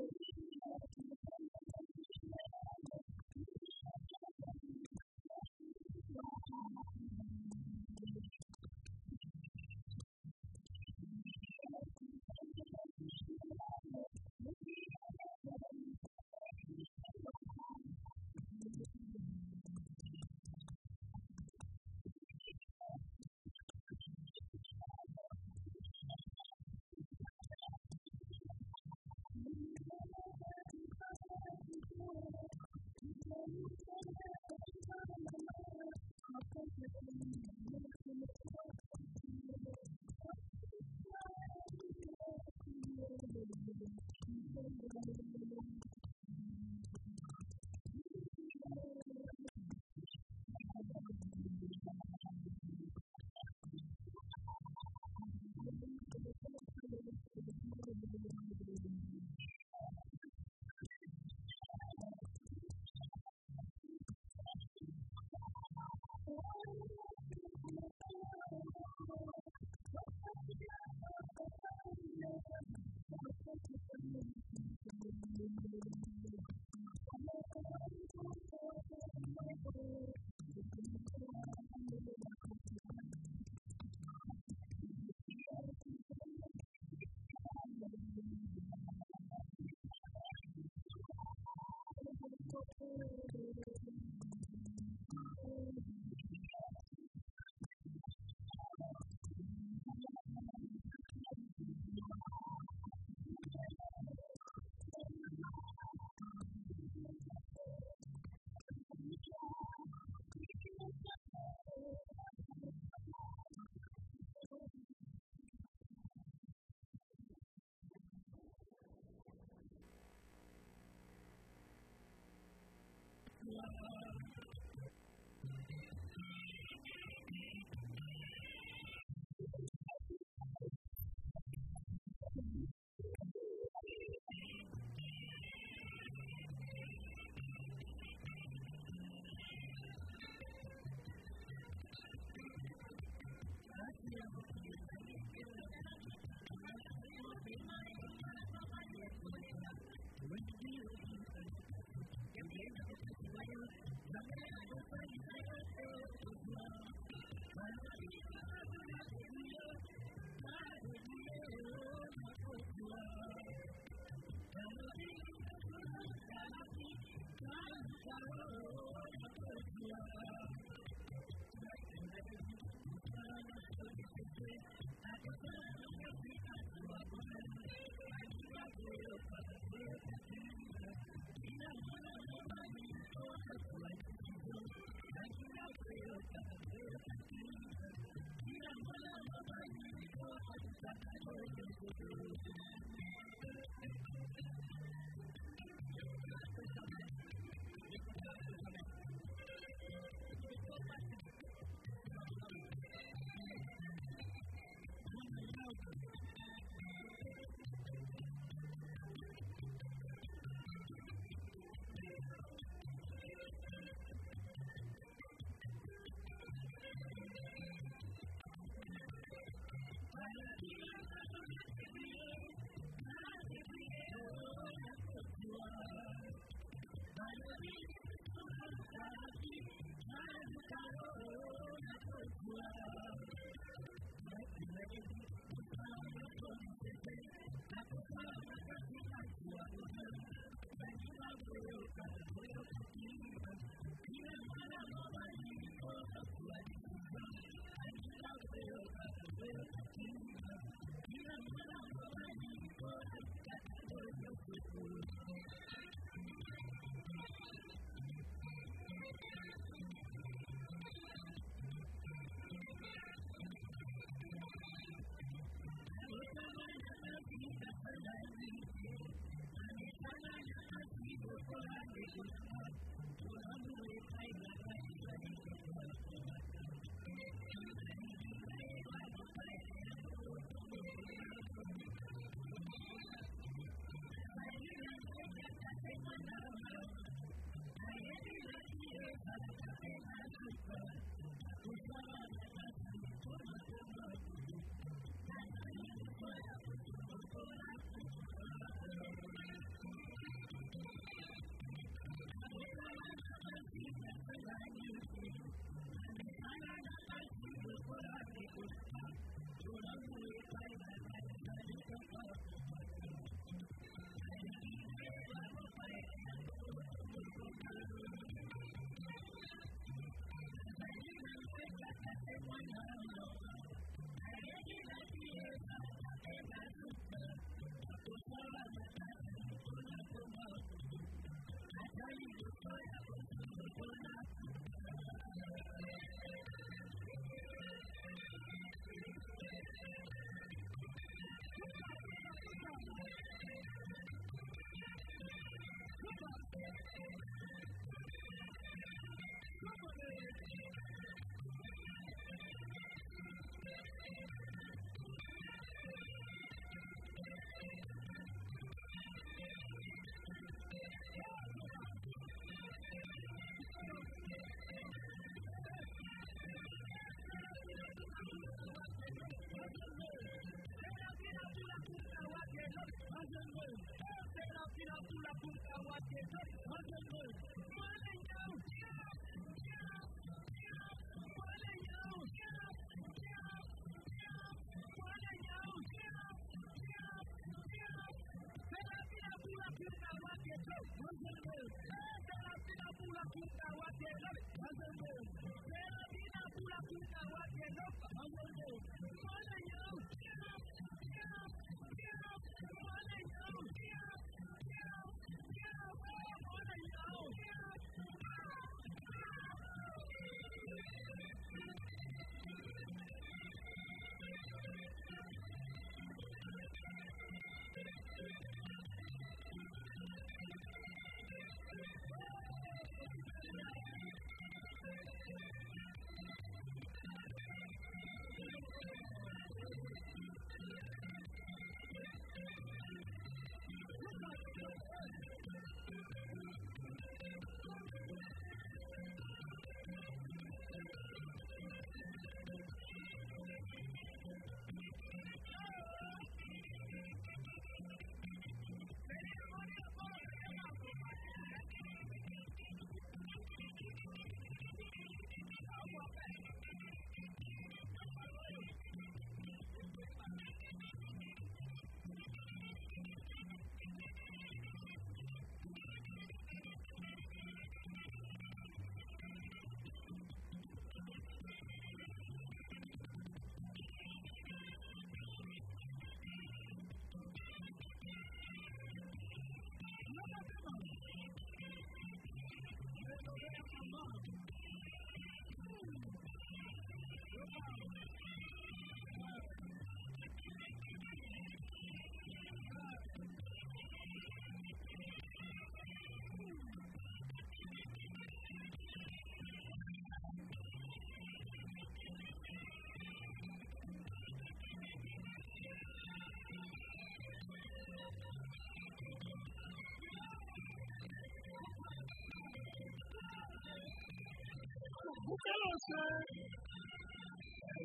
love.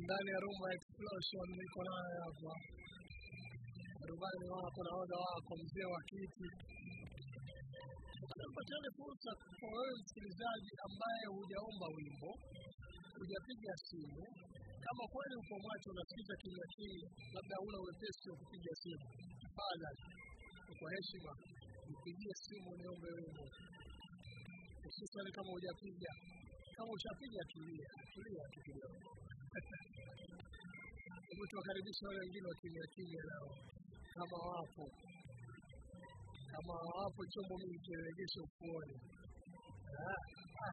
Ndani ya Rumba Explosion niko nayo hapa rubani wako nahodha wako mzee wa kiti. Napatiane fursa kwa wewe msikilizaji ambaye hujaomba wimbo, hujapiga simu. Kama kweli uko macho unasikiza kimya hii, labda huna wepesi wa kupiga simu, tafadhali kwa heshima nipigie simu niombe wimbo, hususani kama hujapiga kama ushapiga tulia, tulia tu kidogo. Hebu tuwakaribisha wale wengine wa kimya nao, kama wapo, kama wapo, chombo mimi kirejeshe ufuoni. Ah, ah.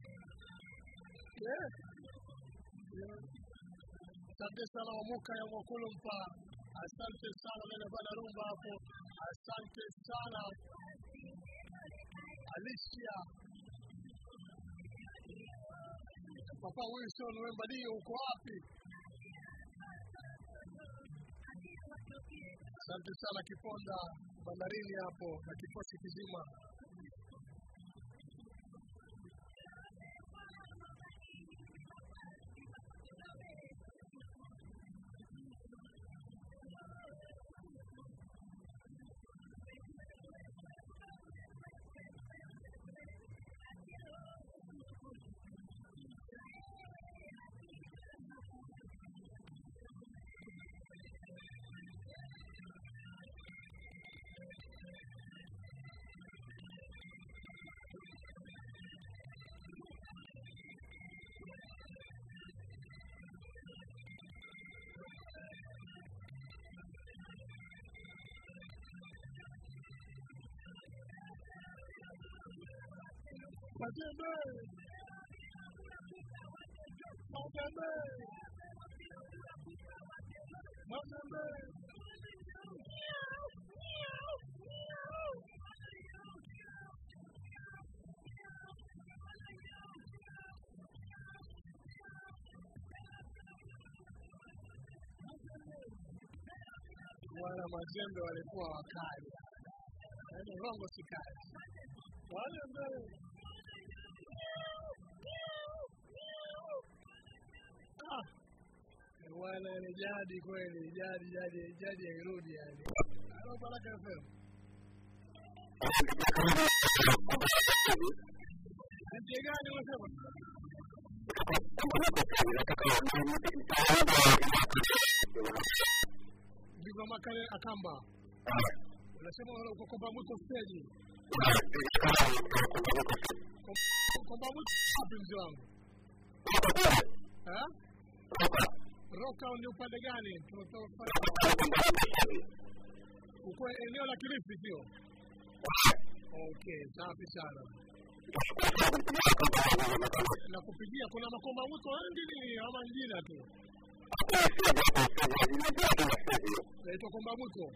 Asante sana Wamuka ya Mwakulumpa, asante sana nene bana Rumba hapo, asante sana Alicia Papa Wilson Wembadio, uko wapi? Asante sana Kiponda bandarini hapo na kikosi kizima. Mazembe, Mazembe. Wana Mazembe walikuwa wakali, yaani Rongo si kali. Ah, Bwana ni jadi kweli, jadi jadi jadi hairudi yani. Halo Baraka FM. Gani unasema? Makale akamba. Unasema uko mwiko stage. Mwiko wapi mzee wangu? Eh? Roka ni upande gani? Uko eneo la Kilifi sio? Okay, safi sana. Na kupigia kuna makomba wiko wengi ni ama njina tu? Naitwa komba mwiko.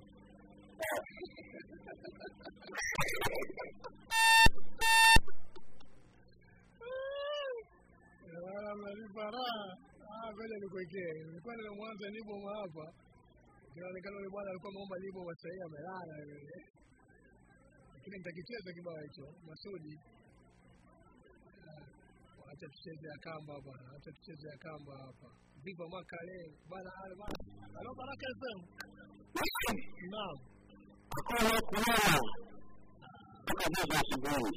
Wala mnalipa raha. Ah, ngoja nikuwekee. Nilikuwa na mwanza nipo hapa. Inaonekana yule bwana alikuwa ameomba nipo kwa sahihi, amelala yule. Lakini nitakicheza kibao hicho. Masudi. Acha tucheze ya kamba hapa. Acha tucheze ya kamba hapa. Viva Makale. Bwana Alba. Halo Baraka FM. Naam.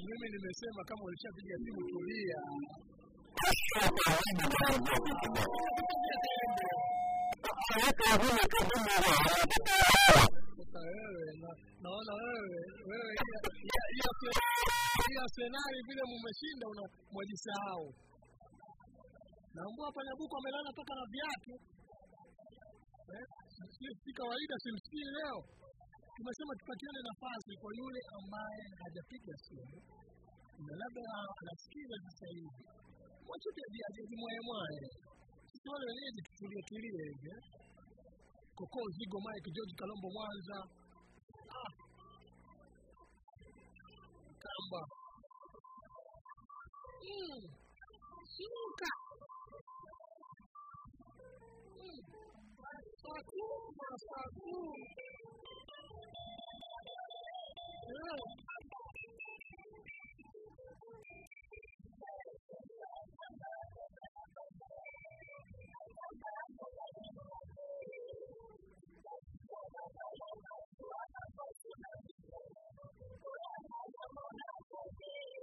Mimi nimesema kama ulishapiga simu tulia. Naona wewe senari vile mumeshinda mwajisahau. naambua hapa amelala mpaka na viatu. Si kawaida simsikii leo. Tumesema tupatiane nafasi kwa yule ambaye hajapiga simu na labda anasikiza sasa hivi. Mwachote viazi. Sisi wale wenyewe tutulie tulie hivi. eh. Koko Zigo Mike George Kalombo Mwanza. Ah. Kamba. Mm. Shuka. Mm. Masaku, masaku. Yeah. Thank you.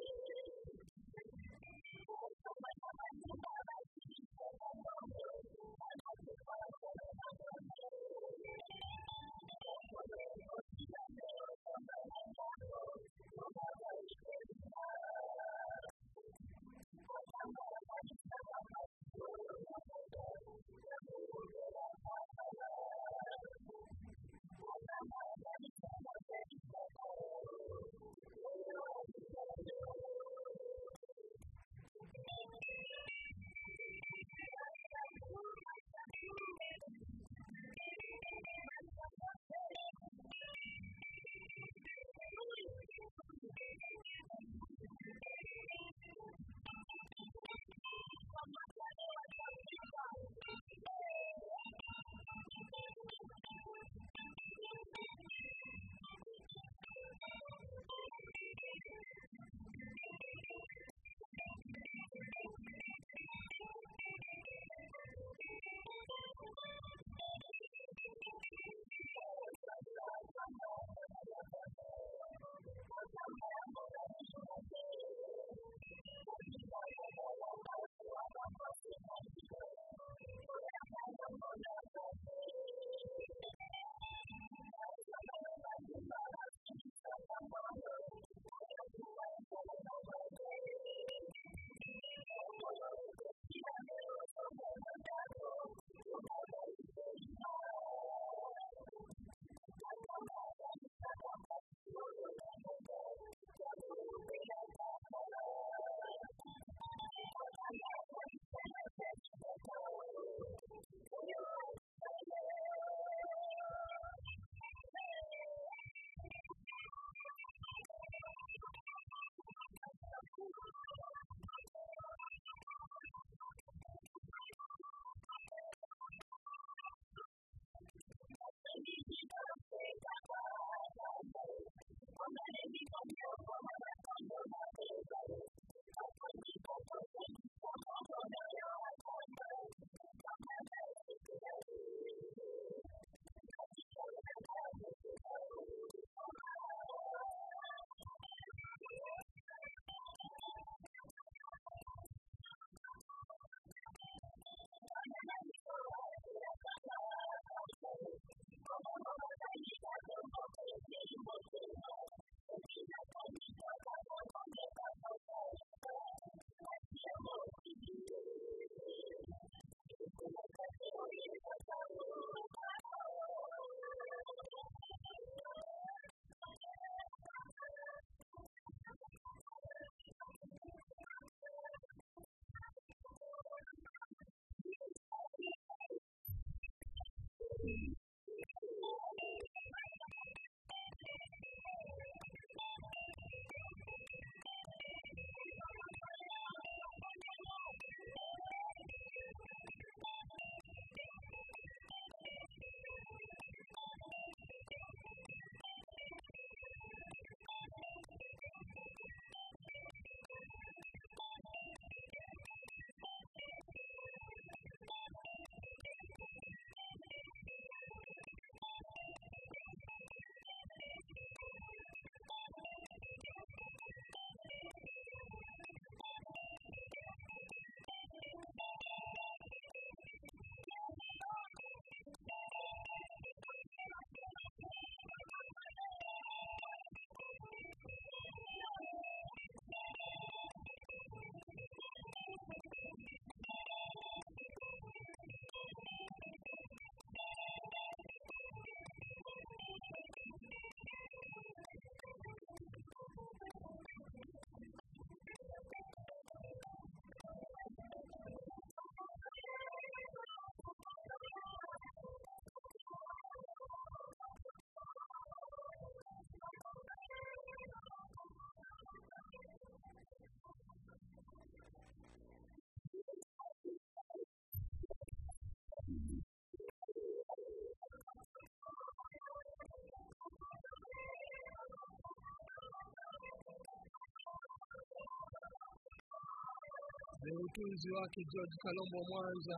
Utunzi wake George Kalombo Mwanza.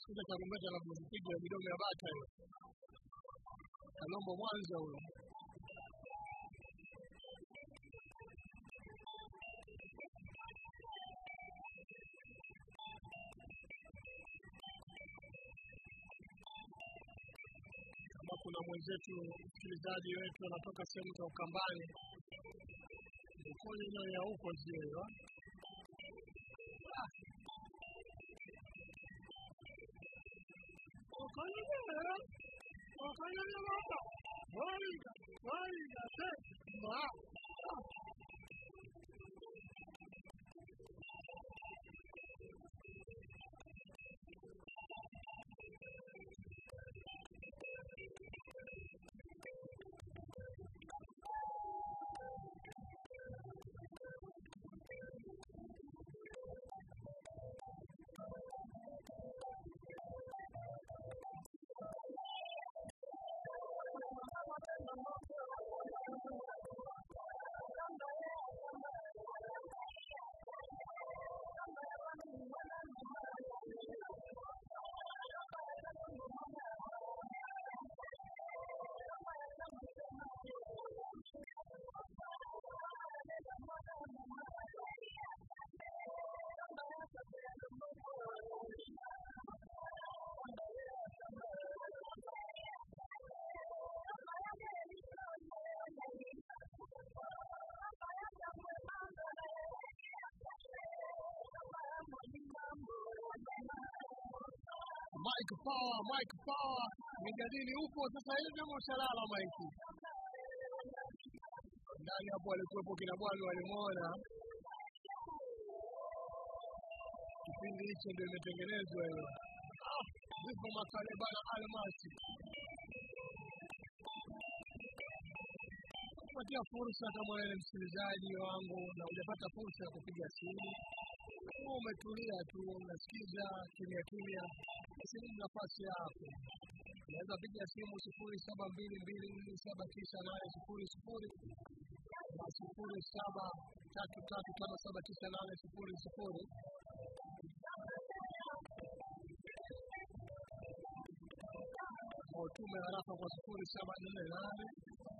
Sikuja tarumbeta la kuzipiga midomo ya bata hiyo. Kalombo Mwanza huyo. Kama kuna mwenzetu msikilizaji wetu anatoka sehemu za Ukambani, mikono ino ya huko sio hiyo Mike Power, Mike Power, mijadili upo sasa hivi ama Mike? Ndani hapo alikuwepo kina bwana walimwona. Kipindi hicho ndio imetengenezwa hiyo. Ndipo makale bana Almasi. Patia fursa kama wewe msikilizaji wangu na hujapata fursa ya kupiga simu, umetulia tu unasikiza kimya kimya, ni nafasi yako. Unaweza piga simu sifuri saba mbili mbili nne saba tisa nane sifuri sifuri na sifuri saba tatu tatu tano saba tisa nane sifuri sifuri. Utume tume haraka kwa sifuri saba nne nane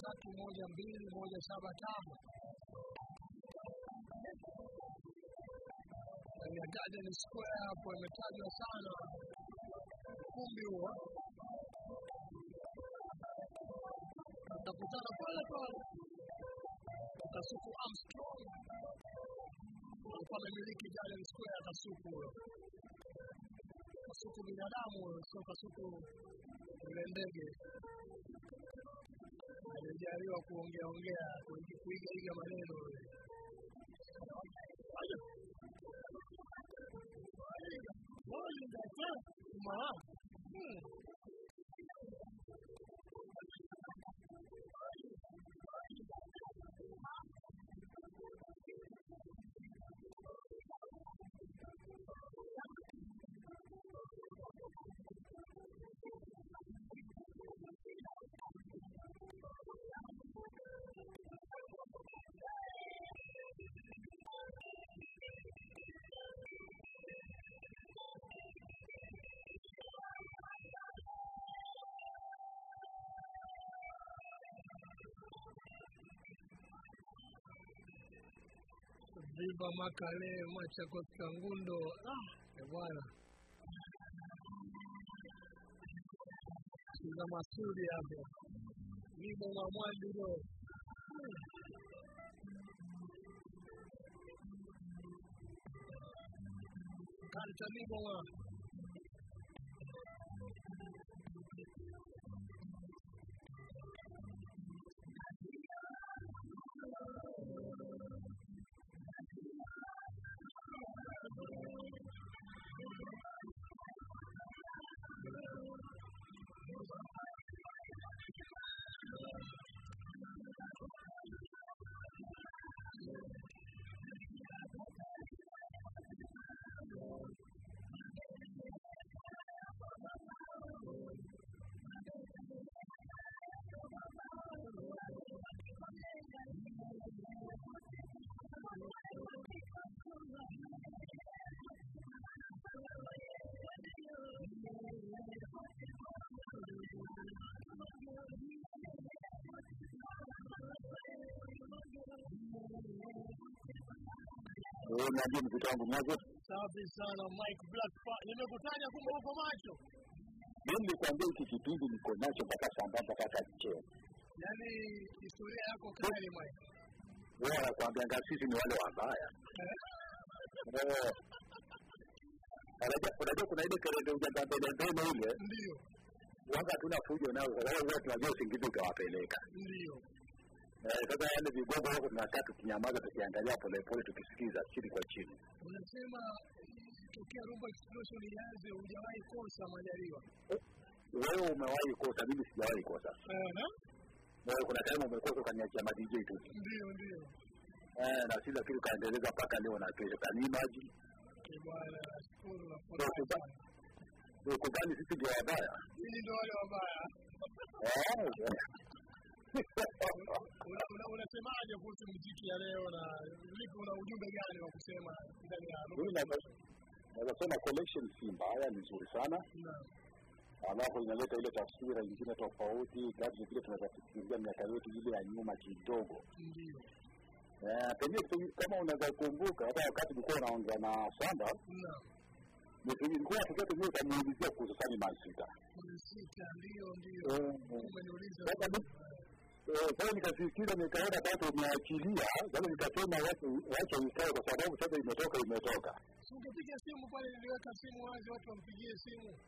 tatu moja mbili moja saba tano. Ndani ni Square hapo imetajwa sana ukumbi huo. Utakutana pale pale Kasuku Armstrong alikuwa amemiliki Garden Square Kasuku huyo. Kasuku binadamu sio Kasuku yule ndege alijaliwa kuongea ongea kuiga iga maneno yule. Aje. Viva Makale, Machakos, Kangundo. Ah, eh bwana. Kuna masuri hapo. Nimo Mamwandiro. Kanta nimo wa. Wewe unajua mtoto wangu mmoja, Safi sana Mike Black. Nimekutanya kumbe uko macho. mimi nilikwambia hiki kipindi niko nacho mpaka sambamba mpaka cheo. Yaani historia yako kali Mike. Wewe anakuambianga sisi ni wale wabaya. Unajua kuna ile kelele ujanja mbele mbele ile Ndio, waga hatuna fujo nao kwa sababu tunajua usingizi utawapeleka. ndio. Eh, sasa yale vigogo wako tunakaa tukinyamaza tukiangalia polepole tukisikiza chini kwa chini. Unasema tokea Rumba Explosion ianze hujawahi kosa majaliwa. Wewe umewahi kosa, mimi sijawahi kosa. Aha. Wewe kuna time umekosa ukaniachia ma DJ tu. Ndio, ndio. Eh, na sisi lakini kaendeleza mpaka leo na kesho. Kanimaji. imagine? Bwana nashukuru na. Ukudhani sisi ndio wabaya? Mimi ndio wale wabaya. Eh. Una- una- Unasemaje kuhusu muziki ya leo na vipi, una ujumbe gani wa kusema ndani ya naweza sema collection si mbaya, ni nzuri sana, alafu inaleta ile taswira nyingine tofauti, kadri vile tunaweza kufikiria miaka yetu ile ya nyuma kidogo. ndio. Eh, pengine kama unaweza kumbuka, hata wakati ulikuwa unaongea na Samba, nilikuwa nafikia pengine utamuulizia kuhusu Sani Man Sita. Kumi sita, ndio, ndio. Eh, Umeniuliza. Sasa nikafikira nikaona bado umeachilia, sasa nikasema watu wacha ikae, kwa sababu sasa imetoka imetoka. Ungepiga simu pale, niliweka simu wazi, watu wampigie simu.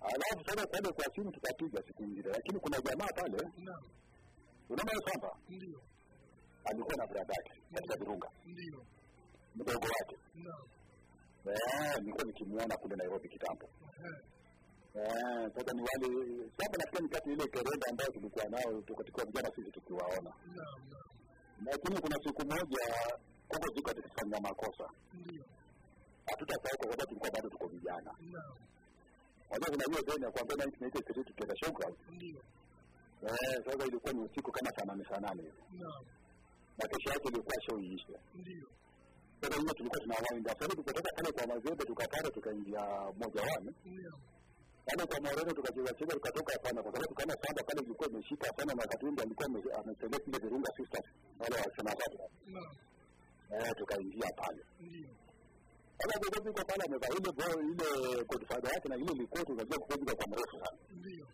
Alafu sasa pale kwa simu tukapiga siku nyingine, lakini kuna jamaa pale, unaona Samba ndio, alikuwa na brada yake katika Virunga, ndio. mdogo wake. Nilikuwa nikimuona kule Nairobi kitambo. Eh, sasa ni wale sasa nafikiri ni kati ile kerenda ambayo tulikuwa nao katika vijana sisi tukiwaona, lakini kuna siku moja huko ziko tukifanya makosa, hatutasahau kwa sababu tulikuwa bado tuko vijana. Wajua, kuna hiyo zeni ya kuambia night tunaita street tukienda showground. Eh, sasa ilikuwa ni usiku kama saa nane saa nane hivi. Na kesho yake ilikuwa show iishe. Sasa hiyo tulikuwa tunawainda. Sasa, tukatoka pale kwa Mazembe tukapanda tukaingia moja wani Naam, kwa Moreno tukacheza cheza tukatoka hapana, kwa sababu kama samba pale ilikuwa imeshika sana, na wakati mwingi alikuwa ametembea ameselect ile Virunga Sisters wale wasema hapo naam, eh, tukaingia pale ndio. sasa kwa kwa pale amevaa ile ile godfather yake na ile likoti, unajua kupiga kwa mrefu sana. Ndio.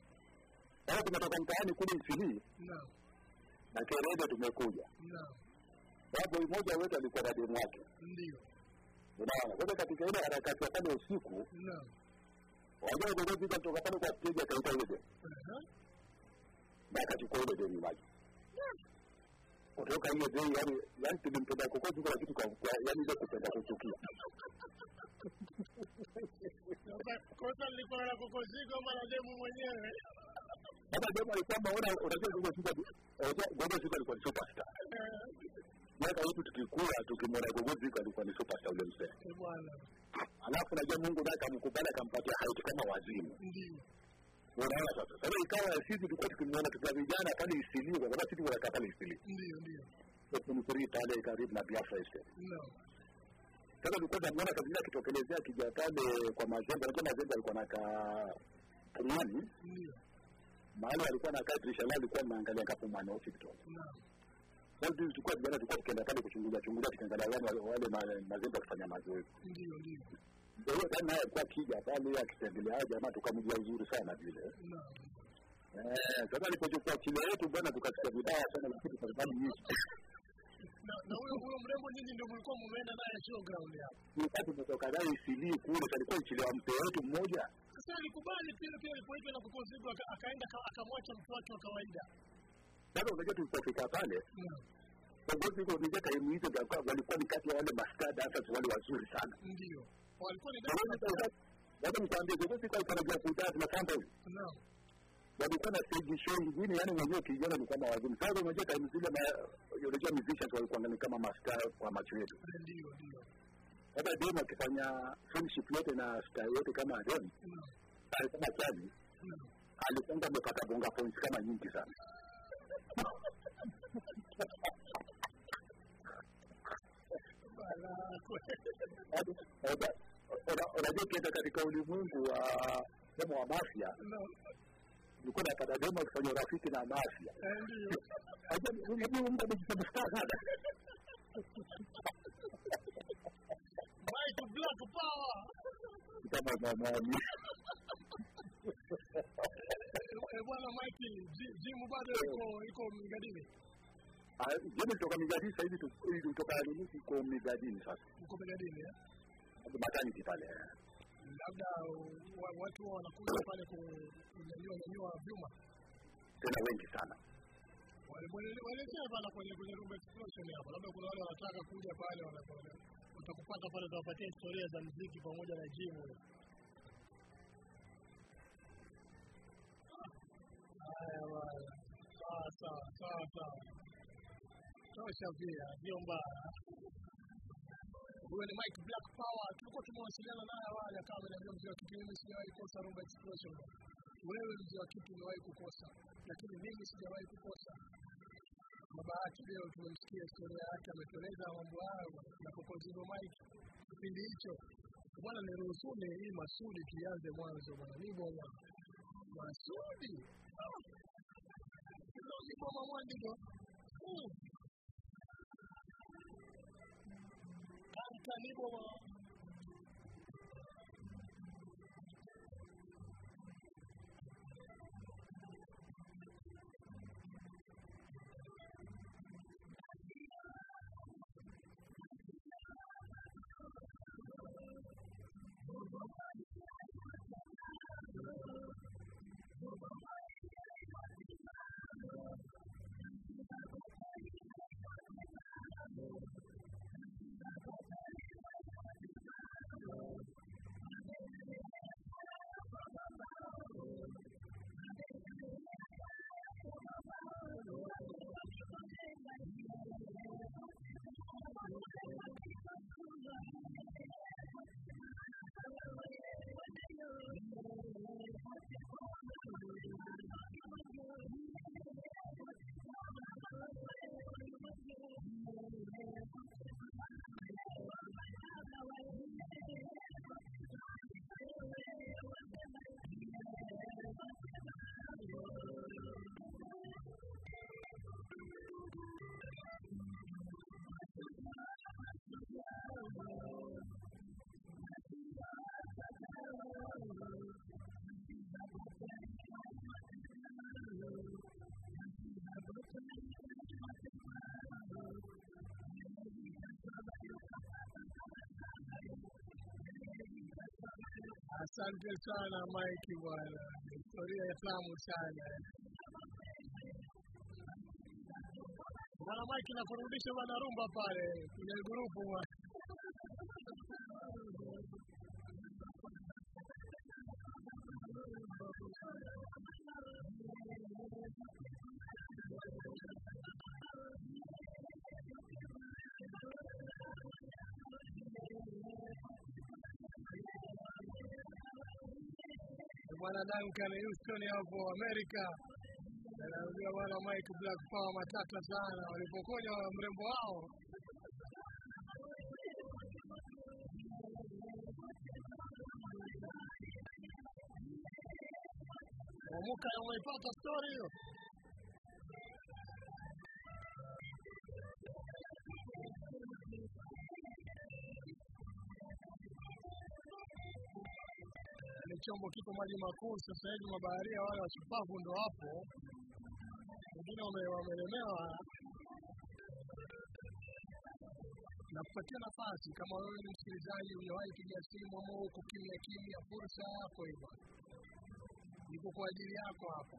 Sasa tumetoka mtaani kule Isilii Naam, na Kerede tumekuja, naam, sababu mmoja wetu alikuwa na demu yake. ndio. unaona. Sasa katika ile harakati ya pale usiku, Naam. Wajua viongozi kutoka pale kwa stage akaita ile Aha. na akachukua ile demu maji kutoka hiyo bei, yani yani tulimpenda kokozi kwa kitu kwa yani ile kupenda kuchukia. Kosa lilikuwa la kukozika ama la demu mwenyewe? Sasa demu alikuwa maona, unajua gogo unajua gogo sita alikuwa superstar. Miaka yetu tukikua tukimwona gogozi sita alikuwa ni superstar ule mzee. Eh, bwana. Alafu najua Mungu naye akamkubali akampatia haiti kama wazimu. Ndio. Unaona sasa. Sasa ikawa sisi tulikuwa tukimwona tukiwa vijana pale Isilii, kwa sababu sisi tunakaa pale Isilii. Ndio, ndio. Tunikuri pale karibu na Biafra Estate. ndio Sasa tulikuwa tunamuona kabisa akitokelezea kija pale kwa Mazembe, kama Mazembe alikuwa Pumwani, Ndio. mahali alikuwa anakaa dirisha lao alikuwa linaangalia kapo mwana hospital. Naam. Sasa sisi tulikuwa vijana tulikuwa tukienda pale kuchungulia chungulia tukiangalia wale wale mazembe wakifanya mazoezi. ndio ndio. Kwa hiyo kama naye alikuwa akija pale akitembelea hao jamaa tukamjua vizuri sana vile. Eh, sasa alipochukua kile yetu bwana tukasikia vibaya sana lakini kwa sababu hii na huyo huyo mrembo nyinyi ndio mlikuwa mmeenda naye showground hapo wakati tumetoka naye CD kule alikuwa ichelewa mpe wetu mmoja. Sasa alikubali pia pia alipoitwa na kukozigo akaenda akamwacha mtu wake wa kawaida sasa unajua tulipofika pale naam viongozi huko nija time hizo ndio walikuwa- ni kati ya wale mastad hasa wale wazuri sana. Ndio. Walikuwa ni Viongozi kwa- wacha kwa viongozi kwa wanajua kudansi masamba hivi naam walikuwa na stage show nyingine yani unajua kijana ni kama wazimu sasa unajua time zile ma- unajua musicians walikuwa ni kama mastad kwa macho yetu. Ndio ndio. Hata dem akifanya friendship yote na star yote kama Adon Alikuwa alisema chali alikuwa amepata bonga points kama nyingi sana Bala, kweli. Una- una- unajua ukienda katika ulimwengu wa sema wa mafia naam ulikuwa napata demo akifanya urafiki na mafia. Eh, mtu amejisema sana. Kama mama Eh, bwana Mike jimu bado iko iko mgadini jeni kutoka migadini sasa hivi kutoka nini iko migadini sasa uko mgadini eh maternity pale labda watu wanakuja pale kunyanyua nyanyua vyuma tena wengi sana waelekea pale kwenye kwenye room explosion hapo labda kuna wale wanataka kuja pale watakupata pale utawapatia historia za mziki pamoja na jimu haya bwana sawa sawa sawa sawa tosha pia sio mbaya. Huyo ni Mike Black Power. Tulikuwa tumewasiliana naye awali akawa ameniambia mzee wa kitu mimi sijawahi kukosa Rumba Explosion wewe mzee wa kitu umewahi kukosa? Lakini mimi sijawahi kukosa. Baba bahati leo tumemsikia historia yake ametueleza mambo hayo na Kokozigo Mike. Kipindi hicho bwana niruhusuni hii Masudi tuianze mwanzo bwana. Ni bwana Masudi? Ah. Hilo Asante sana Mike bwana, historia tamu sana bwana Mike, nakurudisha bwana rumba pale kwenye grupu bwana. Duncan Houston hapo Amerika anaambia bwana Mike Black Power matata sana walipokonya mrembo wao Wamuka umeipata story hiyo? Maji makuu sasa hivi, mabaharia wale washupavu ndo hapo, wengine wamelemewa na kupatia nafasi. Kama wewe ni msikilizaji, hujawahi piga simu ama uko kimya kimya, fursa yako hivyo iko kwa ajili yako hapa.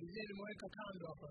DJ nimeweka kando hapa.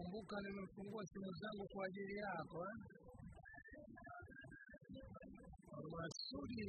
Kumbuka nimefungua simu zangu kwa ajili yako eh? Masudi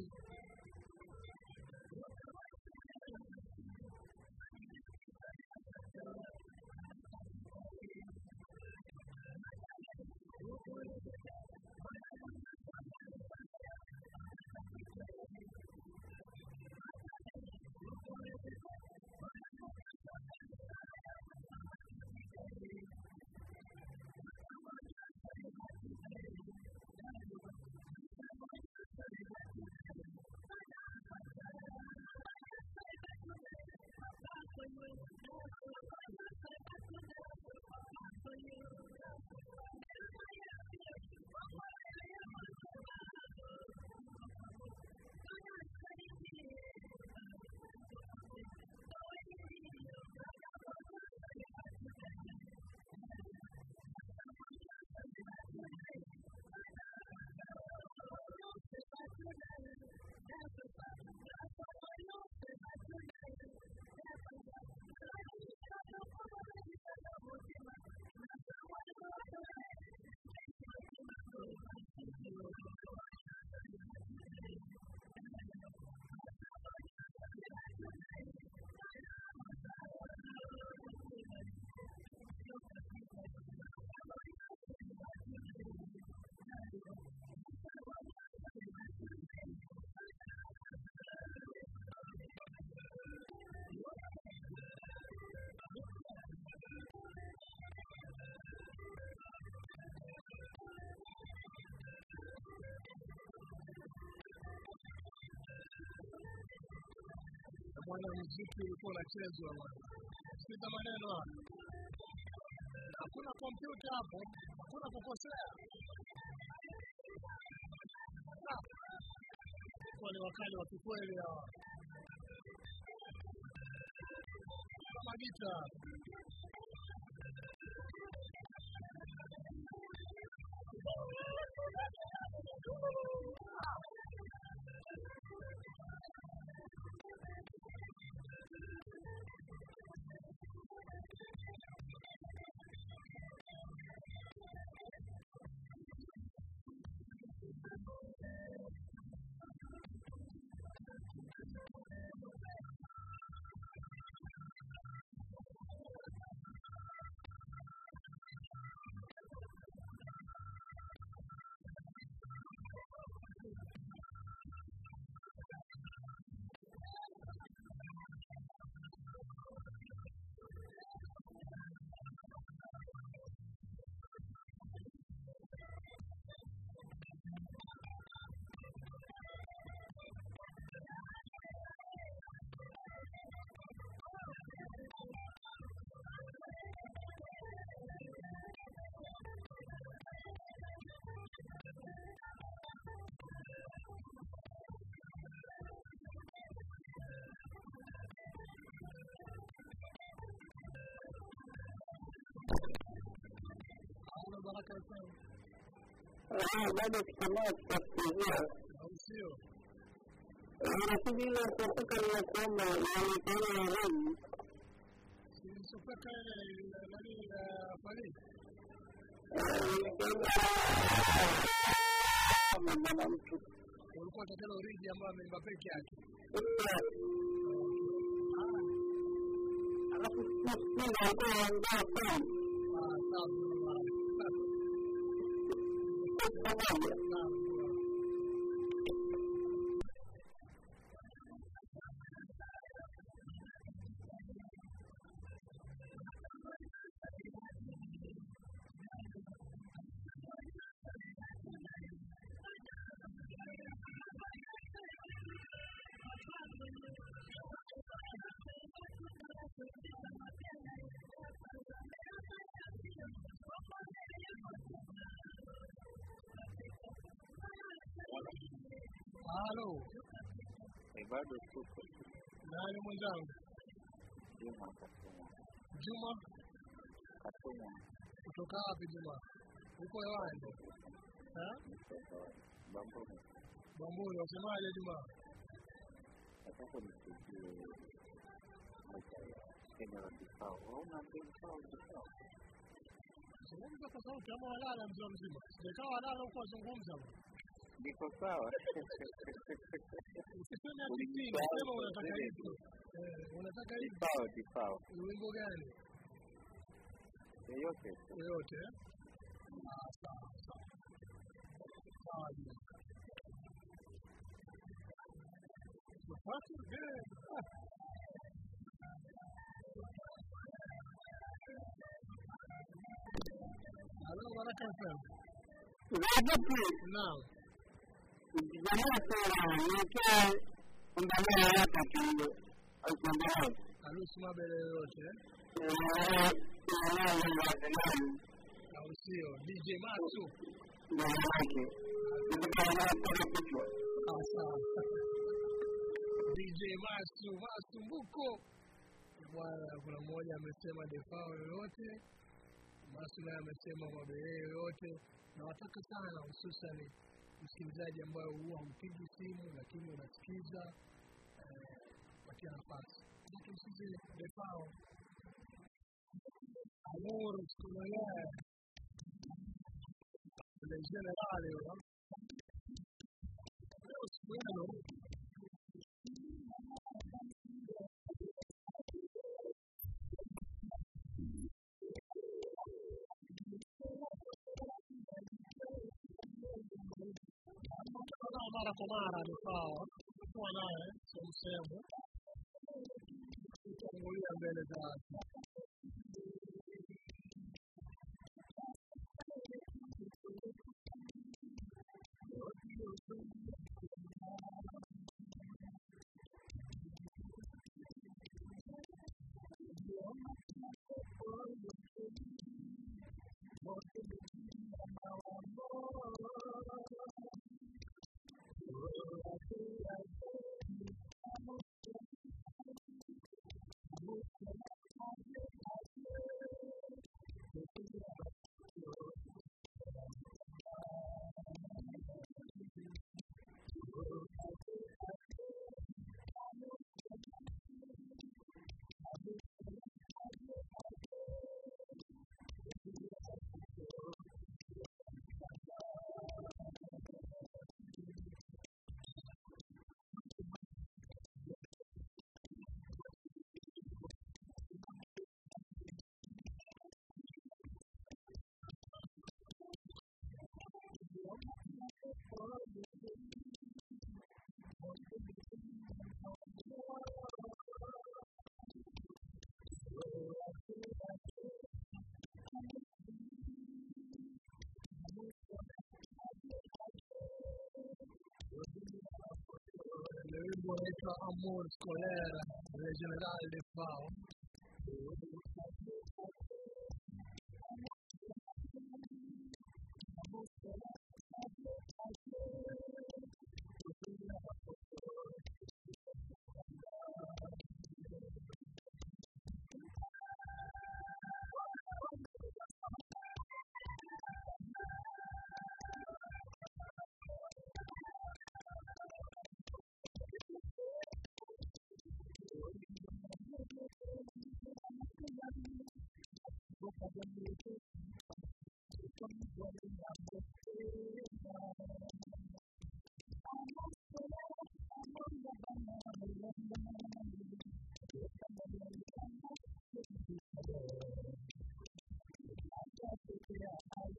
bwana, muziki ulikuwa unachezwa bwana. Maneno haya, hakuna kompyuta hapo, hakuna kukosea. Ni wakali wa kikweli hawa, kama gita hauna baraka sana. Bado kikamaa kitakuia au sio? Rafiki ile kutoka ile kuomba yanafanya haramu kutoka nani Paris mwanamke ulikuwa tatelo riji ambayo amemba peke yake. Sisi alikuwa anaongea sana. Juma Katuma kutoka wapi Juma? Uko hewani? Bamburi. Bamburi, wasemaje Juma? Zungumza kwa sauti ama walala mzee mzima? Sijakaa walala huko wazungumza. Niko sawa. Usiseme ati sema unataka hivi. Eh, unataka hivi. Sawa, sawa. Ni wimbo gani? Yoyote tu. Yoyote. eh? Ah, sawa sawa. Sawa Juma. Tupate eh. ah. Halo, Baraka FM. Naam. Jamaa sana nikia kuangalia hapa kidogo. Harusi mabele yoyote ausio Eh. DJ Masu. Ah. DJ Masu, Mbuko. Bwana, kuna mmoja amesema defao yoyote, Masu naye amesema mabele yoyote. Nawataka sana hususan msikilizaji ambayo huwa mpigi simu lakini unasikiza eh, patia nafasi. Tumsikize defao Amor, Scolare, del generale? Però spero No, mara kwa mara ni sawa, kuwa naye sio msemo, kutangulia mbele amore colère, les générales, les.